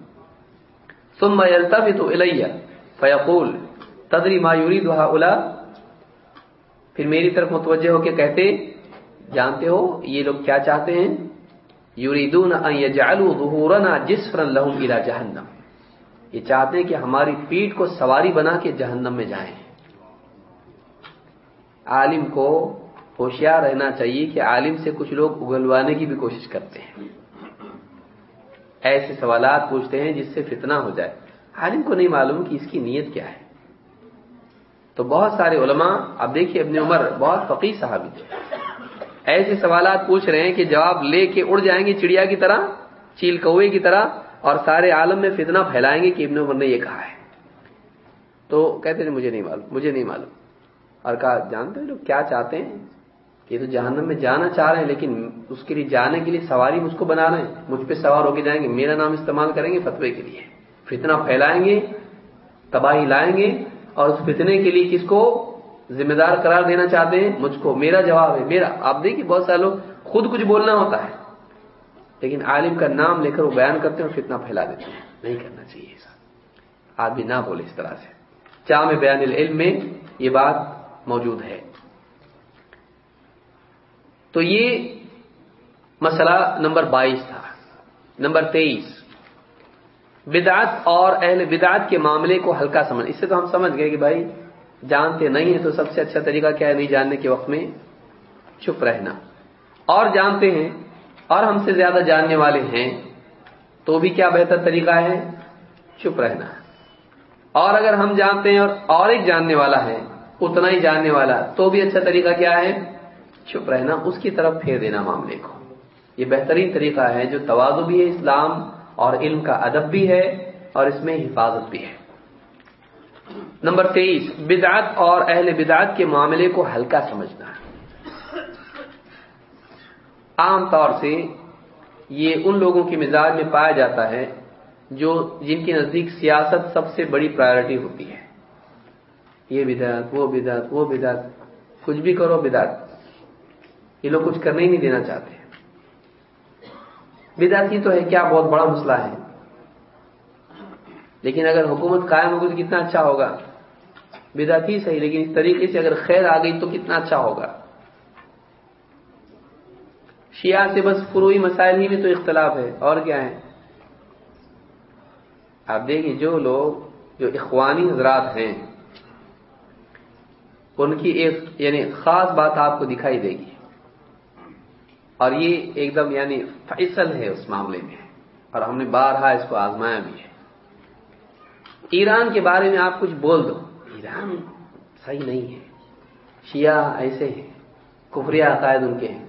ثم يلتفت الي فيقول، تدری ما يريد هؤلاء؟ پھر میری طرف متوجہ ہو کے کہتے، جانتے ہو یہ لوگ کیا چاہتے ہیں؟ یریدون ان يجعلوا ظهورنا جسرا لهم الى جهنم۔ یہ چاہتے ہیں کہ ہماری پیٹ کو سواری بنا کے جہنم میں جائیں۔ عالم کو ہوشیار رہنا چاہیے کہ عالم سے کچھ لوگ اگلوانے کی بھی کوشش کرتے ہیں۔ ایسے سوالات پوچھتے ہیں جس سے فتنہ ہو جائے۔ عالم کو نہیں معلوم کہ اس کی نیت کیا ہے۔ تو بہت سارے علماء، اب دیکھیے ابن عمر، بہت فقی صحابی تھے۔ ایسے سوالات پوچھ رہے ہیں کہ جواب لے کے اڑ جائیں گے چڑیا کی طرح، چیل کوے کی طرح، اور سارے عالم میں فتنہ پھیلائیں گے کہ ابن عمر نے یہ کہا ہے۔ تو کہتے ہیں، مجھے نہیں معلوم، مجھے نہیں معلوم۔ اور کہا، جانتے ہیں لوگ کیا چاہتے ہیں؟ کہ تو جہنم میں جانا چاہ رہے ہیں، لیکن اس کے لیے جانے کے لیے سواری مجھ کو بنا رہے ہیں۔ مجھ پہ سوار ہو کے جائیں گے۔ میرا نام استعمال کریں گے فتوے کے لیے۔ فتنہ پھیلائیں گے، تباہی لائیں گے، اور اس فتنے کے لیے کس کو ذمہ دار قرار دینا چاہتے ہیں؟ مجھ کو۔ میرا جواب ہے، میرا۔ آپ دیکھیے بہت سارے لوگ خود کچھ بولنا ہوتا ہے، لیکن عالم کا نام لے کر وہ بیان کرتے ہیں اور فتنہ پھیلا دیتے ہیں۔ نہیں کرنا چاہیے ایسا۔ آدمی نہ بولے اس طرح سے۔ چاہ میں بیان العلم میں یہ بات موجود ہے۔ تو یہ مسئلہ نمبر بائیس تھا۔ نمبر تیئیس۔ بدعت اور اہل بدعت کے معاملے کو ہلکا سمجھ۔ اس سے تو ہم سمجھ گئے کہ بھائی جانتے نہیں ہیں تو سب سے اچھا طریقہ کیا ہے نہیں جاننے کے وقت میں؟ چپ رہنا۔ اور جانتے ہیں اور ہم سے زیادہ جاننے والے ہیں تو بھی کیا بہتر طریقہ ہے؟ چپ رہنا۔ اور اگر ہم جانتے ہیں اور اور ایک جاننے والا ہے، اتنا ہی جاننے والا، تو بھی اچھا طریقہ کیا ہے؟ چپ رہنا، اس کی طرف پھیر دینا معاملے کو۔ یہ بہترین طریقہ ہے جو توازو بھی ہے اسلام اور علم کا ادب بھی ہے اور اس میں حفاظت بھی ہے۔ نمبر تیئیس، بدعت اور اہل بدعت کے معاملے کو ہلکا سمجھنا۔ عام طور سے یہ ان لوگوں کے مزاج میں پایا جاتا ہے جو جن کے نزدیک سیاست سب سے بڑی پرائرٹی ہوتی ہے۔ یہ بدعت، وہ بدعت وہ بدعت۔ کچھ بھی کرو، بدعت۔ یہ لوگ کچھ کرنے ہی نہیں دینا چاہتے۔ بدعتی تو ہے کیا بہت بڑا مسئلہ ہے۔ لیکن اگر حکومت قائم ہوگی تو کتنا اچھا ہوگا۔ بدعتی صحیح، لیکن اس طریقے سے اگر خیر آ گئی تو کتنا اچھا ہوگا۔ شیعہ سے بس فروئی مسائل ہی میں تو اختلاف ہے۔ اور کیا ہے؟ آپ دیکھیں جو لوگ، جو اخوانی حضرات ہیں، ان کی ایک یعنی خاص بات آپ کو دکھائی دے گی۔ اور یہ ایک دم یعنی فیصل ہے اس معاملے میں اور ہم نے بارہا اس کو آزمایا بھی ہے۔ ایران کے بارے میں آپ کچھ بول دو۔ ایران صحیح نہیں ہے۔ شیعہ ایسے ہیں۔ کفری عقائد ان کے ہیں۔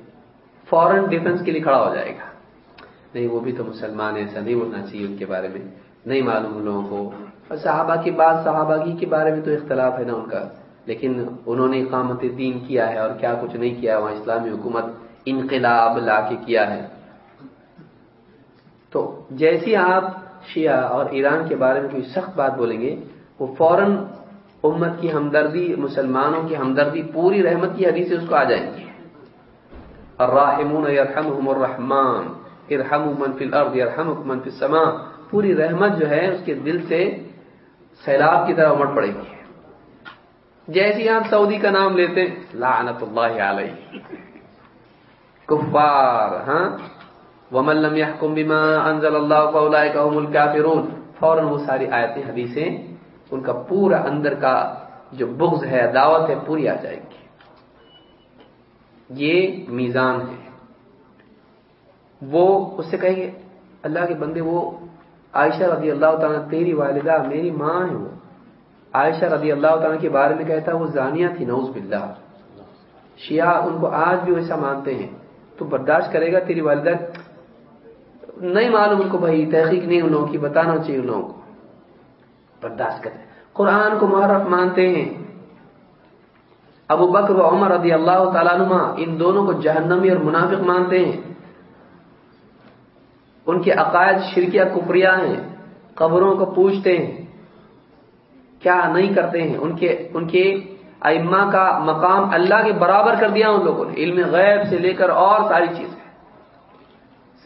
فورن ڈیفنس کے لیے کھڑا ہو جائے گا۔ نہیں، وہ بھی تو مسلمان ایسا نہیں بولنا چاہیے ان کے بارے میں۔ نہیں معلوم ان لوگوں کو۔ اور صحابہ کی بات صحابہ کے بارے میں تو اختلاف ہے نا ان کا۔ لیکن انہوں نے اقامت دین کیا ہے اور کیا کچھ نہیں کیا وہاں اسلامی حکومت انقلاب لا کے کیا ہے۔ تو جیسی آپ شیعہ اور ایران کے بارے میں کوئی سخت بات بولیں گے، وہ فوراً امت کی ہمدردی، مسلمانوں کی ہمدردی، پوری رحمت کی حدیث سے اس کو آ جائیں گی۔ الراحمون یرحمهم الرحمن، ارحموا من فی الارض، یرحمکم من فی السماء۔ پوری رحمت جو ہے، اس کے دل سے سیلاب کی طرح امٹ پڑے گی۔ جیسی آپ سعودی کا نام لیتے لعنت اللہ علیہ۔ کفار ہاں؟ ومن لم يحكم بما انزل الله فاولئك هم الكافرون۔ فوراً وہ ساری آیتیں، حدیثیں، ان کا پورا اندر کا جو بغض ہے، دعوت ہے، پوری آ جائے گی۔ یہ میزان ہے۔ وہ اس سے کہیں گے، اللہ کے بندے، وہ عائشہ رضی اللہ تعالیٰ، تیری والدہ میری ماں ہے وہ۔ عائشہ رضی اللہ تعالیٰ کے بارے میں کہتا وہ زانیہ تھی نوز باللہ۔ شیعہ ان کو آج بھی ویسا مانتے ہیں۔ تو برداشت کرے گا تیری والدہ۔ نہیں معلوم ان کو بھائی، تحقیق نہیں ان لوگوں کی، بتانا چاہیے ان لوگوں کو۔ برداشت کرتے قرآن کو محرف مانتے ہیں۔ ابو بکر و عمر رضی اللہ تعالیٰ نما ان دونوں کو جہنمی اور منافق مانتے ہیں۔ ان کے عقائد شرکیہ کپریا ہیں۔ قبروں کو پوچھتے ہیں۔ کیا نہیں کرتے ہیں؟ ان کے ان کے ائمہ کا مقام اللہ کے برابر کر دیا ان لوگوں نے۔ علم غیب سے لے کر اور ساری چیزیں۔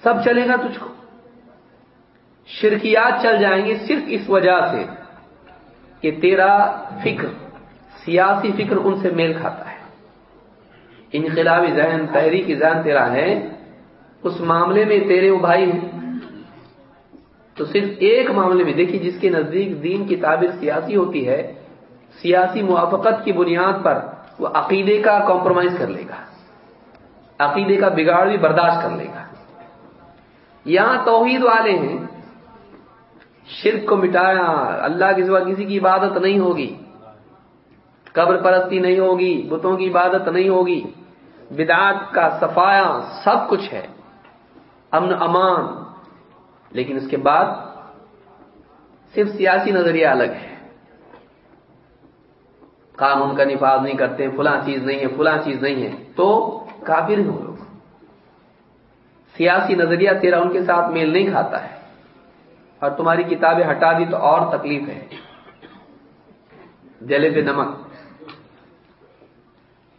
سب چلے گا تجھ کو۔ شرکیات چل جائیں گے صرف اس وجہ سے کہ تیرا فکر، سیاسی فکر ان سے میل کھاتا ہے۔ انقلابی ذہن، تحریکی ذہن تیرا ہے۔ اس معاملے میں تیرے وہ بھائی ہیں۔ تو صرف ایک معاملے میں دیکھیے جس کے نزدیک دین کی تعبیر سیاسی ہوتی ہے سیاسی موافقت کی بنیاد پر وہ عقیدے کا کمپرومائز کر لے گا۔ عقیدے کا بگاڑ بھی برداشت کر لے گا۔ یہاں توحید والے ہیں۔ شرک کو مٹایا، اللہ کے سوا کسی کی عبادت نہیں ہوگی۔ قبر پرستی نہیں ہوگی، بتوں کی عبادت نہیں ہوگی۔ بدعات کا صفایا سب کچھ ہے۔ امن، امان۔ لیکن اس کے بعد صرف سیاسی نظریہ الگ ہے۔ قانون کا نفاذ نہیں کرتے، فلاں چیز نہیں ہے، فلاں چیز نہیں ہے۔ تو کافر ہیں وہ لوگ۔ سیاسی نظریہ تیرا ان کے ساتھ میل نہیں کھاتا ہے۔ اور تمہاری کتابیں ہٹا دی تو اور تکلیف ہے۔ جلے پہ نمک۔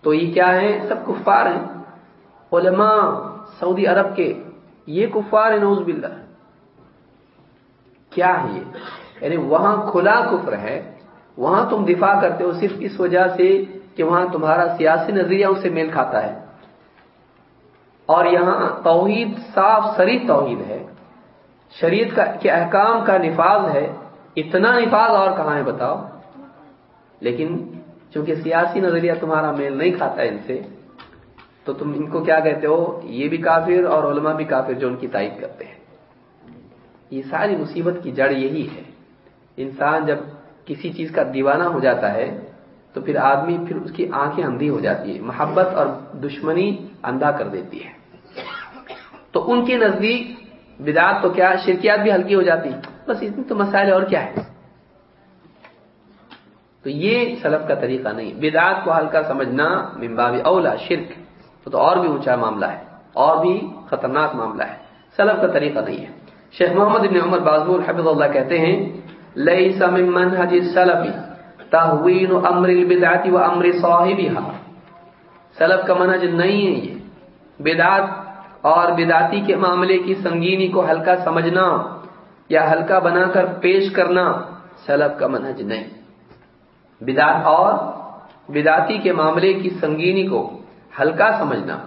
تو یہ کیا ہے سب کفار ہیں۔ علماء سعودی عرب کے یہ کفار ہے نوز باللہ۔ کیا ہے یہ؟ یعنی وہاں کھلا کفر ہے۔ وہاں تم دفاع کرتے ہو صرف اس وجہ سے کہ وہاں تمہارا سیاسی نظریہ اسے میل کھاتا ہے۔ اور یہاں توحید صاف سری توحید ہے۔ شریعت کا کے احکام کا نفاذ ہے۔ اتنا نفاذ اور کہاں ہے بتاؤ؟ لیکن چونکہ سیاسی نظریہ تمہارا میل نہیں کھاتا ان سے، تو تم ان کو کیا کہتے ہو؟ یہ بھی کافر اور علماء بھی کافر جو ان کی تائید کرتے ہیں۔ یہ ساری مصیبت کی جڑ یہی ہے۔ انسان جب کسی چیز کا دیوانہ ہو جاتا ہے، تو پھر آدمی پھر اس کی آنکھیں اندھی ہو جاتی ہے محبت اور دشمنی اندھا کر دیتی ہے۔ تو ان کے نزدیک بدعات تو کیا، شرکیات بھی ہلکی ہو جاتی۔ بس اتنے تو مسائل اور کیا ہے تو یہ سلف کا طریقہ نہیں۔ بدعات کو ہلکا سمجھنا ممباب اولا، شرک۔ تو اور بھی اونچا معاملہ ہے، اور بھی خطرناک معاملہ ہے۔ سلف کا طریقہ نہیں ہے۔ شیخ محمد ابن عمر بازور حفظ اللہ کہتے ہیں لیس من منهج السلف تحوین امر البدعات و امر صاحبها. سلف کا منہج نہیں ہے یہ. بدعات اور بدعاتی کے معاملے کی سنگینی کو ہلکا سمجھنا یا ہلکا بنا کر پیش کرنا سلف کا منہج نہیں. بدعات اور بدعاتی کے معاملے کی سنگینی کو ہلکا سمجھنا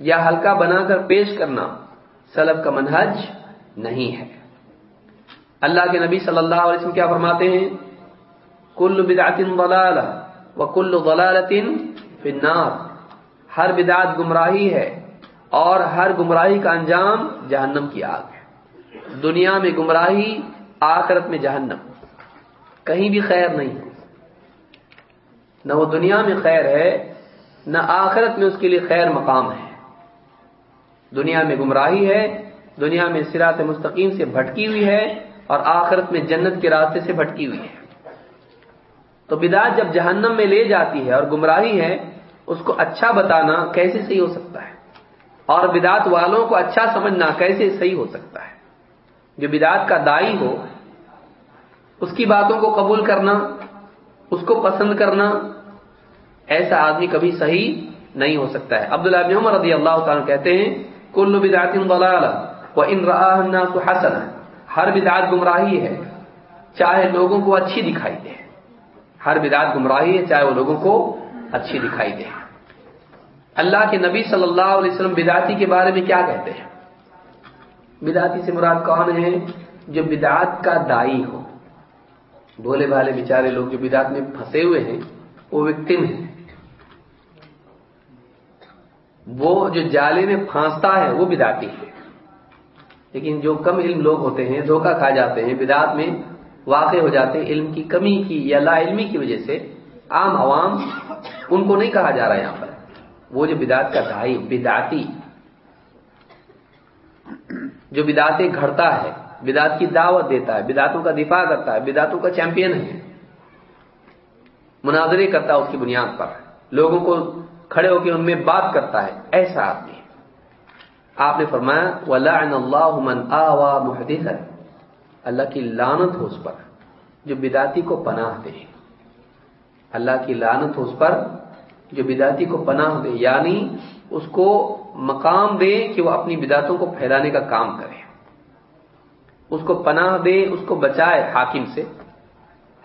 یا ہلکا بنا کر پیش کرنا سلف کا منہج نہیں ہے. اللہ کے نبی صلی اللہ علیہ وسلم کیا فرماتے ہیں؟ کل بدعت ضلالہ و کل غلالت فی النار۔ ہر بدعت گمراہی ہے اور ہر گمراہی کا انجام جہنم کی آگ ہے۔ دنیا میں گمراہی، آخرت میں جہنم۔ کہیں بھی خیر نہیں۔ نہ وہ دنیا میں خیر ہے، نہ آخرت میں اس کے لیے خیر مقام ہے۔ دنیا میں گمراہی ہے، دنیا میں سرات مستقیم سے بھٹکی ہوئی ہے۔ اور آخرت میں جنت کے راستے سے بھٹکی ہوئی ہے۔ تو بدعت جب جہنم میں لے جاتی ہے اور گمراہی ہے، اس کو اچھا بتانا کیسے صحیح ہو سکتا ہے؟ اور بدعت والوں کو اچھا سمجھنا کیسے صحیح ہو سکتا ہے؟ جو بدعت کا دائی ہو، اس کی باتوں کو قبول کرنا، اس کو پسند کرنا، ایسا آدمی کبھی صحیح نہیں ہو سکتا ہے۔ عبداللہ بن عمر رضی اللہ تعالیٰ کہتے ہیں، کل بدعت ضلالہ وہ ان الناس حسن ہر بدعت گمراہی ہے، چاہے لوگوں کو اچھی دکھائی دے۔ ہر بدعت گمراہی ہے، چاہے وہ لوگوں کو اچھی دکھائی دے۔ اللہ کے نبی صلی اللہ علیہ وسلم بدعتی کے بارے میں کیا کہتے ہیں؟ بدعتی سے مراد کون ہے؟ جو بدعات کا دائی ہو۔ بولے بھالے بیچارے لوگ جو بدعات میں پھنسے ہوئے ہیں، وہ وکٹم ہیں۔ وہ جو جالے میں پھانستا ہے، وہ بداتی ہے۔ لیکن جو کم علم لوگ ہوتے ہیں، دھوکہ کھا جاتے ہیں بدعات میں واقع ہو جاتے ہیں، علم کی کمی کی یا لا علمی کی وجہ سے عام عوام ان کو نہیں کہا جا رہا یہاں پر۔ وہ جو بدعت کا دھائی بداتی جو بدعتیں گھڑتا ہے، بدعت کی دعوت دیتا ہے، بدعتوں کا دفاع کرتا ہے، بدعتوں کا چیمپئن ہے، مناظرے کرتا ہے اس کی بنیاد پر۔ لوگوں کو کھڑے ہو کے ان میں بات کرتا ہے، ایسا آدمی۔ آپ نے فرمایا، وَلَعْنَ اللَّهُ مَنْ آوَا مُحْدِثًا۔ اللہ کی لانت ہو اس پر، جو بداتی کو پناہ دے۔ اللہ کی لانت ہو اس پر، جو بداتی کو پناہ دے یعنی اس کو مقام دے کہ وہ اپنی بداتوں کو پھیلانے کا کام کرے۔ اس کو پناہ دے، اس کو بچائے حاکم سے۔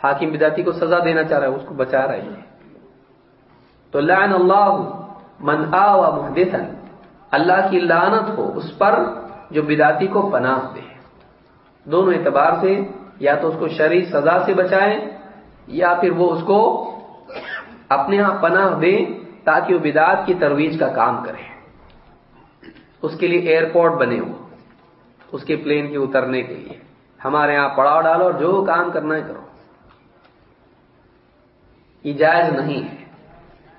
حاکم بداتی کو سزا دینا چاہ رہا ہے، اس کو بچا رہا ہے۔ تو لعن اللہ من آوا محدثا۔ اللہ کی لعنت ہو، اس پر جو بداتی کو پناہ دے۔ دونوں اعتبار سے یا تو اس کو شرعی سزا سے بچائے یا پھر وہ اس کو اپنے ہاں پناہ دے تاکہ وہ بدعات کی ترویج کا کام کرے۔ اس کے لیے ایئرپورٹ بنے ہو اس کے پلین کے اترنے کے لیے۔ ہمارے یہاں پڑاؤ ڈالو اور جو کام کرنا ہے کرو۔ یہ جائز نہیں ہے،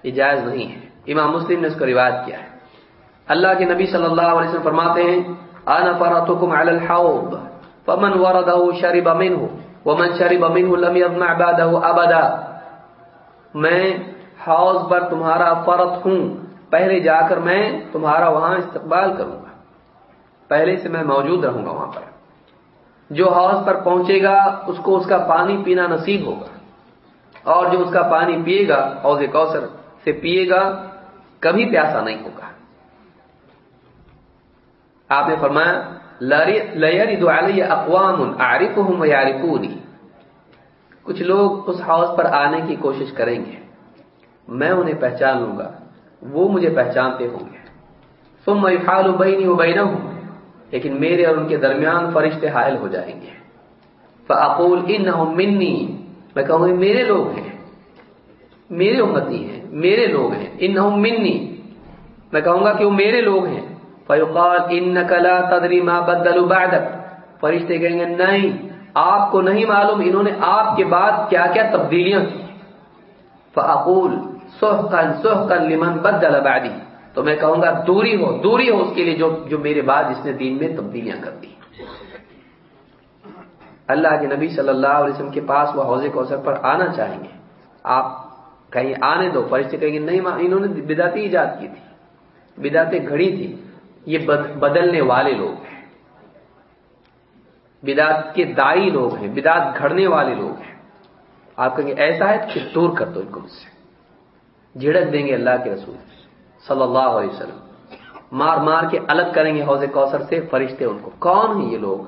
یہ جائز نہیں ہے۔ امام مسلم نے اس کو روایت کیا ہے۔ اللہ کے نبی صلی اللہ علیہ وسلم فرماتے ہیں انا فراتکم علی الحوض، فمن ورده شرب منه، ومن شرب منه لم يظمع بعده ابدا. میں حوض پر تمہارا فرط ہوں، پہلے جا کر میں تمہارا وہاں استقبال کروں گا۔ پہلے سے میں موجود رہوں گا وہاں پر۔ جو حوض پر پہنچے گا، اس کو اس کا پانی پینا نصیب ہوگا۔ اور جو اس کا پانی پیے گا، حوض کوثر سے پیے گا، کبھی پیاسا نہیں ہوگا۔ آپ نے فرمایا لَيَرِدُ عَلَيَّ اَقْوَامٌ أَعْرِفُهُمْ وَيَعْرِفُونِ کچھ لوگ اس حوض پر آنے کی کوشش کریں گے. میں انہیں پہچان لوں گا. وہ مجھے پہچانتے ہوں گے. ثم يحال بيني وبينهم لیکن میرے اور ان کے درمیان فرشتے حائل ہو جائیں گے. فاقول انهم مني میں کہوں گا، میرے لوگ ہیں. میرے امتی ہیں. میرے لوگ ہیں. انهم مني میں کہوں گا کہ وہ میرے لوگ ہیں. فيقال انك لا تدري ما بدلوا بعدك۔ فرشتے کہیں گے، نہیں، آپ کو نہیں معلوم انہوں نے آپ کے بعد کیا کیا تبدیلیاں کی۔ فاقول سحقا سحقا لمن بدل بعدی تو میں کہوں گا، دوری ہو دوری ہو اس کے لیے جو جو میرے بعد جس نے دین میں تبدیلیاں کر دی۔ اللہ کے نبی صلی اللہ علیہ وسلم کے پاس وہ حوض کوثر پر آنا چاہیں گے۔ آپ کہیں آنے دو۔ فرشتے کہیں گے، نہیں انہوں نے بداتی ایجاد کی تھی۔ بداتیں گھڑی تھی یہ بدلنے والے لوگ ہیں۔ بدات کے دائی لوگ ہیں بدات گھڑنے والے لوگ ہیں۔ آپ کہیں گے، ایسا ہے کہ دور کر دو ان کو مجھ سے۔ جھڑک دیں گے اللہ کے رسول صلی اللہ علیہ وسلم۔ مار مار کے الگ کریں گے حوض کوثر سے فرشتے ان کو۔ کون ہیں یہ لوگ؟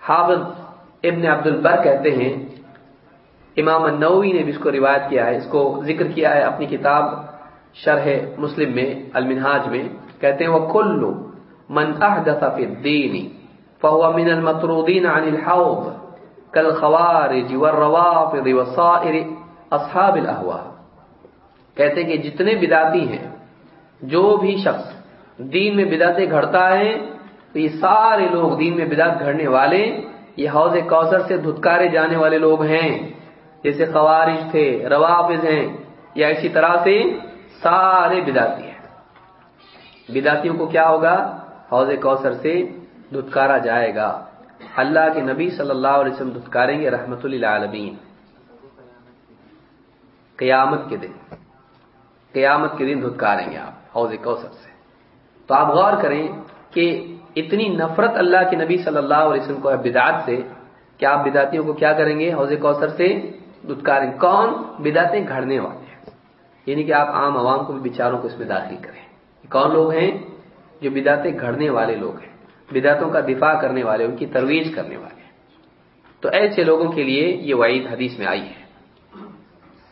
حافظ ابن عبد البر کہتے ہیں، امام النووی نے بھی اس کو روایت کیا ہے، اس کو ذکر کیا ہے اپنی کتاب شرح مسلم میں، المنہاج میں کہتے ہیں وہ کلو من احدث فی الدین فهو من المطرودین عن الحوض كالخوارج والروافض وصائر اصحاب الاحوا کہتے ہیں کہ جتنے بداتی ہیں، جو بھی شخص دین میں بداتیں گھڑتا ہے، تو یہ سارے لوگ دین میں بدات گھڑنے والے، یہ حوض کوثر سے دھتکارے جانے والے لوگ ہیں۔ جیسے خوارج تھے، روافظ ہیں، یا اسی طرح سے سارے بداتی ہیں۔ بداتیوں کو کیا ہوگا؟ حوض کوثر سے دھتکارا جائے گا۔ اللہ کے نبی صلی اللہ علیہ وسلم دھتکاریں گے رحمت اللہ عالمین قیامت کے دن، قیامت کے دن دھتکاریں گے آپ حوض کوثر سے۔ تو آپ غور کریں کہ اتنی نفرت اللہ کے نبی صلی اللہ علیہ وسلم کو ہے بدعت سے کہ آپ بدعتیوں کو کیا کریں گے؟ حوض کوثر سے دھتکاریں کون؟ بدعتیں گھڑنے والے۔ ہیں یعنی کہ آپ عام عوام کو بھی بیچاروں کو اس میں داخل کریں۔ کون لوگ ہیں؟ جو بدعتیں گھڑنے والے لوگ ہیں۔ بدعتوں کا دفاع کرنے والے، ان کی ترویج کرنے والے ہیں۔ تو ایسے لوگوں کے لیے یہ وعید حدیث میں آئی ہے۔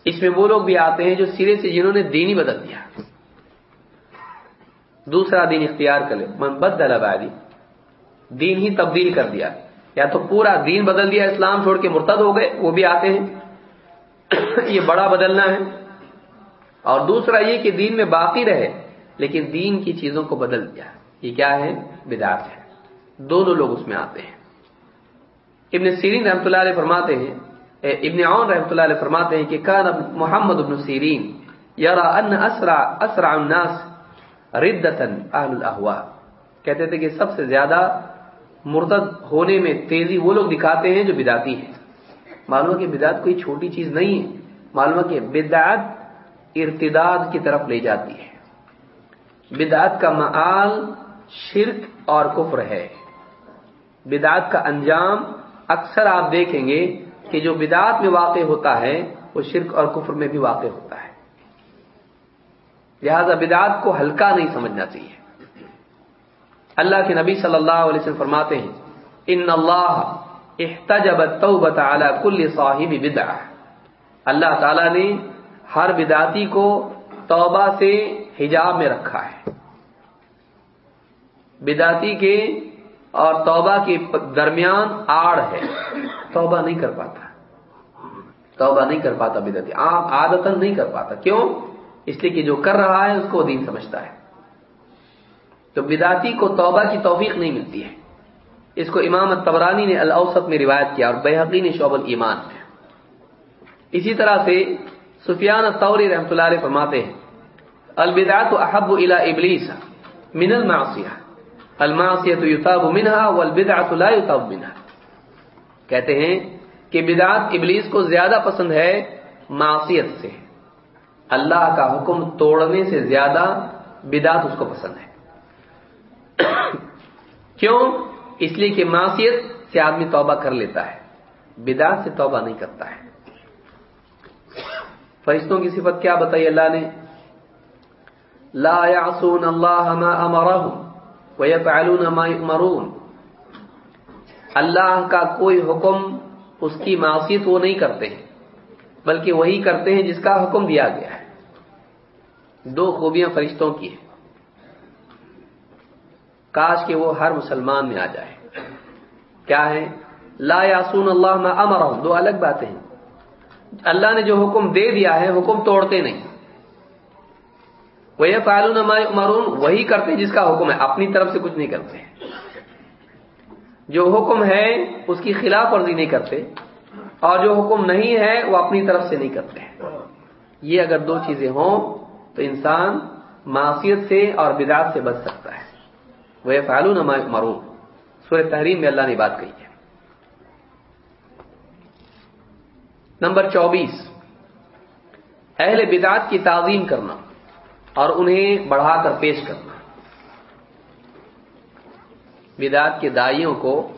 اس میں وہ لوگ بھی آتے ہیں جو سرے سے جنہوں نے دینی بدل دیا۔ دوسرا دین اختیار کر لے۔ من بدل آبادی دین ہی تبدیل کر دیا۔ یا تو پورا دین بدل دیا، اسلام چھوڑ کے مرتد ہو گئے، وہ بھی آتے ہیں۔ [COUGHS] یہ بڑا بدلنا ہے۔ اور دوسرا یہ کہ دین میں باقی رہے، لیکن دین کی چیزوں کو بدل دیا۔ یہ کیا ہے؟ بدعت ہے۔ دونوں لوگ اس میں آتے ہیں۔ ابن سیرین رحمۃ اللہ علیہ فرماتے ہیں ابن عون رحمۃ اللہ علیہ فرماتے ہیں کہ کان محمد ابن سیرین یرا ان اسرع اسرع الناس ردتا اہل الاهواء کہتے تھے کہ سب سے زیادہ مرتد ہونے میں تیزی وہ لوگ دکھاتے ہیں جو بداتی ہیں۔ معلوم کہ بدعت کوئی چھوٹی چیز نہیں ہے۔ معلوم کہ بدعت ارتداد کی طرف لے جاتی ہے۔ بدعت کا معال شرک اور کفر ہے۔ بدعت کا انجام اکثر آپ دیکھیں گے کہ جو بدعت میں واقع ہوتا ہے، وہ شرک اور کفر میں بھی واقع ہوتا ہے۔ لہذا بدعت کو ہلکا نہیں سمجھنا چاہیے۔ اللہ کے نبی صلی اللہ علیہ وسلم فرماتے ہیں، ان اللہ احتجب التوبت علی کل صاحب بدعہ۔ اللہ تعالی نے ہر بدعتی کو توبہ سے حجاب میں رکھا ہے۔ بدعتی کے اور توبہ کے درمیان آڑ ہے۔ توبہ نہیں کر پاتا۔ توبہ نہیں کر پاتا بدعتی۔ عادت نہیں کر پاتا۔ کیوں؟ اس لیے کہ جو کر رہا ہے اس کو دین سمجھتا ہے۔ تو بداتی کو توبہ کی توفیق نہیں ملتی ہے۔ اس کو امام تبرانی نے الاوسط میں روایت کیا اور بحقی نے شعب المان میں۔ اسی طرح سے سفیان طوری رحمۃ اللہ علیہ فرماتے ہیں البدعت احب الى ابلیس من المعصیہ المعصیت یتاب منها والبدعت لا یتاب منها کہتے ہیں کہ بدعت ابلیس کو زیادہ پسند ہے معصیت سے۔ اللہ کا حکم توڑنے سے زیادہ بدعت اس کو پسند ہے۔ کیوں؟ اس لیے کہ معصیت سے آدمی توبہ کر لیتا ہے، بدعت سے توبہ نہیں کرتا ہے۔ فرشتوں کی صفت کیا بتائی اللہ نے؟ لا يعصون اللہ ما امرهم ويفعلون ما يؤمرون۔ اللہ کا کوئی حکم اس کی معصیت وہ نہیں کرتے ہیں، بلکہ وہی کرتے ہیں جس کا حکم دیا گیا ہے۔ دو خوبیاں فرشتوں کی ہیں۔ کاش کہ وہ ہر مسلمان میں آ جائے۔ کیا ہے لا یاسون اللہ میں امر دو الگ باتیں ہیں۔ اللہ نے جو حکم دے دیا ہے، حکم توڑتے نہیں۔ وہ فعلون مرون وہی کرتے جس کا حکم ہے، اپنی طرف سے کچھ نہیں کرتے۔ جو حکم ہے، اس کی خلاف ورزی نہیں کرتے۔ اور جو حکم نہیں ہے، وہ اپنی طرف سے نہیں کرتے۔ یہ اگر دو چیزیں ہوں، تو انسان معاشیت سے اور بدعت سے بچ سکتا ہے۔ وہ فعلون مرون سورہ تحریم میں اللہ نے بات کہی ہے۔ نمبر چوبیس، اہل بدعت کی تعظیم کرنا اور انہیں بڑھا کر پیش کرنا۔ بدعت کے دائیوں کو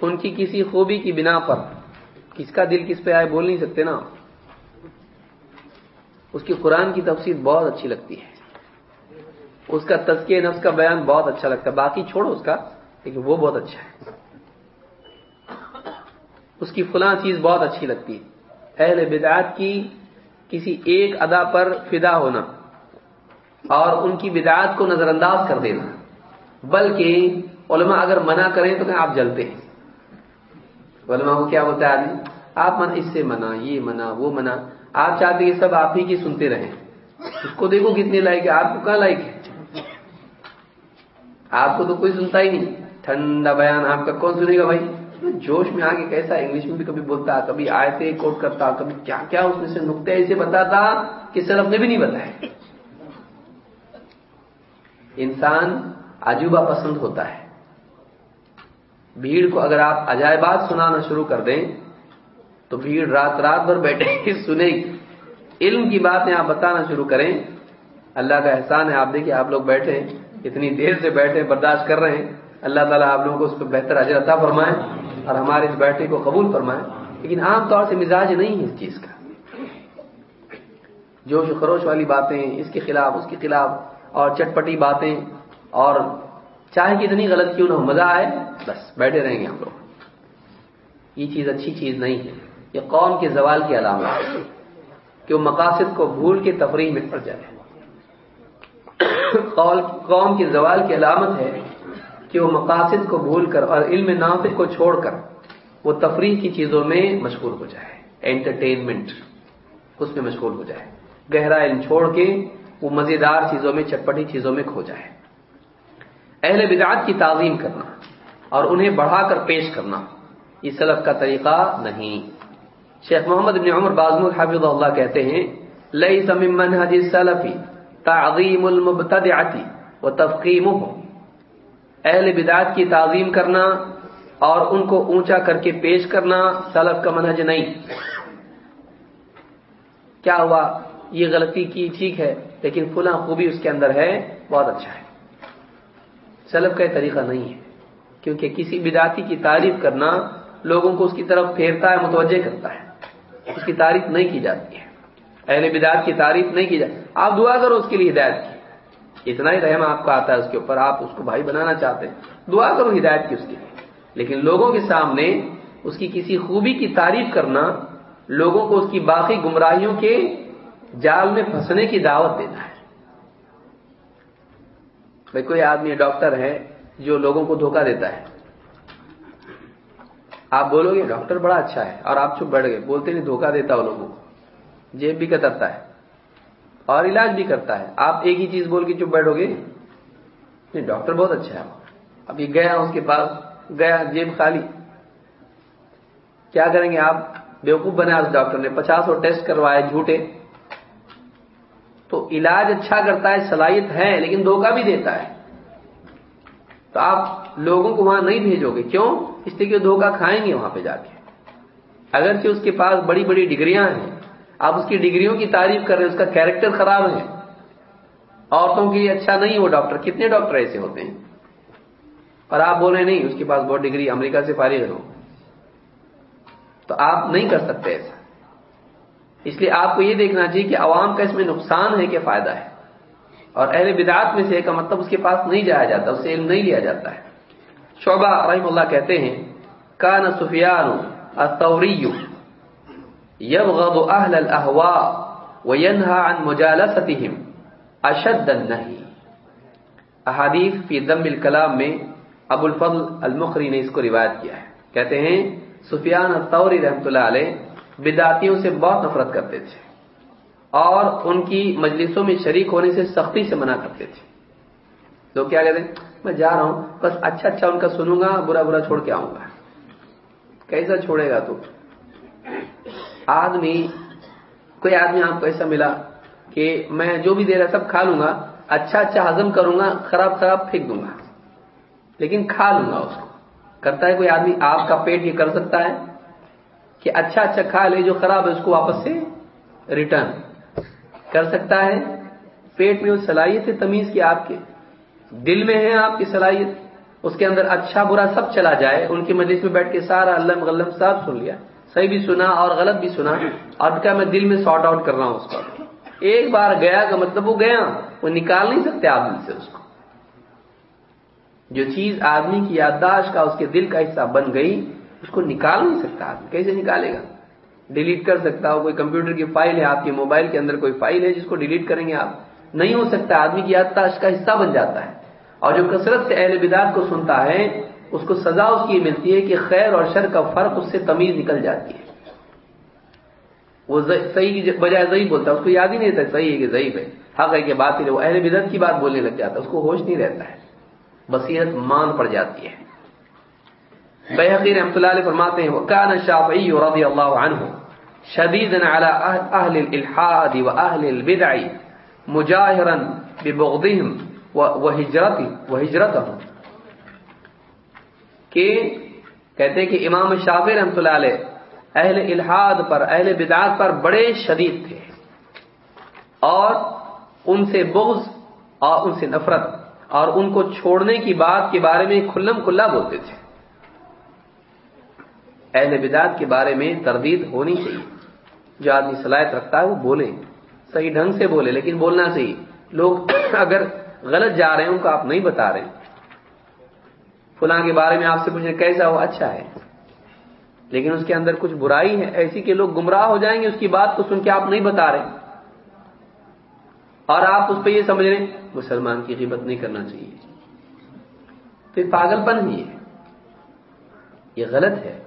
ان کی کسی خوبی کی بنا پر کس کا دل کس پہ آئے بول نہیں سکتے نا۔ اس کی قرآن کی تفصیل بہت اچھی لگتی ہے۔ اس کا تزکیہ نفس کا بیان بہت اچھا لگتا ہے۔ باقی چھوڑو اس کا، لیکن وہ بہت اچھا ہے۔ اس کی فلاں چیز بہت اچھی لگتی ہے۔ اہل بدعات کی کسی ایک ادا پر فدا ہونا اور ان کی بدعات کو نظر انداز کر دینا۔ بلکہ علماء اگر منع کریں تو کہ آپ جلتے ہیں۔ علماء کو کیا ہوتا ہے آدمی؟ آپ من اس سے منع، یہ منع، وہ منع۔ آپ چاہتے ہیں سب آپ ہی کی سنتے رہیں۔ اس کو دیکھو کتنے لائق ہے آپ کو کہاں لائق ہے آپ کو تو کوئی سنتا ہی نہیں۔ ٹھنڈا بیان آپ کا کون سنے گا بھائی؟ جوش میں آگے کیسا انگلش میں بھی کبھی بولتا، کبھی آئے کوٹ کرتا، کبھی کیا کیا اس میں سے نقطے ایسے بتاتا کہ سرف نے بھی نہیں بتایا انسان عجوبہ پسند ہوتا ہے۔ بھیڑ کو اگر آپ عجائبات سنانا شروع کر دیں، تو بھیڑ رات رات بھر بیٹھے سنے علم کی باتیں آپ بتانا شروع کریں۔ اللہ کا احسان ہے، آپ دیکھیں، آپ لوگ بیٹھے، اتنی دیر سے بیٹھے، برداشت کر رہے ہیں۔ اللہ تعالیٰ آپ لوگوں کو اس پہ بہتر اجر عطا فرمائے۔ اور ہمارے اس بیٹھے کو قبول فرمائے لیکن عام طور سے مزاج نہیں ہے اس چیز کا۔ جوش و خروش والی باتیں، اس کے خلاف، اس کے خلاف، اور چٹپٹی باتیں، اور چاہے کتنی غلط کیوں نہ ہو، مزہ آئے، بس بیٹھے رہیں گے ہم لوگ۔ یہ چیز اچھی چیز نہیں ہے۔ یہ قوم کے زوال کی علامت ہے کہ وہ مقاصد کو بھول کے تفریح میں پڑ جائے۔ قوم کی زوال کی علامت ہے کہ وہ مقاصد کو بھول کر اور علم نافع کو چھوڑ کر وہ تفریح کی چیزوں میں مشغول ہو جائے انٹرٹینمنٹ اس میں مشغول ہو جائے۔ گہرا علم چھوڑ کے وہ مزیدار چیزوں میں، چٹپٹی چیزوں میں کھو جائے۔ اہل بدعات کی تعظیم کرنا اور انہیں بڑھا کر پیش کرنا، یہ سلف کا طریقہ نہیں۔ شیخ محمد بن عمر بازم الحفظ اللہ کہتے ہیں لئی سمن منہج سلفی تعظیم المبتدعتی و تفقیم اہل بدعات کی تعظیم کرنا اور ان کو اونچا کر کے پیش کرنا سلف کا منہج نہیں۔ کیا ہوا؟ یہ غلطی کی ٹھیک ہے، لیکن فلاں خوبی اس کے اندر ہے، بہت اچھا ہے۔ سلف کا یہ طریقہ نہیں ہے، کیونکہ کسی بداتی کی تعریف کرنا لوگوں کو اس کی طرف پھیرتا ہے، متوجہ کرتا ہے۔ اس کی تعریف نہیں کی جاتی ہے۔ اہل بدعت کی تعریف نہیں کی جاتی۔ آپ دعا کرو اس کے لیے ہدایت کی۔ اتنا ہی رحم آپ کا آتا ہے اس کے اوپر، آپ اس کو بھائی بنانا چاہتے ہیں۔ دعا کرو ہدایت کی اس کے لیے لیکن لوگوں کے سامنے اس کی کسی خوبی کی تعریف کرنا، لوگوں کو اس کی باقی گمراہیوں کے جال میں پھنسنے کی دعوت دینا ہے۔ بھائی، کوئی آدمی ڈاکٹر ہے جو لوگوں کو دھوکہ دیتا ہے؟ آپ بولو گے، ڈاکٹر بڑا اچھا ہے اور آپ چپ بیٹھ گئے، بولتے نہیں دھوکہ دیتا وہ لوگوں کو، جیب بھی کترتا ہے۔ اور علاج بھی کرتا ہے۔ آپ ایک ہی چیز بول کے چپ بیٹھو گے؟ نہیں، ڈاکٹر بہت اچھا ہے۔ ابھی گیا، اس کے پاس گیا، جیب خالی۔ کیا کریں گے آپ؟ بیوقوف بنا اس ڈاکٹر نے۔ پچاس سو ٹیسٹ کروائے، جھوٹے۔ تو علاج اچھا کرتا ہے، صلاحیت ہے، لیکن دھوکہ بھی دیتا ہے۔ تو آپ لوگوں کو وہاں نہیں بھیجو گے۔ کیوں؟ اس لیے کہ دھوکہ کھائیں گے وہاں پہ جا کے۔ اگرچہ اس کے پاس بڑی بڑی ڈگریاں ہیں آپ اس کی ڈگریوں کی تعریف کر رہے ہیں، اس کا کیریکٹر خراب ہے۔ عورتوں کے لیے اچھا نہیں وہ ڈاکٹر۔ کتنے ڈاکٹر ایسے ہوتے ہیں؟ اور آپ بول رہے نہیں، اس کے پاس بہت ڈگری، امریکہ سے فارغ ہو تو آپ نہیں کر سکتے ایسا۔ اس لیے آپ کو یہ دیکھنا چاہیے کہ عوام کا اس میں نقصان ہے کہ فائدہ ہے۔ اور اہل بدعات میں سے کا مطلب اس کے پاس نہیں جایا جاتا اسے علم نہیں لیا جاتا ہے۔ شعبہ رحم اللہ کہتے ہیں، کان سفیان الثوری یبغض اہل الاہواء وینہا عن مجالستهم اشد النہی احادیث فی دم الکلام میں ابو الفضل المخری نے اس کو روایت کیا ہے۔ کہتے ہیں، سفیان الثوری رحمۃ اللہ علیہ بدعتیوں سے بہت نفرت کرتے تھے اور ان کی مجلسوں میں شریک ہونے سے سختی سے منع کرتے تھے۔ لوگ کیا کہتے ہیں؟ میں جا رہا ہوں، بس اچھا اچھا ان کا سنوں گا، برا برا چھوڑ کے آؤں گا۔ کیسا چھوڑے گا تو؟ آدمی، کوئی آدمی آپ کو ایسا ملا کہ میں جو بھی دے رہا سب کھا لوں گا اچھا اچھا ہزم کروں گا، خراب خراب پھینک دوں گا، لیکن کھا لوں گا اس کو۔ کرتا ہے کوئی آدمی آپ کا پیٹ یہ کر سکتا ہے کہ اچھا اچھا کھا لے، جو خراب ہے اس کو واپس سے ریٹرن کر سکتا ہے پیٹ میں وہ صلاحیت ہے تمیز کی آپ کے دل میں ہے آپ کی صلاحیت، اس کے اندر اچھا برا سب چلا جائے، ان کی مجلس میں بیٹھ کے سارا اللہ غلم صاحب سن لیا۔ صحیح بھی سنا اور غلط بھی سنا اور کیا میں دل میں سارٹ آؤٹ کر رہا ہوں اس کا ایک بار گیا کا مطلب وہ گیا، وہ نکال نہیں سکتے آپ دل سے اس کو۔ جو چیز آدمی کی یادداشت کا اس کے دل کا حصہ بن گئی، اس کو نکال نہیں سکتا آدمی۔ کیسے نکالے گا؟ ڈیلیٹ کر سکتا ہو، کوئی کمپیوٹر کی فائل ہے، آپ کے موبائل کے اندر کوئی فائل ہے، جس کو ڈیلیٹ کریں گے آپ۔ نہیں ہو سکتا، آدمی کی یادداشت کا حصہ بن جاتا ہے۔ اور جو کثرت سے اہل بداد کو سنتا ہے اس کو سزا اس کی ملتی ہے کہ خیر اور شر کا فرق اس سے تمیز نکل جاتی ہے۔ وہ صحیح کی بجائے ضعیف بولتا ہے، اس کو یاد ہی نہیں رہتا، صحیح ہے کہ ضعیف ہے۔ حق ہے کہ بات ہی وہ اہل بدت کی بات بولنے لگ جاتا ہے، اس کو ہوش نہیں رہتا ہے۔ بصیرت مان پڑ جاتی ہے۔ بحقی رحمۃ اللہ علیہ فرماتے ہیں وکان الشافعی رضی اللہ عنہ شدیدا على اهل الالحاد واهل البدع مجاهرا ببغضهم وهجرتهم وهجرتهم۔ کہ کہتے کہ امام شافعی رحمۃ اللہ علیہ اہل الحاد پر، اہل بدعات پر بڑے شدید تھے۔ اور ان سے بغض اور ان سے نفرت اور ان کو چھوڑنے کی بات کے بارے میں کھلم کھلا بولتے تھے۔ اہل بدعت کے بارے میں تردید ہونی چاہیے۔ جو آدمی صلاحیت رکھتا ہے وہ بولے، صحیح ڈھنگ سے بولے، لیکن بولنا صحیح۔ لوگ اگر غلط جا رہے ہیں ان کو آپ نہیں بتا رہے فلاں کے بارے میں آپ سے پوچھیں کیسا وہ اچھا ہے۔ لیکن اس کے اندر کچھ برائی ہے۔ ایسی کہ لوگ گمراہ ہو جائیں گے، اس کی بات کو سن کے آپ نہیں بتا رہے۔ اور آپ اس پہ یہ سمجھ رہے ہیں، مسلمان کی غیبت نہیں کرنا چاہیے۔ تو یہ پاگل پن ہی ہے۔ یہ غلط ہے۔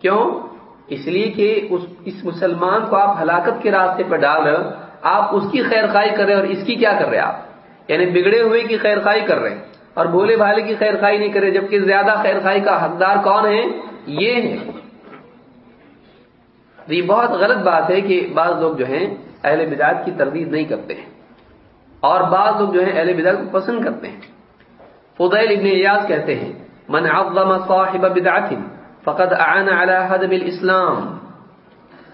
کیوں؟ اس لیے کہ اس اس مسلمان کو آپ ہلاکت کے راستے پہ ڈال رہے ہو۔ آپ اس کی خیر خائی کر رہے ہیں اور اس کی کیا کر رہے ہیں آپ؟ یعنی بگڑے ہوئے کی خیر خائی کر رہے ہیں۔ اور بھولے بھالے کی خیر خائی نہیں کر رہے جبکہ زیادہ خیر خائی کا حقدار کون ہے؟ یہ ہے۔ تو یہ بہت غلط بات ہے کہ بعض لوگ جو ہیں اہل بدعت کی تردید نہیں کرتے ہیں، اور بعض لوگ جو ہیں اہل بدعت کو پسند کرتے ہیں۔ فضیل ابن ایاز کہتے ہیں، من عظم صاحب بدعت فقد اعان على حدب الاسلام.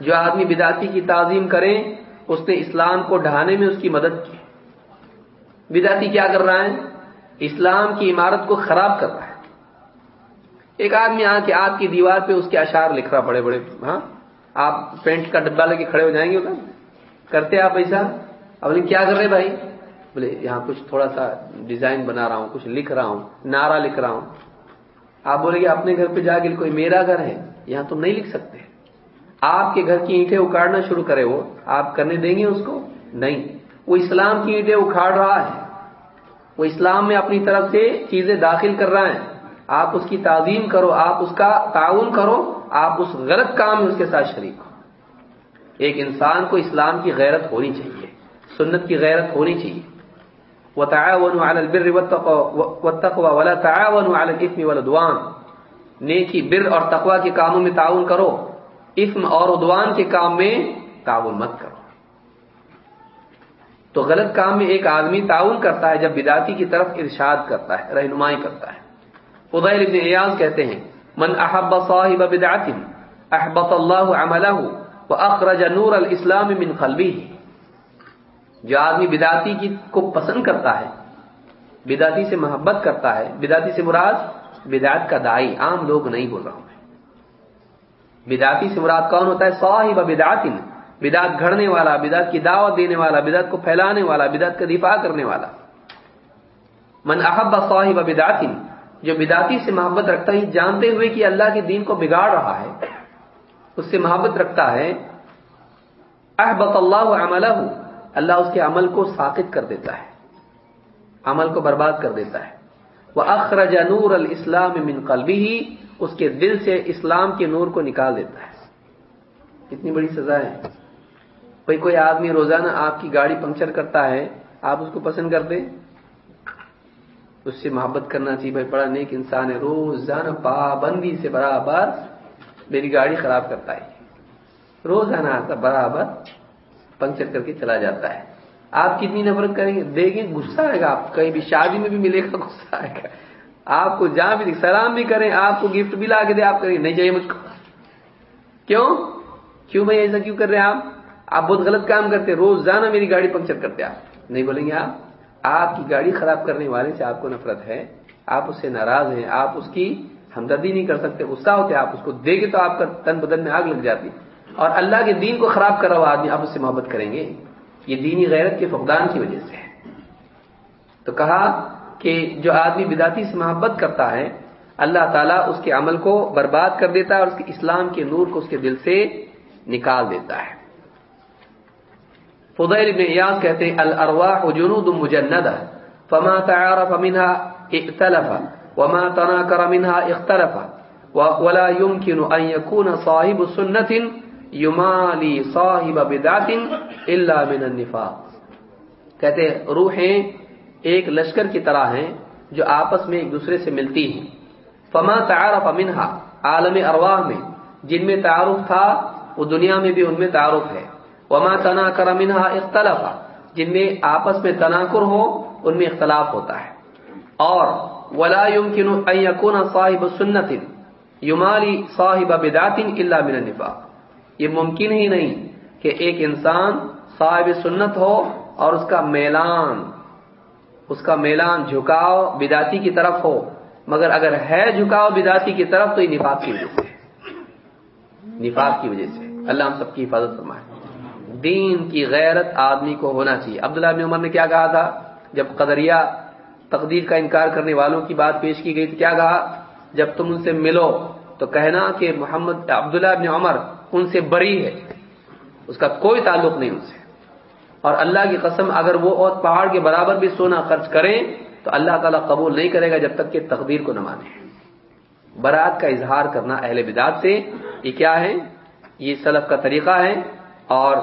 جو آدمی بدعتی کی تعظیم کرے، اس نے اسلام کو ڈھانے میں اس کی مدد کی۔ بدعتی کیا کر رہا ہے؟ اسلام کی عمارت کو خراب کر رہا ہے۔ ایک آدمی آ کے آپ کی دیوار پہ اس کے اشعار لکھ رہا بڑے بڑے۔ ہاں؟ آپ پینٹ کا ڈبا لے کے کھڑے ہو جائیں گے کرتے آپ ایسا؟ اب کیا کر رہے بھائی؟ بولے، یہاں کچھ تھوڑا سا ڈیزائن بنا رہا ہوں، کچھ لکھ رہا ہوں، نعرہ لکھ رہا ہوں۔ آپ بولے گے اپنے گھر پہ جا کے کوئی میرا گھر ہے، یہاں تم نہیں لکھ سکتے۔ آپ کے گھر کی اینٹیں اکاڑنا شروع کرے وہ، آپ کرنے دیں گے اس کو؟ نہیں۔ وہ اسلام کی اینٹیں اکھاڑ رہا ہے۔ وہ اسلام میں اپنی طرف سے چیزیں داخل کر رہا ہے۔ آپ اس کی تعظیم کرو، آپ اس کا تعاون کرو، آپ اس غلط کام میں اس کے ساتھ شریک ہو۔ ایک انسان کو اسلام کی غیرت ہونی چاہیے، سنت کی غیرت ہونی چاہیے۔ وتعاونوا على البر والتقوى نیکی، بر اور تقوی کے کاموں میں تعاون کرو۔ اسم اور عدوان کے کام میں تعاون مت کرو۔ تو غلط کام میں ایک آدمی تعاون کرتا ہے جب بداتی کی طرف ارشاد کرتا ہے، رہنمائی کرتا ہے۔ فضیل ابن ایاز کہتے ہیں، من احب صاحب بدعت، احبط اللہ عملہ واخرج نور الاسلام من قلبه جو آدمی بداتی کی کو پسند کرتا ہے بداتی سے محبت کرتا ہے بداتی سے مراد بدعت کا دائی، عام لوگ نہیں بول رہا ہوں بداتی سے مراد کون ہوتا ہے؟ صاحب بدعت۔ بدعت گھڑنے والا، بدعت کی دعوت دینے والا، بدعت کو پھیلانے والا، بدعت کا دفاع کرنے والا۔ من احب صاحب بدعت، جو بداتی سے محبت رکھتا ہے جانتے ہوئے کہ اللہ کے دین کو بگاڑ رہا ہے، اس سے محبت رکھتا ہے۔ احبط اللہ عملہ، اللہ اس کے عمل کو ساقط کر دیتا ہے، عمل کو برباد کر دیتا ہے۔ وہ اخرج نور الاسلام من قلبی ہی اس کے دل سے اسلام کے نور کو نکال دیتا ہے۔ کتنی بڑی سزا ہے۔ بھائی کوئی آدمی روزانہ آپ کی گاڑی پنکچر کرتا ہے، آپ اس کو پسند کرتے اس سے محبت کرنا چاہیے، بھائی بڑا نیک انسان ہے، روزانہ پابندی سے برابر میری گاڑی خراب کرتا ہے۔ روزانہ آتا برابر پنکچر کر کے چلا جاتا ہے۔ آپ کتنی نفرت کریں گے؟ دیکھیں غصہ آئے گا آپ کہیں بھی شادی میں بھی ملے گا، غصہ آئے گا۔ آپ کو جہاں بھی سلام بھی کریں، آپ کو گفٹ بھی لا کے دے آپ کریں نہیں چاہیے مجھ کو۔ کیوں؟ کیوں بھائی ایسا کیوں کر رہے ہیں آپ؟ آپ بہت غلط کام کرتے روزانہ میری گاڑی پنکچر کرتے آپ۔ نہیں بولیں گے آپ؟ آپ کی گاڑی خراب کرنے والے سے آپ کو نفرت ہے، آپ اس سے ناراض ہیں، آپ اس کی ہمدردی نہیں کر سکتے، غصہ ہوتے آپ اس کو دے گے تو آپ کا تن بدن میں آگ لگ جاتی۔ اور اللہ کے دین کو خراب کرا ہوا آدمی آپ اس سے محبت کریں گے؟ یہ دینی غیرت کے فقدان کی وجہ سے ہے۔ تو کہا کہ جو آدمی بداتی سے محبت کرتا ہے، اللہ تعالیٰ اس کے عمل کو برباد کر دیتا ہے اور اس کے اسلام کے نور کو اس کے دل سے نکال دیتا ہے۔ فضیل ابن ایاز کہتے ہیں، الارواح جنود مجندہ، فما تعارف منها اختلف، وما تناكر منها اختلف ولا يمكن ان يكون صاحب سنه یمالی صاحب بدعت الا من النفاق۔ کہتے ہیں، روحیں ایک لشکر کی طرح ہیں جو آپس میں ایک دوسرے سے ملتی ہیں۔ فما تعارف منها عالم ارواح میں، جن میں تعارف تھا، وہ دنیا میں بھی ان میں تعارف ہے۔ وما تناکر منها اختلف جن میں آپس میں تناکر ہو، ان میں اختلاف ہوتا ہے۔ اور ولا يمكن ان يكون صاحب سنت یمالی صاحب بدعت الا من النفاق۔ یہ ممکن ہی نہیں کہ ایک انسان صاحب سنت ہو اور اس کا میلان، اس کا میلان جھکاؤ بداتی کی طرف ہو۔ مگر اگر ہے جھکاؤ بداتی کی طرف تو یہ نفاق کی وجہ سے نفاق کی وجہ سے۔ اللہ ہم سب کی حفاظت فرمائے۔ دین کی غیرت آدمی کو ہونا چاہیے۔ عبداللہ بن عمر نے کیا کہا تھا؟ جب قدریہ تقدیر کا انکار کرنے والوں کی بات پیش کی گئی تو کیا کہا؟ جب تم ان سے ملو تو کہنا کہ محمد عبداللہ بن عمر ان سے بری ہے۔ اس کا کوئی تعلق نہیں ان سے۔ اور اللہ کی قسم اگر وہ اور پہاڑ کے برابر بھی سونا خرچ کریں تو اللہ تعالیٰ قبول نہیں کرے گا جب تک کہ تقدیر کو نہ مانے۔ برات کا اظہار کرنا اہل بداد سے یہ کیا ہے؟ یہ سلف کا طریقہ ہے اور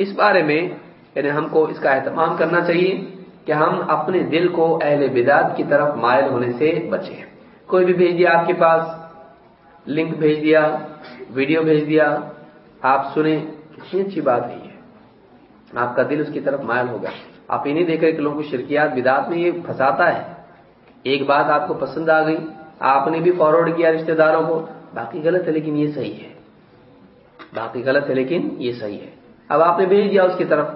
اس بارے میں یعنی ہم کو اس کا اہتمام کرنا چاہیے کہ ہم اپنے دل کو اہل بداد کی طرف مائل ہونے سے بچیں کوئی بھی بھیج دیا آپ کے پاس، لنک بھیج دیا، ویڈیو بھیج دیا، آپ سنیں، کتنی اچھی بات ہے یہ۔ آپ کا دل اس کی طرف مائل ہوگا۔ آپ یہ نہیں دیکھ رہے کہ لوگوں کو شرکیات بدات میں یہ پھنساتا ہے۔ ایک بات آپ کو پسند آ گئی، آپ نے بھی فارورڈ کیا رشتہ داروں کو، باقی غلط ہے لیکن یہ صحیح ہے۔ باقی غلط ہے لیکن یہ صحیح ہے۔ اب آپ نے بھیج دیا اس کی طرف۔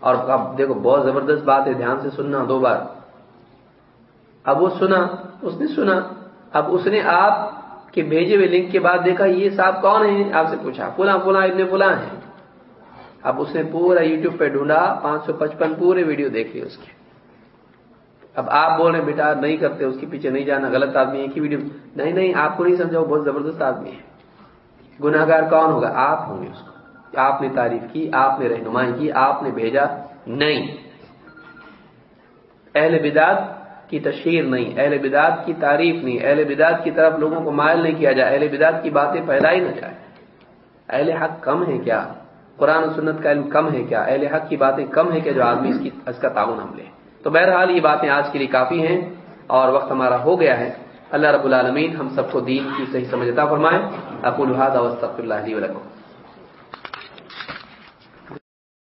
اور اب دیکھو، بہت زبردست بات ہے، دھیان سے سننا دو بار۔ اب وہ سنا، اس نے سنا۔ اب اس نے آپ کے بھیجے ہوئے لنک کے بعد دیکھا، یہ صاحب کون ہیں؟ آپ سے پوچھا، فلاں فلاں اتنے فلاں ہیں۔ اب اس نے پورا یوٹیوب پہ ڈھونڈا، پانچ سو پچپن پورے ویڈیو دیکھ لیے اس کے۔ اب آپ بول رہے ہیں، بیٹا نہیں کرتے، اس کے پیچھے نہیں جانا، غلط آدمی ہے کہ ویڈیو۔ نہیں نہیں، آپ کو نہیں سمجھاؤ، بہت زبردست آدمی ہے گناگار کون ہوگا؟ آپ ہوں گے اس کو۔ آپ نے تعریف کی، آپ نے رہنمائی کی، آپ نے بھیجا نہیں۔ اہل بداد کی تشہیر نہیں، اہل بداد کی تعریف نہیں، اہل بداد کی طرف لوگوں کو مائل نہیں کیا جائے، اہل بداد کی باتیں پھیلائی نہ جائے۔ اہل حق کم ہے کیا؟ قرآن و سنت کا علم کم ہے کیا؟ اہل حق کی باتیں کم ہے کیا جو آدمی اس کی، اس کا تعاون ہم لے؟ تو بہرحال یہ باتیں آج کے لیے کافی ہیں اور وقت ہمارا ہو گیا ہے۔ اللہ رب العالمین ہم سب کو دین کی صحیح سمجھتا فرمائے۔ ابو الحاد وسط اللہ علیہ